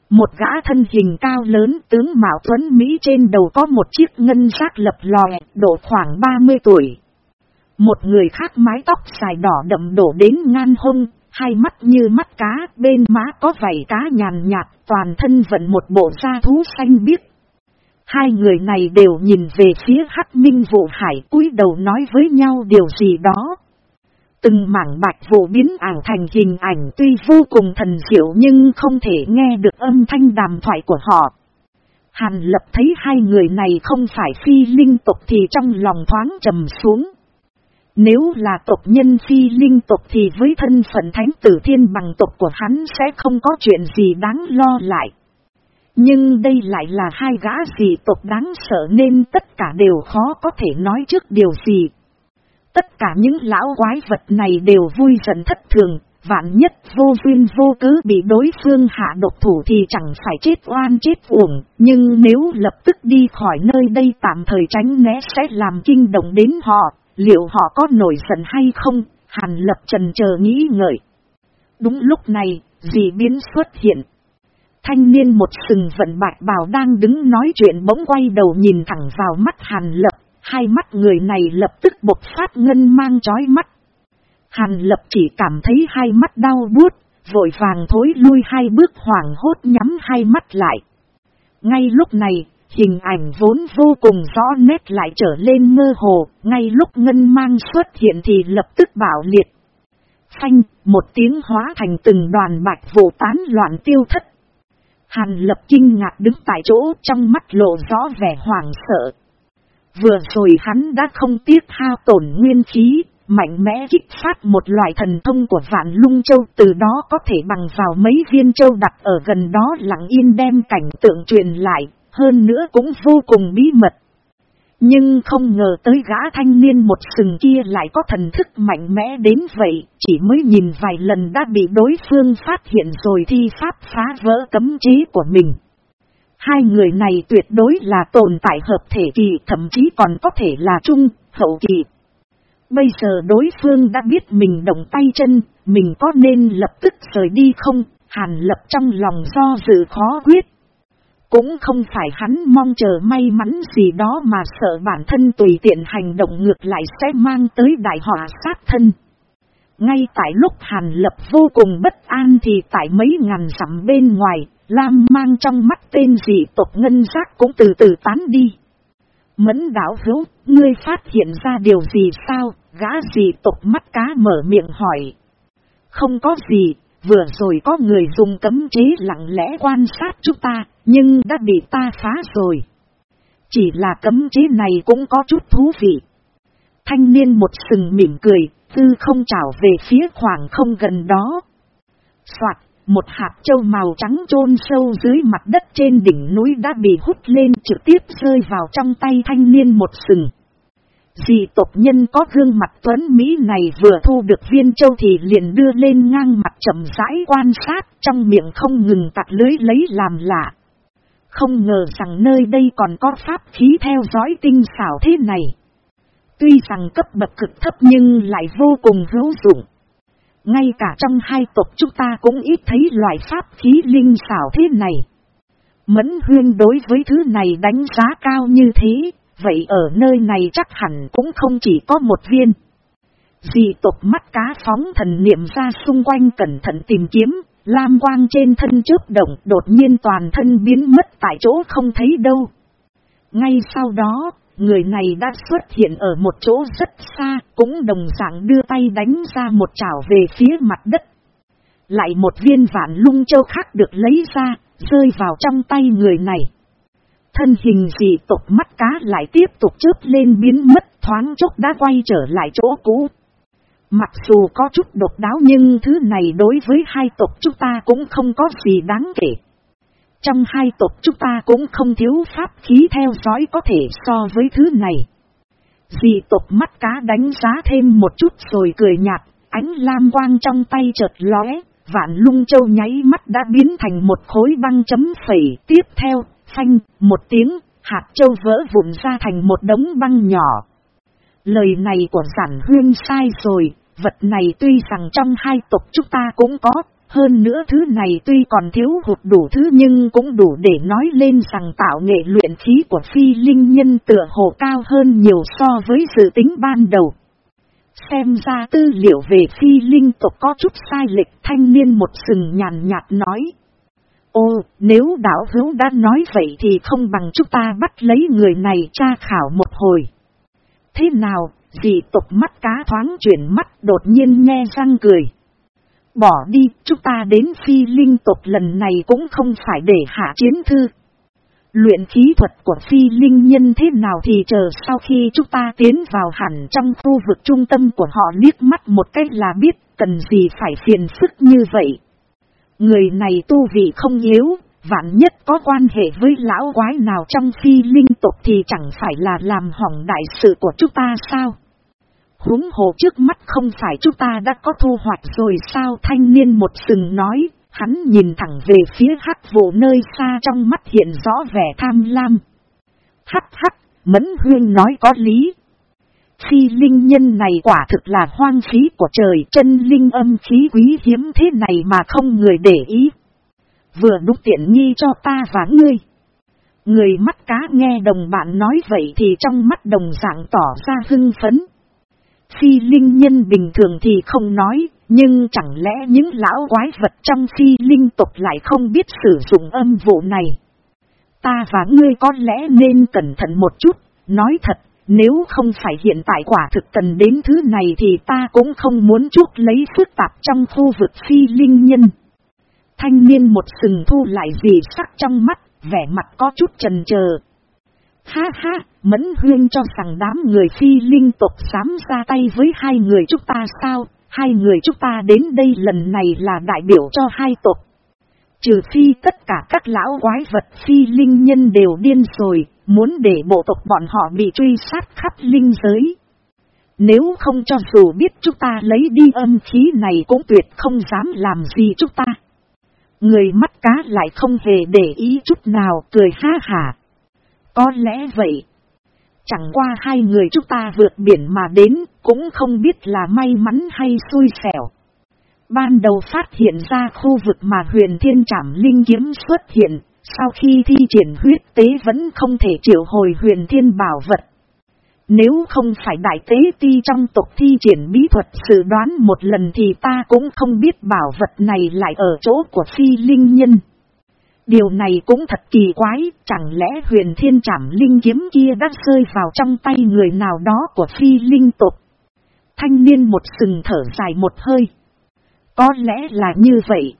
Một gã thân hình cao lớn tướng Mạo Tuấn Mỹ trên đầu có một chiếc ngân giác lập lòe độ khoảng 30 tuổi. Một người khác mái tóc dài đỏ đậm đổ đến ngang hông, hai mắt như mắt cá, bên má có vảy cá nhàn nhạt, toàn thân vận một bộ da thú xanh biếc. Hai người này đều nhìn về phía hắc minh vụ hải cúi đầu nói với nhau điều gì đó. Từng mảng bạch vụ biến ảo thành hình ảnh tuy vô cùng thần diệu nhưng không thể nghe được âm thanh đàm thoại của họ. Hàn lập thấy hai người này không phải phi linh tục thì trong lòng thoáng trầm xuống. Nếu là tộc nhân phi linh tộc thì với thân phận thánh tử thiên bằng tộc của hắn sẽ không có chuyện gì đáng lo lại. Nhưng đây lại là hai gã gì tộc đáng sợ nên tất cả đều khó có thể nói trước điều gì. Tất cả những lão quái vật này đều vui giận thất thường, vạn nhất vô duyên vô cứ bị đối phương hạ độc thủ thì chẳng phải chết oan chết uổng, nhưng nếu lập tức đi khỏi nơi đây tạm thời tránh né sẽ làm kinh động đến họ, Liệu họ có nổi giận hay không? Hàn lập trần chờ nghĩ ngợi. Đúng lúc này, dì biến xuất hiện. Thanh niên một sừng vận bạch bào đang đứng nói chuyện bỗng quay đầu nhìn thẳng vào mắt hàn lập. Hai mắt người này lập tức bộc phát ngân mang chói mắt. Hàn lập chỉ cảm thấy hai mắt đau buốt, vội vàng thối lui hai bước hoảng hốt nhắm hai mắt lại. Ngay lúc này, Hình ảnh vốn vô cùng rõ nét lại trở lên mơ hồ, ngay lúc ngân mang xuất hiện thì lập tức bảo liệt. Phanh, một tiếng hóa thành từng đoàn bạch vụ tán loạn tiêu thất. Hàn lập kinh ngạc đứng tại chỗ trong mắt lộ rõ vẻ hoàng sợ. Vừa rồi hắn đã không tiếc hao tổn nguyên khí, mạnh mẽ kích phát một loại thần thông của vạn lung châu từ đó có thể bằng vào mấy viên châu đặt ở gần đó lặng yên đem cảnh tượng truyền lại, hơn nữa cũng vô cùng bí mật. Nhưng không ngờ tới gã thanh niên một sừng kia lại có thần thức mạnh mẽ đến vậy, chỉ mới nhìn vài lần đã bị đối phương phát hiện rồi thi pháp phá vỡ cấm chế của mình. Hai người này tuyệt đối là tồn tại hợp thể kỳ thậm chí còn có thể là trung, hậu kỳ. Bây giờ đối phương đã biết mình động tay chân, mình có nên lập tức rời đi không, hàn lập trong lòng do dự khó quyết. Cũng không phải hắn mong chờ may mắn gì đó mà sợ bản thân tùy tiện hành động ngược lại sẽ mang tới đại họa sát thân. Ngay tại lúc Hàn Lập vô cùng bất an thì tại mấy ngàn dặm bên ngoài, Lam mang trong mắt tên dị tộc ngân giác cũng từ từ tán đi. Mẫn đảo hữu, ngươi phát hiện ra điều gì sao, gã dị tộc mắt cá mở miệng hỏi. Không có gì, vừa rồi có người dùng cấm chế lặng lẽ quan sát chúng ta, nhưng đã bị ta phá rồi. Chỉ là cấm chế này cũng có chút thú vị. Thanh niên một sừng mỉm cười, tư không trảo về phía khoảng không gần đó. Soạt, một hạt châu màu trắng chôn sâu dưới mặt đất trên đỉnh núi đã bị hút lên trực tiếp rơi vào trong tay thanh niên một sừng. Dì tộc nhân có gương mặt tuấn Mỹ này vừa thu được viên châu thì liền đưa lên ngang mặt chậm rãi quan sát trong miệng không ngừng tạt lưới lấy làm lạ. Không ngờ rằng nơi đây còn có pháp khí theo dõi tinh xảo thế này. Tuy rằng cấp bậc cực thấp nhưng lại vô cùng hữu dụng. Ngay cả trong hai tộc chúng ta cũng ít thấy loại pháp khí linh xảo thế này. Mẫn huyên đối với thứ này đánh giá cao như thế, vậy ở nơi này chắc hẳn cũng không chỉ có một viên. Dị tộc mắt cá phóng thần niệm ra xung quanh cẩn thận tìm kiếm, lam quang trên thân chớp động đột nhiên toàn thân biến mất tại chỗ không thấy đâu. Ngay sau đó, người này đã xuất hiện ở một chỗ rất xa, cũng đồng dạng đưa tay đánh ra một chảo về phía mặt đất. Lại một viên vạn lung châu khác được lấy ra, rơi vào trong tay người này. Thân hình dị tộc mắt cá lại tiếp tục chớp lên biến mất thoáng chốc đã quay trở lại chỗ cũ. Mặc dù có chút độc đáo nhưng thứ này đối với hai tộc chúng ta cũng không có gì đáng kể. Trong hai tộc chúng ta cũng không thiếu pháp khí theo dõi có thể so với thứ này. Dị tộc mắt cá đánh giá thêm một chút rồi cười nhạt, ánh lam quang trong tay chợt lóe, vạn lung châu nháy mắt đã biến thành một khối băng chấm phẩy. Tiếp theo, phanh, một tiếng, hạt châu vỡ vụn ra thành một đống băng nhỏ. Lời này của giản huyên sai rồi, vật này tuy rằng trong hai tộc chúng ta cũng có, hơn nữa thứ này tuy còn thiếu hụt đủ thứ nhưng cũng đủ để nói lên rằng tạo nghệ luyện khí của phi linh nhân tựa hồ cao hơn nhiều so với dự tính ban đầu. Xem ra tư liệu về phi linh tộc có chút sai lệch thanh niên một sừng nhàn nhạt nói. Ô, nếu đảo hữu đã nói vậy thì không bằng chúng ta bắt lấy người này tra khảo một hồi. Thế nào, dị tộc mắt cá thoáng chuyển mắt đột nhiên nghe răng cười. Bỏ đi, chúng ta đến phi linh tộc lần này cũng không phải để hạ chiến thư. Luyện khí thuật của phi linh nhân thế nào thì chờ sau khi chúng ta tiến vào hẳn trong khu vực trung tâm của họ liếc mắt một cách là biết cần gì phải phiền phức như vậy. Người này tu vị không yếu, vạn nhất có quan hệ với lão quái nào trong phi linh tộc thì chẳng phải là làm hỏng đại sự của chúng ta sao? huống hồ trước mắt không phải chúng ta đã có thu hoạch rồi sao thanh niên một sừng nói, hắn nhìn thẳng về phía hắc vụ nơi xa trong mắt hiện rõ vẻ tham lam. Hắc hắc, mẫn huyên nói có lý. Phi linh nhân này quả thực là hoang phí của trời chân linh âm khí quý hiếm thế này mà không người để ý. Vừa đúc tiện nghi cho ta và ngươi. Người mắt cá nghe đồng bạn nói vậy thì trong mắt đồng dạng tỏ ra hưng phấn. Phi linh nhân bình thường thì không nói, nhưng chẳng lẽ những lão quái vật trong phi linh tục lại không biết sử dụng âm vụ này. Ta và ngươi có lẽ nên cẩn thận một chút, nói thật, nếu không phải hiện tại quả thực cần đến thứ này thì ta cũng không muốn chuốc lấy phức tạp trong khu vực phi linh nhân. Thanh niên một sừng thu lại gì sắc trong mắt, vẻ mặt có chút trần chờ Ha ha, Mẫn Huyên cho rằng đám người phi linh tộc dám ra tay với hai người chúng ta sao? Hai người chúng ta đến đây lần này là đại biểu cho hai tộc. Trừ phi tất cả các lão quái vật phi linh nhân đều điên rồi, muốn để bộ tộc bọn họ bị truy sát khắp linh giới. Nếu không cho dù biết chúng ta lấy đi âm khí này cũng tuyệt không dám làm gì chúng ta. Người mắt cá lại không hề để ý chút nào cười ha hả. Có lẽ vậy. Chẳng qua hai người chúng ta vượt biển mà đến, cũng không biết là may mắn hay xui xẻo. Ban đầu phát hiện ra khu vực mà huyền thiên trảm linh kiếm xuất hiện, sau khi thi triển huyết tế vẫn không thể triệu hồi huyền thiên bảo vật. Nếu không phải đại tế ti trong tộc thi triển bí thuật dự đoán một lần thì ta cũng không biết bảo vật này lại ở chỗ của phi linh nhân. Điều này cũng thật kỳ quái, chẳng lẽ huyền thiên trảm linh kiếm kia đã rơi vào trong tay người nào đó của phi linh tộc. Thanh niên một sừng thở dài một hơi. Có lẽ là như vậy.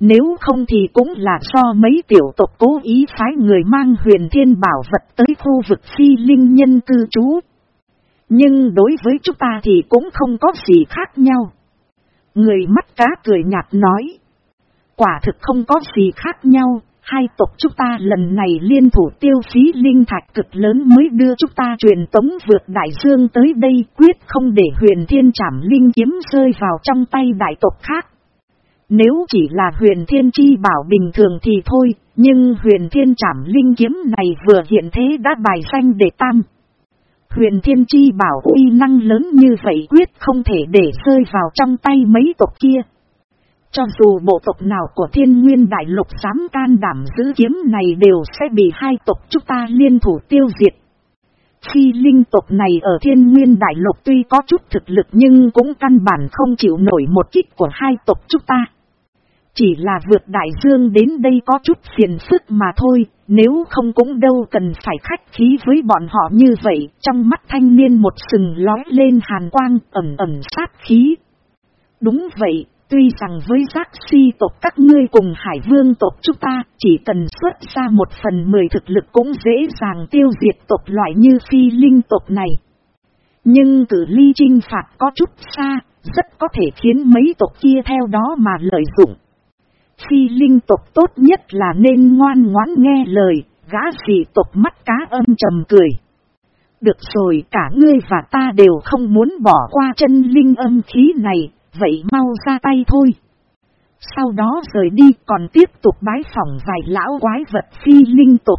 Nếu không thì cũng là do mấy tiểu tộc cố ý phái người mang huyền thiên bảo vật tới khu vực phi linh nhân cư trú. Nhưng đối với chúng ta thì cũng không có gì khác nhau. Người mắt cá cười nhạt nói quả thực không có gì khác nhau, hai tộc chúng ta lần này liên thủ tiêu phí linh thạch cực lớn mới đưa chúng ta truyền tống vượt đại dương tới đây quyết không để huyền thiên trảm linh kiếm rơi vào trong tay đại tộc khác. Nếu chỉ là huyền thiên chi bảo bình thường thì thôi, nhưng huyền thiên trảm linh kiếm này vừa hiện thế đã bài danh để tam. Huyền thiên chi bảo uy năng lớn như vậy quyết không thể để rơi vào trong tay mấy tộc kia. Cho dù bộ tộc nào của thiên nguyên đại lục dám can đảm giữ kiếm này đều sẽ bị hai tộc chúng ta liên thủ tiêu diệt. Phi linh tộc này ở thiên nguyên đại lục tuy có chút thực lực nhưng cũng căn bản không chịu nổi một kích của hai tộc chúng ta. Chỉ là vượt đại dương đến đây có chút phiền phức mà thôi, nếu không cũng đâu cần phải khách khí với bọn họ như vậy. Trong mắt thanh niên một sừng lói lên hàn quang ẩm ẩm sát khí. Đúng vậy, tuy rằng với giác si tộc các ngươi cùng hải vương tộc chúng ta chỉ cần xuất ra một phần mười thực lực cũng dễ dàng tiêu diệt tộc loại như phi linh tộc này. Nhưng cử ly trinh phạt có chút xa, rất có thể khiến mấy tộc kia theo đó mà lợi dụng. Phi linh tộc tốt nhất là nên ngoan ngoãn nghe lời, gã gì tộc mắt cá âm trầm cười. Được rồi cả ngươi và ta đều không muốn bỏ qua chân linh âm khí này, vậy mau ra tay thôi. Sau đó rời đi còn tiếp tục bái phỏng vài lão quái vật phi linh tục.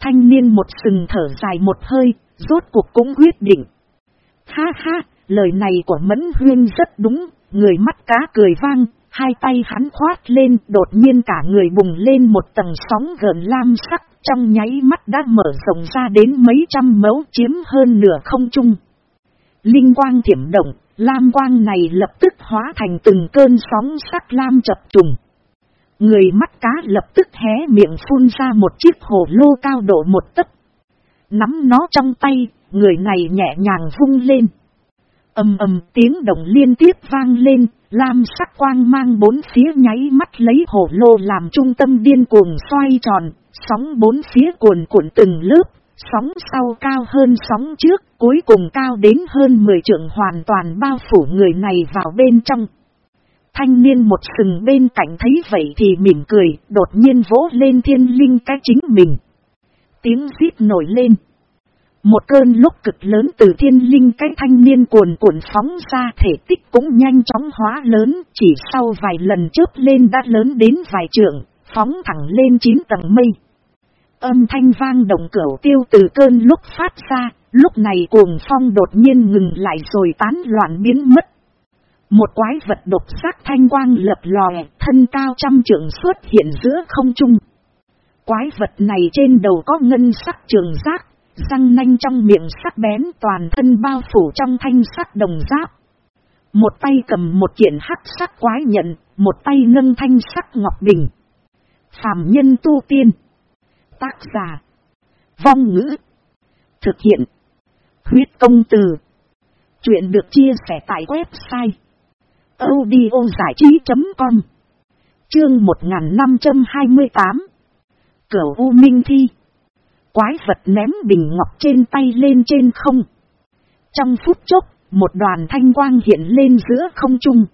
Thanh niên một sừng thở dài một hơi, rốt cuộc cũng quyết định. Ha ha, lời này của Mẫn Huyên rất đúng, người mắt cá cười vang, hai tay hắn khoát lên, đột nhiên cả người bùng lên một tầng sóng gần lam sắc, trong nháy mắt đã mở rộng ra đến mấy trăm mẫu chiếm hơn nửa không trung. Linh quang thiểm động, lam quang này lập tức hóa thành từng cơn sóng sắc lam chập trùng. Người mắt cá lập tức hé miệng phun ra một chiếc hồ lô cao độ một tấc. Nắm nó trong tay, người này nhẹ nhàng vung lên. ầm ầm tiếng động liên tiếp vang lên, lam sắc quang mang bốn phía nháy mắt lấy hồ lô làm trung tâm điên cuồng xoay tròn, sóng bốn phía cuồn cuộn từng lớp, Sóng sau cao hơn sóng trước, cuối cùng cao đến hơn 10 trượng hoàn toàn bao phủ người này vào bên trong. Thanh niên một sừng bên cạnh thấy vậy thì mỉm cười, đột nhiên vỗ lên thiên linh cái chính mình. Tiếng giít nổi lên. Một cơn lúc cực lớn từ thiên linh cái thanh niên cuồn cuộn phóng ra thể tích cũng nhanh chóng hóa lớn, chỉ sau vài lần chớp lên đã lớn đến vài trượng, phóng thẳng lên chín tầng mây. Âm thanh vang động cửu tiêu từ cơn lúc phát ra, lúc này cuồng phong đột nhiên ngừng lại rồi tán loạn biến mất. Một quái vật độc sắc thanh quang lập lòe, thân cao trăm trượng xuất hiện giữa không trung. Quái vật này trên đầu có ngân sắc trường giác, răng nanh trong miệng sắc bén toàn thân bao phủ trong thanh sắc đồng giáp. Một tay cầm một kiện hắc sắc quái nhận, một tay nâng thanh sắc ngọc bình. Phạm nhân tu tiên. Tác giả. Vong ngữ. Thực hiện. Huyết công từ. Chuyện được chia sẻ tại website. audio giải trí.com Chương 1528 Cửu U Minh Thi Quái vật ném bình ngọc trên tay lên trên không. Trong phút chốc, một đoàn thanh quang hiện lên giữa không trung.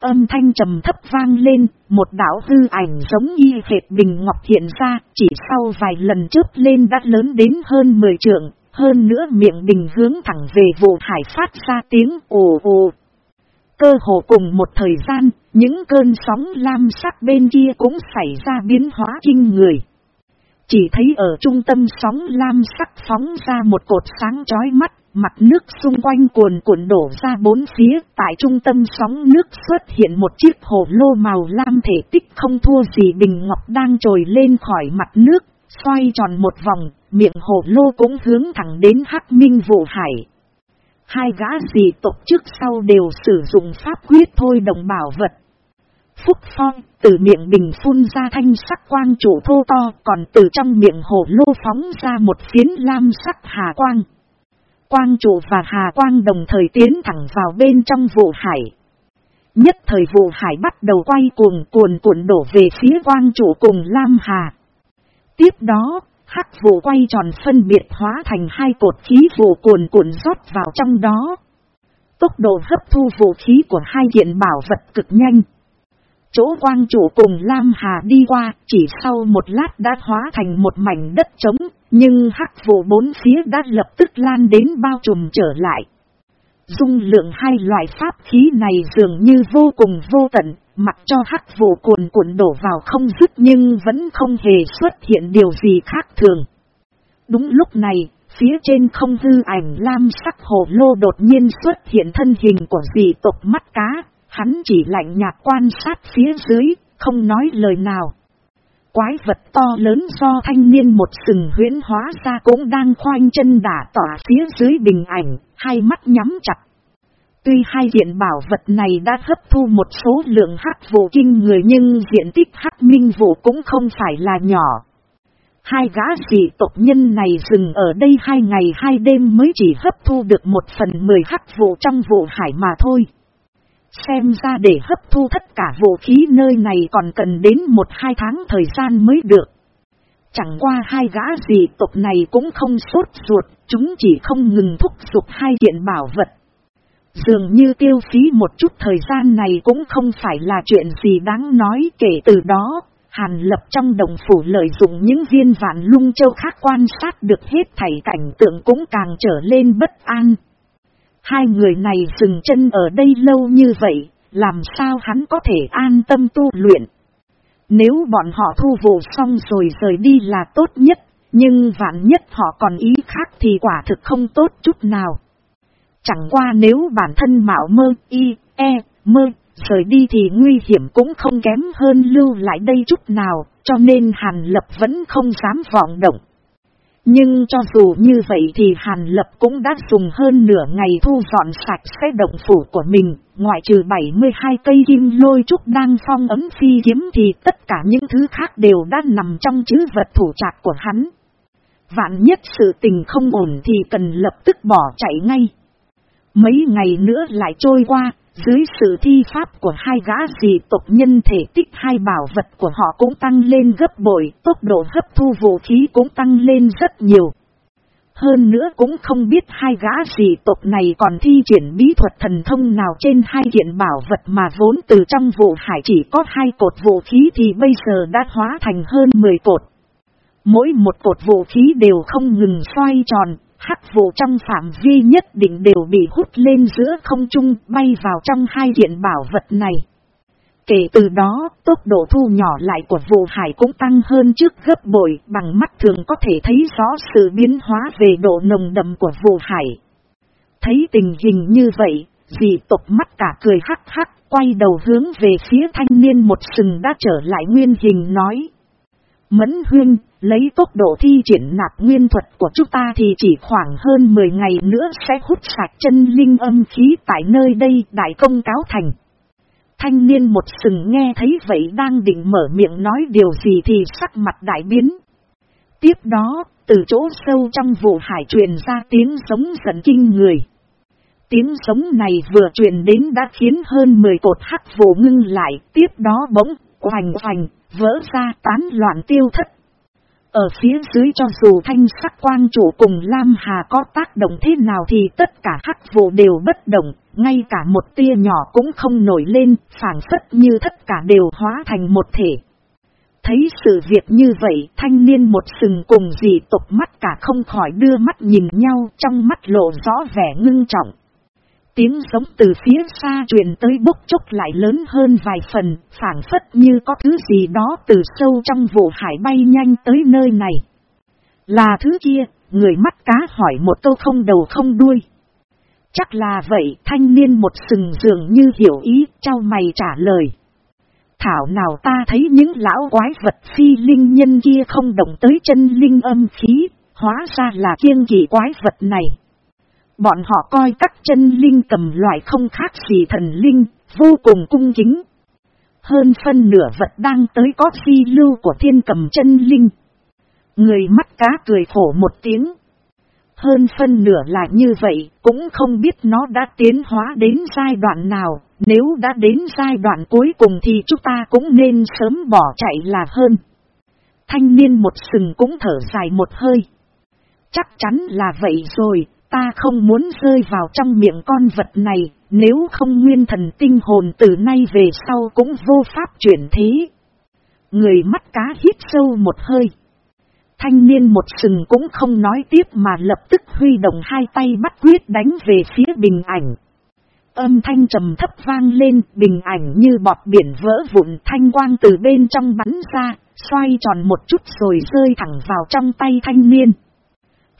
Âm thanh trầm thấp vang lên, một đảo hư ảnh giống y hệt bình ngọc hiện ra, chỉ sau vài lần chớp lên đã lớn đến hơn 10 trượng, hơn nữa miệng bình hướng thẳng về vụ hải phát ra tiếng ồ ồ. Cơ hồ cùng một thời gian, những cơn sóng lam sắc bên kia cũng xảy ra biến hóa kinh người. Chỉ thấy ở trung tâm sóng lam sắc phóng ra một cột sáng chói mắt, Mặt nước xung quanh cuồn cuộn đổ ra bốn phía, tại trung tâm sóng nước xuất hiện một chiếc hồ lô màu lam thể tích không thua gì bình ngọc đang trồi lên khỏi mặt nước, xoay tròn một vòng, miệng hồ lô cũng hướng thẳng đến hắc minh vụ hải. Hai gã gì tộc trước sau đều sử dụng pháp quyết thôi đồng bảo vật. Phúc phong, từ miệng bình phun ra thanh sắc quang chủ thô to, còn từ trong miệng hồ lô phóng ra một phiến lam sắc hà quang. Quang trụ và Hà Quang đồng thời tiến thẳng vào bên trong vụ hải. Nhất thời vụ hải bắt đầu quay cuồng cuồn cuộn đổ về phía quang trụ cùng Lam Hà. Tiếp đó, hắc vụ quay tròn phân biệt hóa thành hai cột khí vụ cuồn cuộn rót vào trong đó. Tốc độ hấp thu vũ khí của hai kiện bảo vật cực nhanh. Chỗ quang chủ cùng Lam Hà đi qua, chỉ sau một lát đã hóa thành một mảnh đất trống, nhưng hắc vụ bốn phía đã lập tức lan đến bao trùm trở lại. Dung lượng hai loại pháp khí này dường như vô cùng vô tận, mặc cho hắc vụ cuồn cuộn đổ vào không dứt nhưng vẫn không hề xuất hiện điều gì khác thường. Đúng lúc này, phía trên không hư ảnh lam sắc hồ lô đột nhiên xuất hiện thân hình của dị tộc mắt cá, hắn chỉ lạnh nhạt quan sát phía dưới, không nói lời nào. Quái vật to lớn do thanh niên một sừng huyễn hóa ra cũng đang khoanh chân đả tỏa phía dưới bình ảnh, hai mắt nhắm chặt. Tuy hai diện bảo vật này đã hấp thu một số lượng hắc vụ kinh người nhưng diện tích hắc minh vụ cũng không phải là nhỏ. Hai gã dị tộc nhân này dừng ở đây hai ngày hai đêm mới chỉ hấp thu được một phần mười hắc vụ trong vụ hải mà thôi. Xem ra để hấp thu tất cả vũ khí nơi này còn cần đến một hai tháng thời gian mới được. Chẳng qua hai gã gì tộc này cũng không sốt ruột, chúng chỉ không ngừng thúc giục hai kiện bảo vật. Dường như tiêu phí một chút thời gian này cũng không phải là chuyện gì đáng nói kể từ đó, Hàn lập trong đồng phủ lợi dụng những viên vạn lung châu khác quan sát được hết thảy cảnh tượng cũng càng trở lên bất an. Hai người này dừng chân ở đây lâu như vậy, làm sao hắn có thể an tâm tu luyện. Nếu bọn họ thu vụ xong rồi rời đi là tốt nhất, nhưng vạn nhất họ còn ý khác thì quả thực không tốt chút nào. Chẳng qua nếu bản thân mạo mơ, y, e, mơ, rời đi thì nguy hiểm cũng không kém hơn lưu lại đây chút nào, cho nên Hàn Lập vẫn không dám vọng động. Nhưng cho dù như vậy thì Hàn Lập cũng đã dùng hơn nửa ngày thu dọn sạch xe động phủ của mình, ngoại trừ 72 cây kim lôi trúc đang phong ấm phi kiếm thì tất cả những thứ khác đều đã nằm trong chữ vật thủ trạc của hắn. Vạn nhất sự tình không ổn thì cần lập tức bỏ chạy ngay. Mấy ngày nữa lại trôi qua, dưới sự thi pháp của hai gã dị tộc nhân thể tích hai bảo vật của họ cũng tăng lên gấp bội, tốc độ hấp thu vũ khí cũng tăng lên rất nhiều. Hơn nữa cũng không biết hai gã dị tộc này còn thi triển bí thuật thần thông nào trên hai kiện bảo vật mà vốn từ trong vụ hải chỉ có hai cột vũ khí thì bây giờ đã hóa thành hơn 10 cột. Mỗi một cột vũ khí đều không ngừng xoay tròn, hắc vụ trong phạm vi nhất định đều bị hút lên giữa không trung bay vào trong hai kiện bảo vật này. Kể từ đó, tốc độ thu nhỏ lại của vụ hải cũng tăng hơn trước gấp bội, bằng mắt thường có thể thấy rõ sự biến hóa về độ nồng đậm của vụ hải. Thấy tình hình như vậy, dì tộc mắt cả cười hắc hắc, quay đầu hướng về phía thanh niên một sừng đã trở lại nguyên hình nói. Mẫn huyên, lấy tốc độ thi triển nạp nguyên thuật của chúng ta thì chỉ khoảng hơn 10 ngày nữa sẽ hút sạch chân linh âm khí tại nơi đây đại công cáo thành. Thanh niên một sừng nghe thấy vậy đang định mở miệng nói điều gì thì sắc mặt đại biến. Tiếp đó, từ chỗ sâu trong vụ hải truyền ra tiếng sống giận kinh người. Tiếng sống này vừa truyền đến đã khiến hơn 10 cột hắc vụ ngưng lại, tiếp đó bỗng, hoành hoành, vỡ ra tán loạn tiêu thất. Ở phía dưới cho dù thanh sắc quang chủ cùng Lam Hà có tác động thế nào thì tất cả hắc vụ đều bất động, ngay cả một tia nhỏ cũng không nổi lên, phản phất như tất cả đều hóa thành một thể. Thấy sự việc như vậy, thanh niên một sừng cùng dị tục mắt cả không khỏi đưa mắt nhìn nhau trong mắt lộ rõ vẻ ngưng trọng. Tiếng giống từ phía xa truyền tới bốc chốc lại lớn hơn vài phần, phản phất như có thứ gì đó từ sâu trong vụ hải bay nhanh tới nơi này. Là thứ kia, người mắt cá hỏi một câu không đầu không đuôi. Chắc là vậy, thanh niên một sừng dường như hiểu ý, trao mày trả lời. Thảo nào ta thấy những lão quái vật phi linh nhân kia không động tới chân linh âm khí, hóa ra là kiêng kỳ quái vật này. Bọn họ coi các chân linh cầm loại không khác gì thần linh, vô cùng cung kính. Hơn phân nửa vật đang tới có phi lưu của thiên cầm chân linh. Người mắt cá cười khổ một tiếng. Hơn phân nửa là như vậy, cũng không biết nó đã tiến hóa đến giai đoạn nào, nếu đã đến giai đoạn cuối cùng thì chúng ta cũng nên sớm bỏ chạy là hơn. Thanh niên một sừng cũng thở dài một hơi. Chắc chắn là vậy rồi, Ta không muốn rơi vào trong miệng con vật này, nếu không nguyên thần tinh hồn từ nay về sau cũng vô pháp chuyển thế. Người mắt cá hít sâu một hơi. Thanh niên một sừng cũng không nói tiếp mà lập tức huy động hai tay bắt quyết đánh về phía bình ảnh. Âm thanh trầm thấp vang lên, bình ảnh như bọt biển vỡ vụn thanh quang từ bên trong bắn ra, xoay tròn một chút rồi rơi thẳng vào trong tay thanh niên.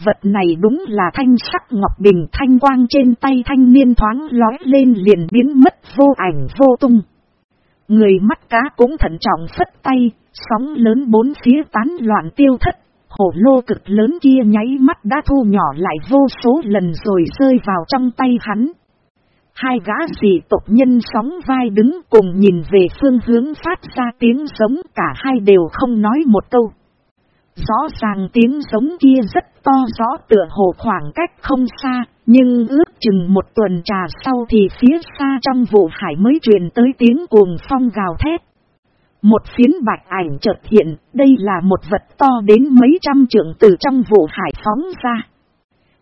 Vật này đúng là thanh sắc ngọc bình thanh quang trên tay thanh niên thoáng lói lên liền biến mất vô ảnh vô tung. Người mắt cá cũng thận trọng phất tay, sóng lớn bốn phía tán loạn tiêu thất, hổ lô cực lớn kia nháy mắt đã thu nhỏ lại vô số lần rồi rơi vào trong tay hắn. Hai gã dị tộc nhân sóng vai đứng cùng nhìn về phương hướng phát ra tiếng giống cả hai đều không nói một câu. Rõ ràng tiếng giống kia rất to rõ tựa hồ khoảng cách không xa, nhưng ước chừng một tuần trà sau thì phía xa trong vụ hải mới truyền tới tiếng cuồng phong gào thét. Một phiến bạch ảnh chợt hiện, đây là một vật to đến mấy trăm trượng từ trong vụ hải phóng ra.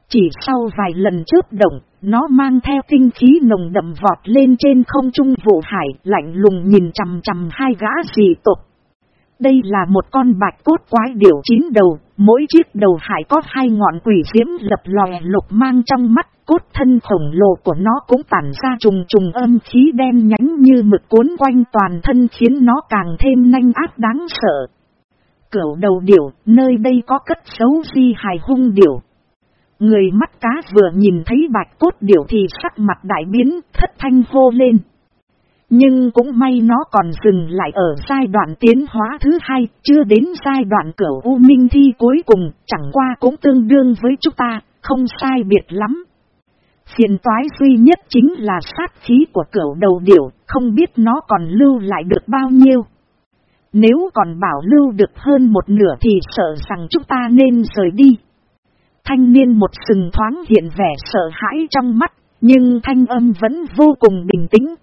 Chỉ sau vài lần chớp động, nó mang theo tinh khí nồng đậm vọt lên trên không trung vụ hải, lạnh lùng nhìn chằm chằm hai gã dị tộc. Đây là một con bạch cốt quái điểu chín đầu, mỗi chiếc đầu hải có hai ngọn quỷ diễm lập lòe lục mang trong mắt, cốt thân khổng lồ của nó cũng tản ra trùng trùng âm khí đen nhánh như mực cuốn quanh toàn thân khiến nó càng thêm nanh ác đáng sợ. Cửu đầu điểu, nơi đây có cất xấu di hài hung điểu. Người mắt cá vừa nhìn thấy bạch cốt điểu thì sắc mặt đại biến, thất thanh hô lên. Nhưng cũng may nó còn dừng lại ở giai đoạn tiến hóa thứ hai, chưa đến giai đoạn cửa U Minh Thi cuối cùng, chẳng qua cũng tương đương với chúng ta, không sai biệt lắm. Phiền toái duy nhất chính là sát khí của cửa đầu điểu, không biết nó còn lưu lại được bao nhiêu. Nếu còn bảo lưu được hơn một nửa thì sợ rằng chúng ta nên rời đi. Thanh niên một sừng thoáng hiện vẻ sợ hãi trong mắt, nhưng thanh âm vẫn vô cùng bình tĩnh,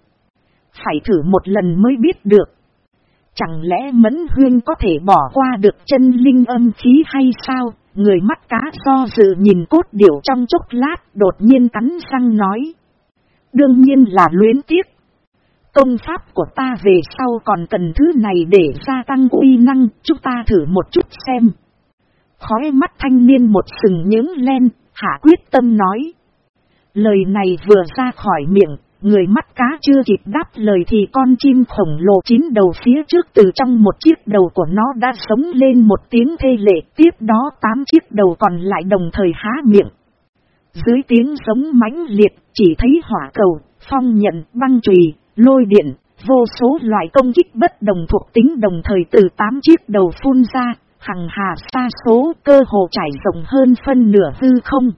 phải thử một lần mới biết được. Chẳng lẽ Mẫn Huyên có thể bỏ qua được chân linh âm khí hay sao? Người mắt cá do dự nhìn cốt điểu trong chốc lát đột nhiên cắn răng nói. Đương nhiên là luyến tiếc. Công pháp của ta về sau còn cần thứ này để gia tăng uy năng, chúng ta thử một chút xem. Khói mắt thanh niên một sừng những len, hạ quyết tâm nói. Lời này vừa ra khỏi miệng, Người mắt cá chưa kịp đáp lời thì con chim khổng lồ chín đầu phía trước từ trong một chiếc đầu của nó đã sống lên một tiếng thê lệ. Tiếp đó tám chiếc đầu còn lại đồng thời há miệng. Dưới tiếng giống mãnh liệt chỉ thấy hỏa cầu, phong nhận, băng trùy, lôi điện, vô số loại công kích bất đồng thuộc tính đồng thời từ tám chiếc đầu phun ra, hằng hà xa số cơ hồ trải rộng hơn phân nửa hư không.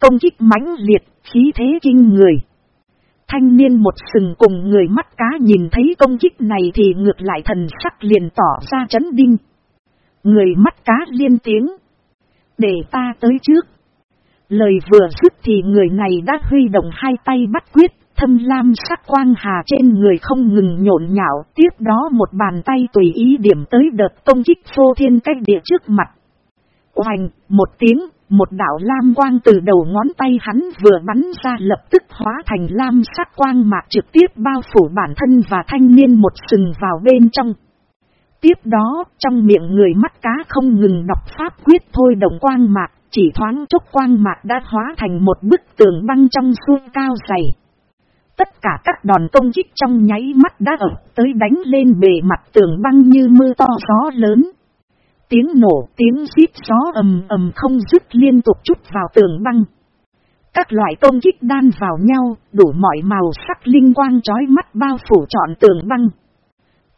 Công kích mãnh liệt, khí thế kinh người. Thanh niên một sừng cùng người mắt cá nhìn thấy công kích này thì ngược lại thần sắc liền tỏ ra chấn đinh. Người mắt cá liên tiếng. Để ta tới trước. Lời vừa dứt thì người này đã huy động hai tay bắt quyết, thâm lam sắc quang hà trên người không ngừng nhộn nhạo. Tiếp đó một bàn tay tùy ý điểm tới đợt công kích phô thiên cách địa trước mặt. Hoành, một tiếng, một đạo lam quang từ đầu ngón tay hắn vừa bắn ra lập tức hóa thành lam sắc quang mạc trực tiếp bao phủ bản thân và thanh niên một sừng vào bên trong. Tiếp đó, trong miệng người mắt cá không ngừng đọc pháp quyết thôi đồng quang mạc, chỉ thoáng chốc quang mạc đã hóa thành một bức tường băng trong suông cao dày. Tất cả các đòn công kích trong nháy mắt đã ập tới đánh lên bề mặt tường băng như mưa to gió lớn. Tiếng nổ, tiếng xít gió ầm ầm không dứt liên tục chút vào tường băng. Các loại công kích đan vào nhau, đủ mọi màu sắc linh quang chói mắt bao phủ trọn tường băng.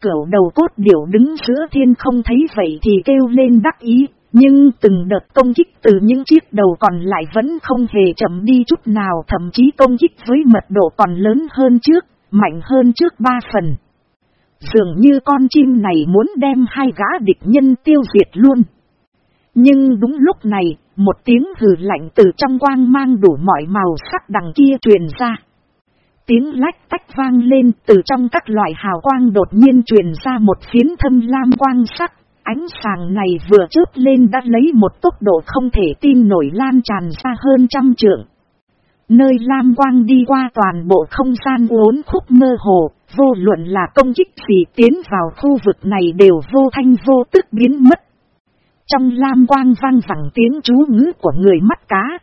Cửu đầu cốt điểu đứng giữa thiên không thấy vậy thì kêu lên đắc ý, nhưng từng đợt công kích từ những chiếc đầu còn lại vẫn không hề chậm đi chút nào thậm chí công kích với mật độ còn lớn hơn trước, mạnh hơn trước ba phần. Dường như con chim này muốn đem hai gã địch nhân tiêu diệt luôn. Nhưng đúng lúc này, một tiếng hừ lạnh từ trong quang mang đủ mọi màu sắc đằng kia truyền ra. Tiếng lách tách vang lên từ trong các loại hào quang đột nhiên truyền ra một phiến thâm lam quang sắc. Ánh sàng này vừa chớp lên đã lấy một tốc độ không thể tin nổi lan tràn ra hơn trăm trượng. Nơi lam quang đi qua toàn bộ không gian uốn khúc mơ hồ, vô luận là công kích gì tiến vào khu vực này đều vô thanh vô tức biến mất. Trong lam quang vang vẳng tiếng chú ngữ của người mắt cá.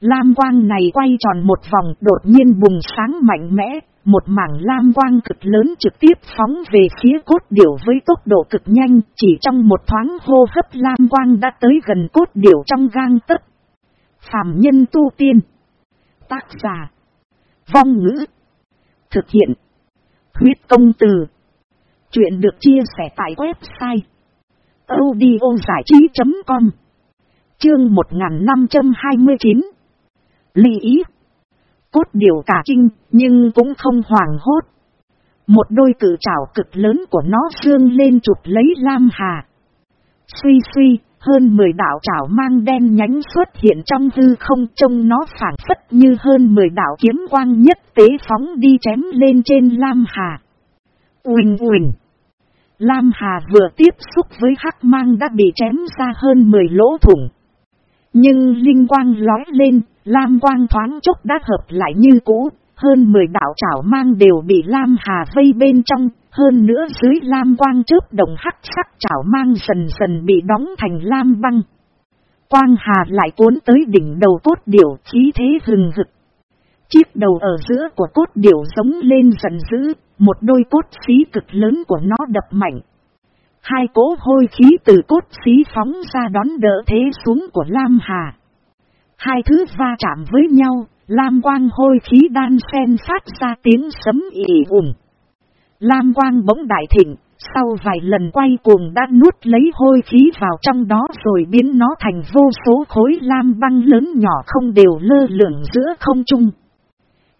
Lam quang này quay tròn một vòng đột nhiên bùng sáng mạnh mẽ, một mảng lam quang cực lớn trực tiếp phóng về phía cốt điểu với tốc độ cực nhanh, chỉ trong một thoáng hô hấp lam quang đã tới gần cốt điểu trong gang tấc Phạm nhân tu tiên. Tác giả. Vong ngữ. Thực hiện. Huyết công từ. Chuyện được chia sẻ tại website. audiozảichí.com Chương 1529 lý ý Cốt điều cả kinh, nhưng cũng không hoảng hốt. Một đôi cử trảo cực lớn của nó dương lên chụp lấy Lam Hà. Suy suy, hơn 10 đạo trảo mang đen nhánh xuất hiện trong hư không trông nó phản phất như hơn 10 đạo kiếm quang nhất tế phóng đi chém lên trên Lam Hà. Uỳnh uỳnh. Lam Hà vừa tiếp xúc với hắc mang đã bị chém ra hơn 10 lỗ thủng. Nhưng linh quang lói lên, Lam quang thoáng chốc đã hợp lại như cũ, hơn 10 đạo trảo mang đều bị Lam Hà vây bên trong, hơn nữa dưới Lam quang chớp đồng hắc sắc chảo mang dần dần bị đóng thành Lam băng. Quang Hà lại cuốn tới đỉnh đầu cốt điểu khí thế hừng hực. Chiếc đầu ở giữa của cốt điểu giống lên giận dữ, một đôi cốt xí cực lớn của nó đập mạnh. Hai cỗ hôi khí từ cốt xí phóng ra đón đỡ thế xuống của Lam Hà. Hai thứ va chạm với nhau, Lam quang hôi khí đan sen phát ra tiếng sấm ỉ ủng. Lam quang bỗng đại thịnh, sau vài lần quay cuồng đã nuốt lấy hôi khí vào trong đó rồi biến nó thành vô số khối lam băng lớn nhỏ không đều lơ lửng giữa không trung.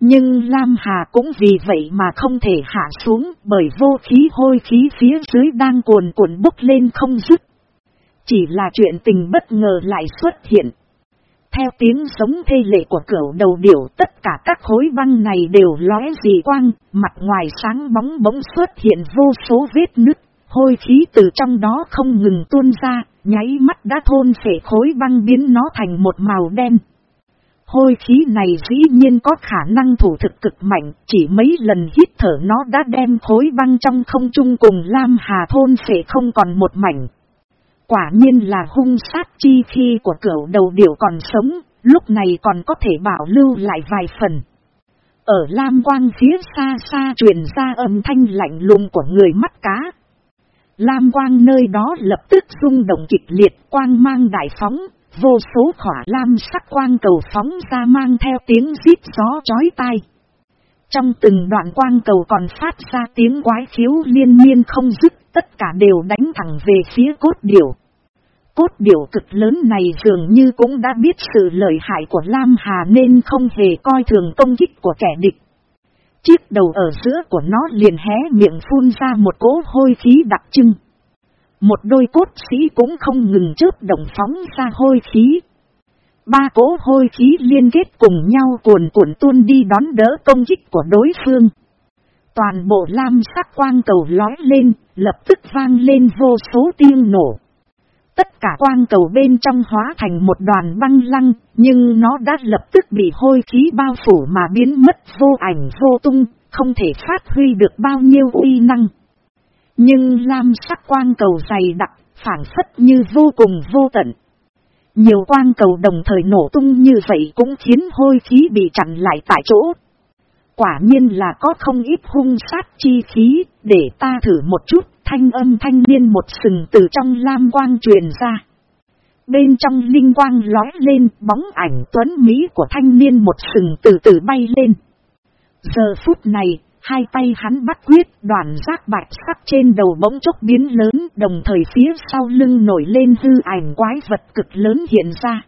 Nhưng Lam Hà cũng vì vậy mà không thể hạ xuống bởi vô khí hôi khí phía dưới đang cuồn cuộn bốc lên không dứt. Chỉ là chuyện tình bất ngờ lại xuất hiện. Theo tiếng sống thê lệ của cửu đầu điểu tất cả các khối băng này đều lóe dị quang, mặt ngoài sáng bóng bóng xuất hiện vô số vết nứt, hôi khí từ trong đó không ngừng tuôn ra, nháy mắt đã thôn phệ khối băng biến nó thành một màu đen. Hôi khí này dĩ nhiên có khả năng thủ thực cực mạnh, chỉ mấy lần hít thở nó đã đem khối băng trong không trung cùng Lam Hà thôn phệ không còn một mảnh. Quả nhiên là hung sát chi khi của cửu đầu điểu còn sống, lúc này còn có thể bảo lưu lại vài phần. Ở Lam Quang phía xa xa truyền ra âm thanh lạnh lùng của người mắt cá. Lam Quang nơi đó lập tức rung động kịch liệt quang mang đại phóng, vô số khỏa lam sắc quang cầu phóng ra mang theo tiếng giít gió chói tai. Trong từng đoạn quang cầu còn phát ra tiếng quái khiếu liên miên không dứt, tất cả đều đánh thẳng về phía cốt điểu. Cốt điểu cực lớn này dường như cũng đã biết sự lợi hại của Lam Hà nên không hề coi thường công kích của kẻ địch. Chiếc đầu ở giữa của nó liền hé miệng phun ra một cỗ hôi khí đặc trưng. Một đôi cốt sĩ cũng không ngừng chớp động phóng ra hôi khí. Ba cỗ hôi khí liên kết cùng nhau cuồn cuộn tuôn đi đón đỡ công kích của đối phương. Toàn bộ lam sắc quang cầu lói lên, lập tức vang lên vô số tiếng nổ. Tất cả quang cầu bên trong hóa thành một đoàn băng lăng, nhưng nó đã lập tức bị hôi khí bao phủ mà biến mất vô ảnh vô tung, không thể phát huy được bao nhiêu uy năng. Nhưng lam sắc quang cầu dày đặc, phản phất như vô cùng vô tận. Nhiều quang cầu đồng thời nổ tung như vậy cũng khiến hôi khí bị chặn lại tại chỗ. Quả nhiên là có không ít hung sát chi khí, để ta thử một chút, thanh âm thanh niên một sừng từ trong lam quang truyền ra. Bên trong linh quang lói lên bóng ảnh tuấn Mỹ của thanh niên một sừng từ từ bay lên. Giờ phút này, Hai tay hắn bắt quyết đoàn giác bạch sắc trên đầu bỗng chốc biến lớn đồng thời phía sau lưng nổi lên hư ảnh quái vật cực lớn hiện ra.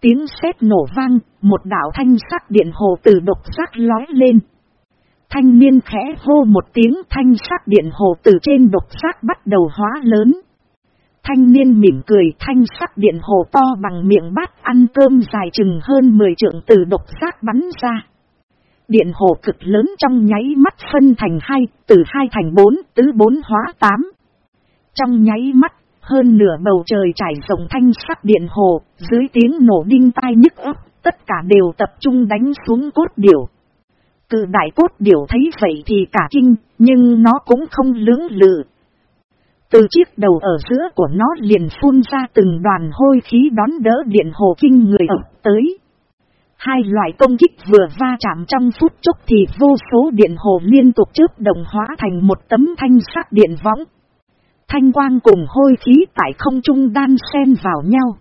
Tiếng sét nổ vang, một đảo thanh sắc điện hồ từ độc sắc lói lên. Thanh niên khẽ hô một tiếng thanh sắc điện hồ từ trên độc sắc bắt đầu hóa lớn. Thanh niên mỉm cười thanh sắc điện hồ to bằng miệng bát ăn cơm dài chừng hơn 10 trượng từ độc sắc bắn ra. Điện hồ cực lớn trong nháy mắt phân thành hai, từ hai thành bốn, tứ bốn hóa tám. Trong nháy mắt, hơn nửa bầu trời trải rộng thanh sắc điện hồ, dưới tiếng nổ đinh tai nhức ấp, tất cả đều tập trung đánh xuống cốt điểu. Cự đại cốt điểu thấy vậy thì cả kinh, nhưng nó cũng không lưỡng lự. Từ chiếc đầu ở giữa của nó liền phun ra từng đoàn hôi khí đón đỡ điện hồ kinh người ập tới. Hai loại công kích vừa va chạm trong phút chốc thì vô số điện hồ liên tục chớp đồng hóa thành một tấm thanh sắc điện võng. Thanh quang cùng hôi khí tại không trung đan xen vào nhau.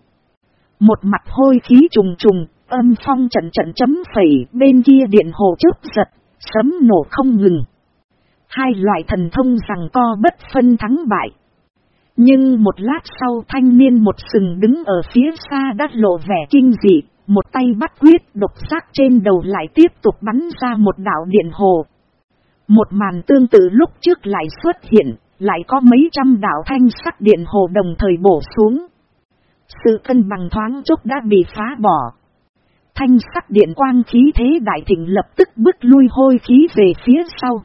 Một mặt hôi khí trùng trùng, âm phong trận trận chấm phẩy bên kia điện hồ chớp giật, sấm nổ không ngừng. Hai loại thần thông rằng co bất phân thắng bại. Nhưng một lát sau thanh niên một sừng đứng ở phía xa đã lộ vẻ kinh dị, một tay bắt quyết độc xác trên đầu lại tiếp tục bắn ra một đạo điện hồ. Một màn tương tự lúc trước lại xuất hiện, lại có mấy trăm đạo thanh sắc điện hồ đồng thời bổ xuống. Sự cân bằng thoáng chốc đã bị phá bỏ. Thanh sắc điện quang khí thế đại thịnh lập tức bước lui hôi khí về phía sau.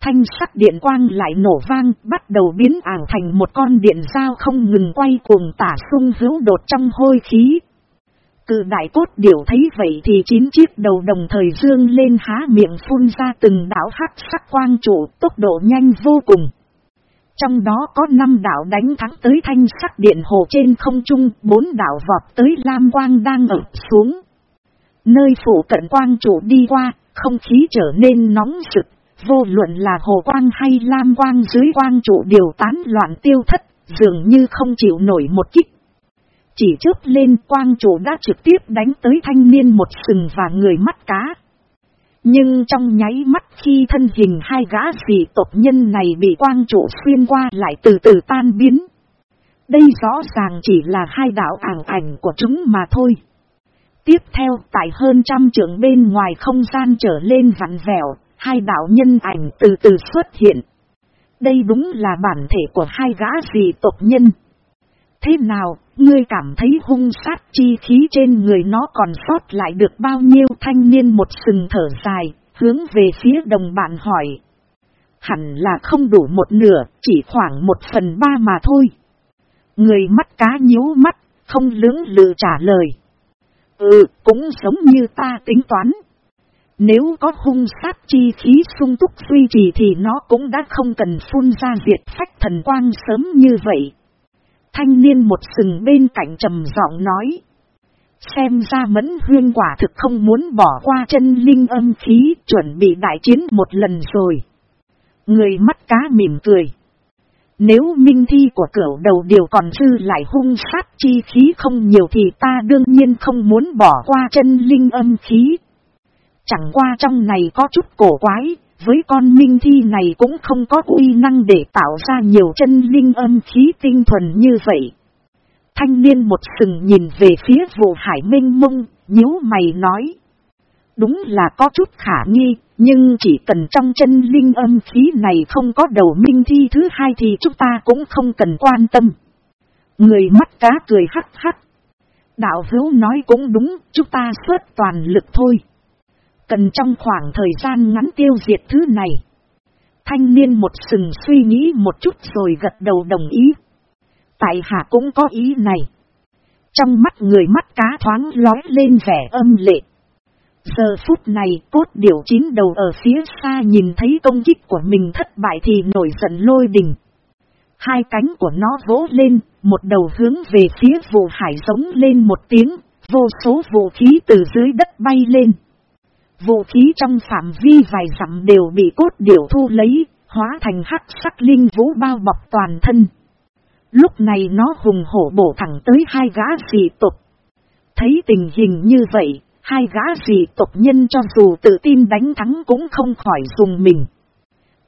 Thanh sắc điện quang lại nổ vang, bắt đầu biến ảo thành một con điện dao không ngừng quay cuồng tả sung hữu đột trong hôi khí. Cự đại cốt điểu thấy vậy thì chín chiếc đầu đồng thời dương lên há miệng phun ra từng đảo hắc sắc quang trụ tốc độ nhanh vô cùng. Trong đó có 5 đảo đánh thắng tới thanh sắc điện hồ trên không trung, 4 đảo vọt tới lam quang đang ẩm xuống. Nơi phủ cận quang chủ đi qua, không khí trở nên nóng rực, vô luận là hồ quang hay lam quang dưới quang chủ đều tán loạn tiêu thất, dường như không chịu nổi một kích. Chỉ trước lên quang chủ đã trực tiếp đánh tới thanh niên một sừng và người mắt cá. Nhưng trong nháy mắt khi thân hình hai gã dị tộc nhân này bị quang trụ xuyên qua lại từ từ tan biến. Đây rõ ràng chỉ là hai đạo ảng ảnh của chúng mà thôi. Tiếp theo tại hơn trăm trưởng bên ngoài không gian trở lên vặn vẹo, hai đạo nhân ảnh từ từ xuất hiện. Đây đúng là bản thể của hai gã dị tộc nhân. Thế nào, ngươi cảm thấy hung sát chi khí trên người nó còn sót lại được bao nhiêu thanh niên một sừng thở dài, hướng về phía đồng bạn hỏi. Hẳn là không đủ một nửa, chỉ khoảng một phần ba mà thôi. Người mắt cá nhíu mắt, không lưỡng lự trả lời. Ừ, cũng giống như ta tính toán. Nếu có hung sát chi khí sung túc duy trì thì nó cũng đã không cần phun ra diệt phách thần quang sớm như vậy. Thanh niên một sừng bên cạnh trầm giọng nói. Xem ra mẫn huyên quả thực không muốn bỏ qua chân linh âm khí chuẩn bị đại chiến một lần rồi. Người mắt cá mỉm cười. Nếu minh thi của cửu đầu điều còn dư lại hung sát chi khí không nhiều thì ta đương nhiên không muốn bỏ qua chân linh âm khí. Chẳng qua trong này có chút cổ quái, với con minh thi này cũng không có uy năng để tạo ra nhiều chân linh âm khí tinh thuần như vậy. Thanh niên một sừng nhìn về phía vụ hải minh mông, nhíu mày nói. Đúng là có chút khả nghi, nhưng chỉ cần trong chân linh âm khí này không có đầu minh thi thứ hai thì chúng ta cũng không cần quan tâm. Người mắt cá cười hắc hắc. Đạo hữu nói cũng đúng, chúng ta xuất toàn lực thôi. Cần trong khoảng thời gian ngắn tiêu diệt thứ này. Thanh niên một sừng suy nghĩ một chút rồi gật đầu đồng ý. Tại hạ cũng có ý này. Trong mắt người mắt cá thoáng lói lên vẻ âm lệ. Giờ phút này cốt điểu chín đầu ở phía xa nhìn thấy công kích của mình thất bại thì nổi giận lôi đình. Hai cánh của nó vỗ lên, một đầu hướng về phía vụ hải giống lên một tiếng, vô số vũ khí từ dưới đất bay lên. Vũ khí trong phạm vi vài dặm đều bị cốt điểu thu lấy, hóa thành hắc sắc linh vũ bao bọc toàn thân. Lúc này nó hùng hổ bổ thẳng tới hai gã dị tộc. Thấy tình hình như vậy, hai gã dị tộc nhân cho dù tự tin đánh thắng cũng không khỏi dùng mình.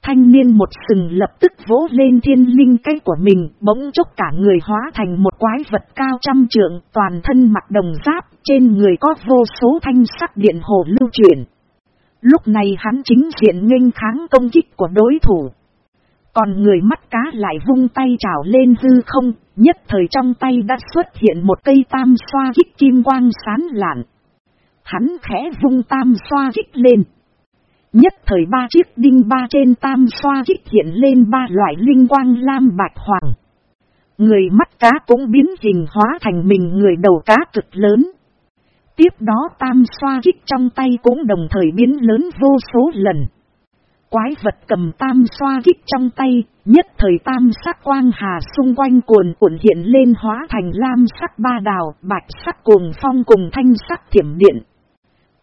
Thanh niên một sừng lập tức vỗ lên thiên linh cây của mình, bỗng chốc cả người hóa thành một quái vật cao trăm trượng, toàn thân mặc đồng giáp, trên người có vô số thanh sắc điện hồ lưu chuyển. Lúc này hắn chính diện nghênh kháng công kích của đối thủ. Còn người mắt cá lại vung tay trào lên hư không, nhất thời trong tay đã xuất hiện một cây tam xoa kích kim quang sán lạn. Hắn khẽ vung tam xoa kích lên. Nhất thời ba chiếc đinh ba trên tam xoa kích hiện lên ba loại linh quang lam bạch hoàng. Người mắt cá cũng biến hình hóa thành mình người đầu cá cực lớn. Tiếp đó tam xoa kích trong tay cũng đồng thời biến lớn vô số lần. Quái vật cầm tam xoa kích trong tay, nhất thời tam sắc quang hà xung quanh cuồn cuộn hiện lên hóa thành lam sắc ba đào, bạch sắc cuồng phong cùng thanh sắc thiểm điện.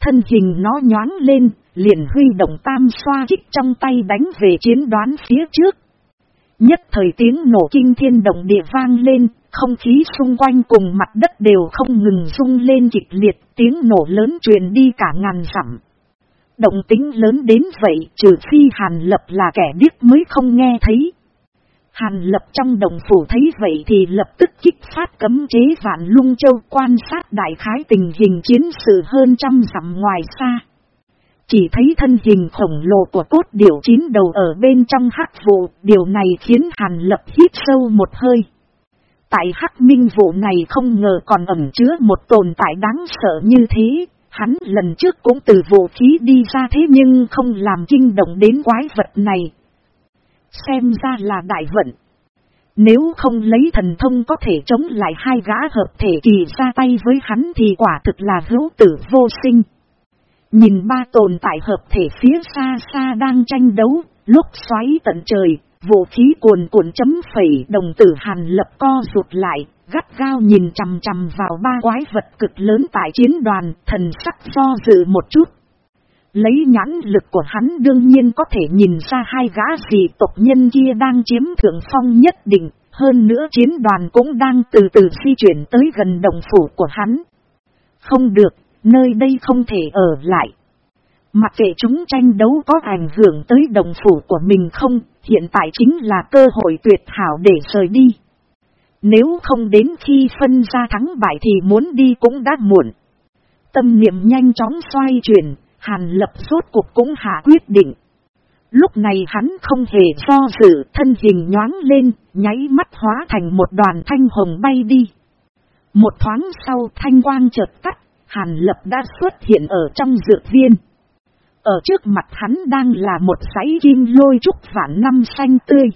Thân hình nó nhoáng lên, liền huy động tam xoa kích trong tay đánh về chiến đoán phía trước. Nhất thời tiếng nổ kinh thiên động địa vang lên, không khí xung quanh cùng mặt đất đều không ngừng rung lên kịch liệt, tiếng nổ lớn truyền đi cả ngàn dặm. Động tính lớn đến vậy trừ phi Hàn Lập là kẻ điếc mới không nghe thấy. Hàn Lập trong đồng phủ thấy vậy thì lập tức kích phát cấm chế vạn lung châu quan sát đại khái tình hình chiến sự hơn trăm dặm ngoài xa. Chỉ thấy thân hình khổng lồ của cốt điểu chín đầu ở bên trong hắc vụ, điều này khiến Hàn Lập hít sâu một hơi. Tại hắc minh vụ này không ngờ còn ẩn chứa một tồn tại đáng sợ như thế, hắn lần trước cũng từ vũ khí đi ra thế nhưng không làm kinh động đến quái vật này. Xem ra là đại vận. Nếu không lấy thần thông có thể chống lại hai gã hợp thể kỳ ra tay với hắn thì quả thực là hữu tử vô sinh. Nhìn ba tồn tại hợp thể phía xa xa đang tranh đấu, lúc xoáy tận trời, vũ khí cuồn cuộn chấm phẩy đồng tử hàn lập co rụt lại, gắt gao nhìn chằm chằm vào ba quái vật cực lớn tại chiến đoàn, thần sắc do dự một chút. Lấy nhãn lực của hắn đương nhiên có thể nhìn ra hai gã gì tộc nhân kia đang chiếm thượng phong nhất định, hơn nữa chiến đoàn cũng đang từ từ di chuyển tới gần đồng phủ của hắn. Không được, nơi đây không thể ở lại. Mặc kệ chúng tranh đấu có ảnh hưởng tới đồng phủ của mình không, hiện tại chính là cơ hội tuyệt hảo để rời đi. Nếu không đến khi phân ra thắng bại thì muốn đi cũng đã muộn. Tâm niệm nhanh chóng xoay chuyển, Hàn lập rốt cuộc cũng hạ quyết định. Lúc này hắn không hề do dự, thân hình nhoáng lên, nháy mắt hóa thành một đoàn thanh hồng bay đi. Một thoáng sau thanh quang chợt tắt, Hàn lập đã xuất hiện ở trong dược viên. Ở trước mặt hắn đang là một sấy kim lôi trúc vạn năm xanh tươi.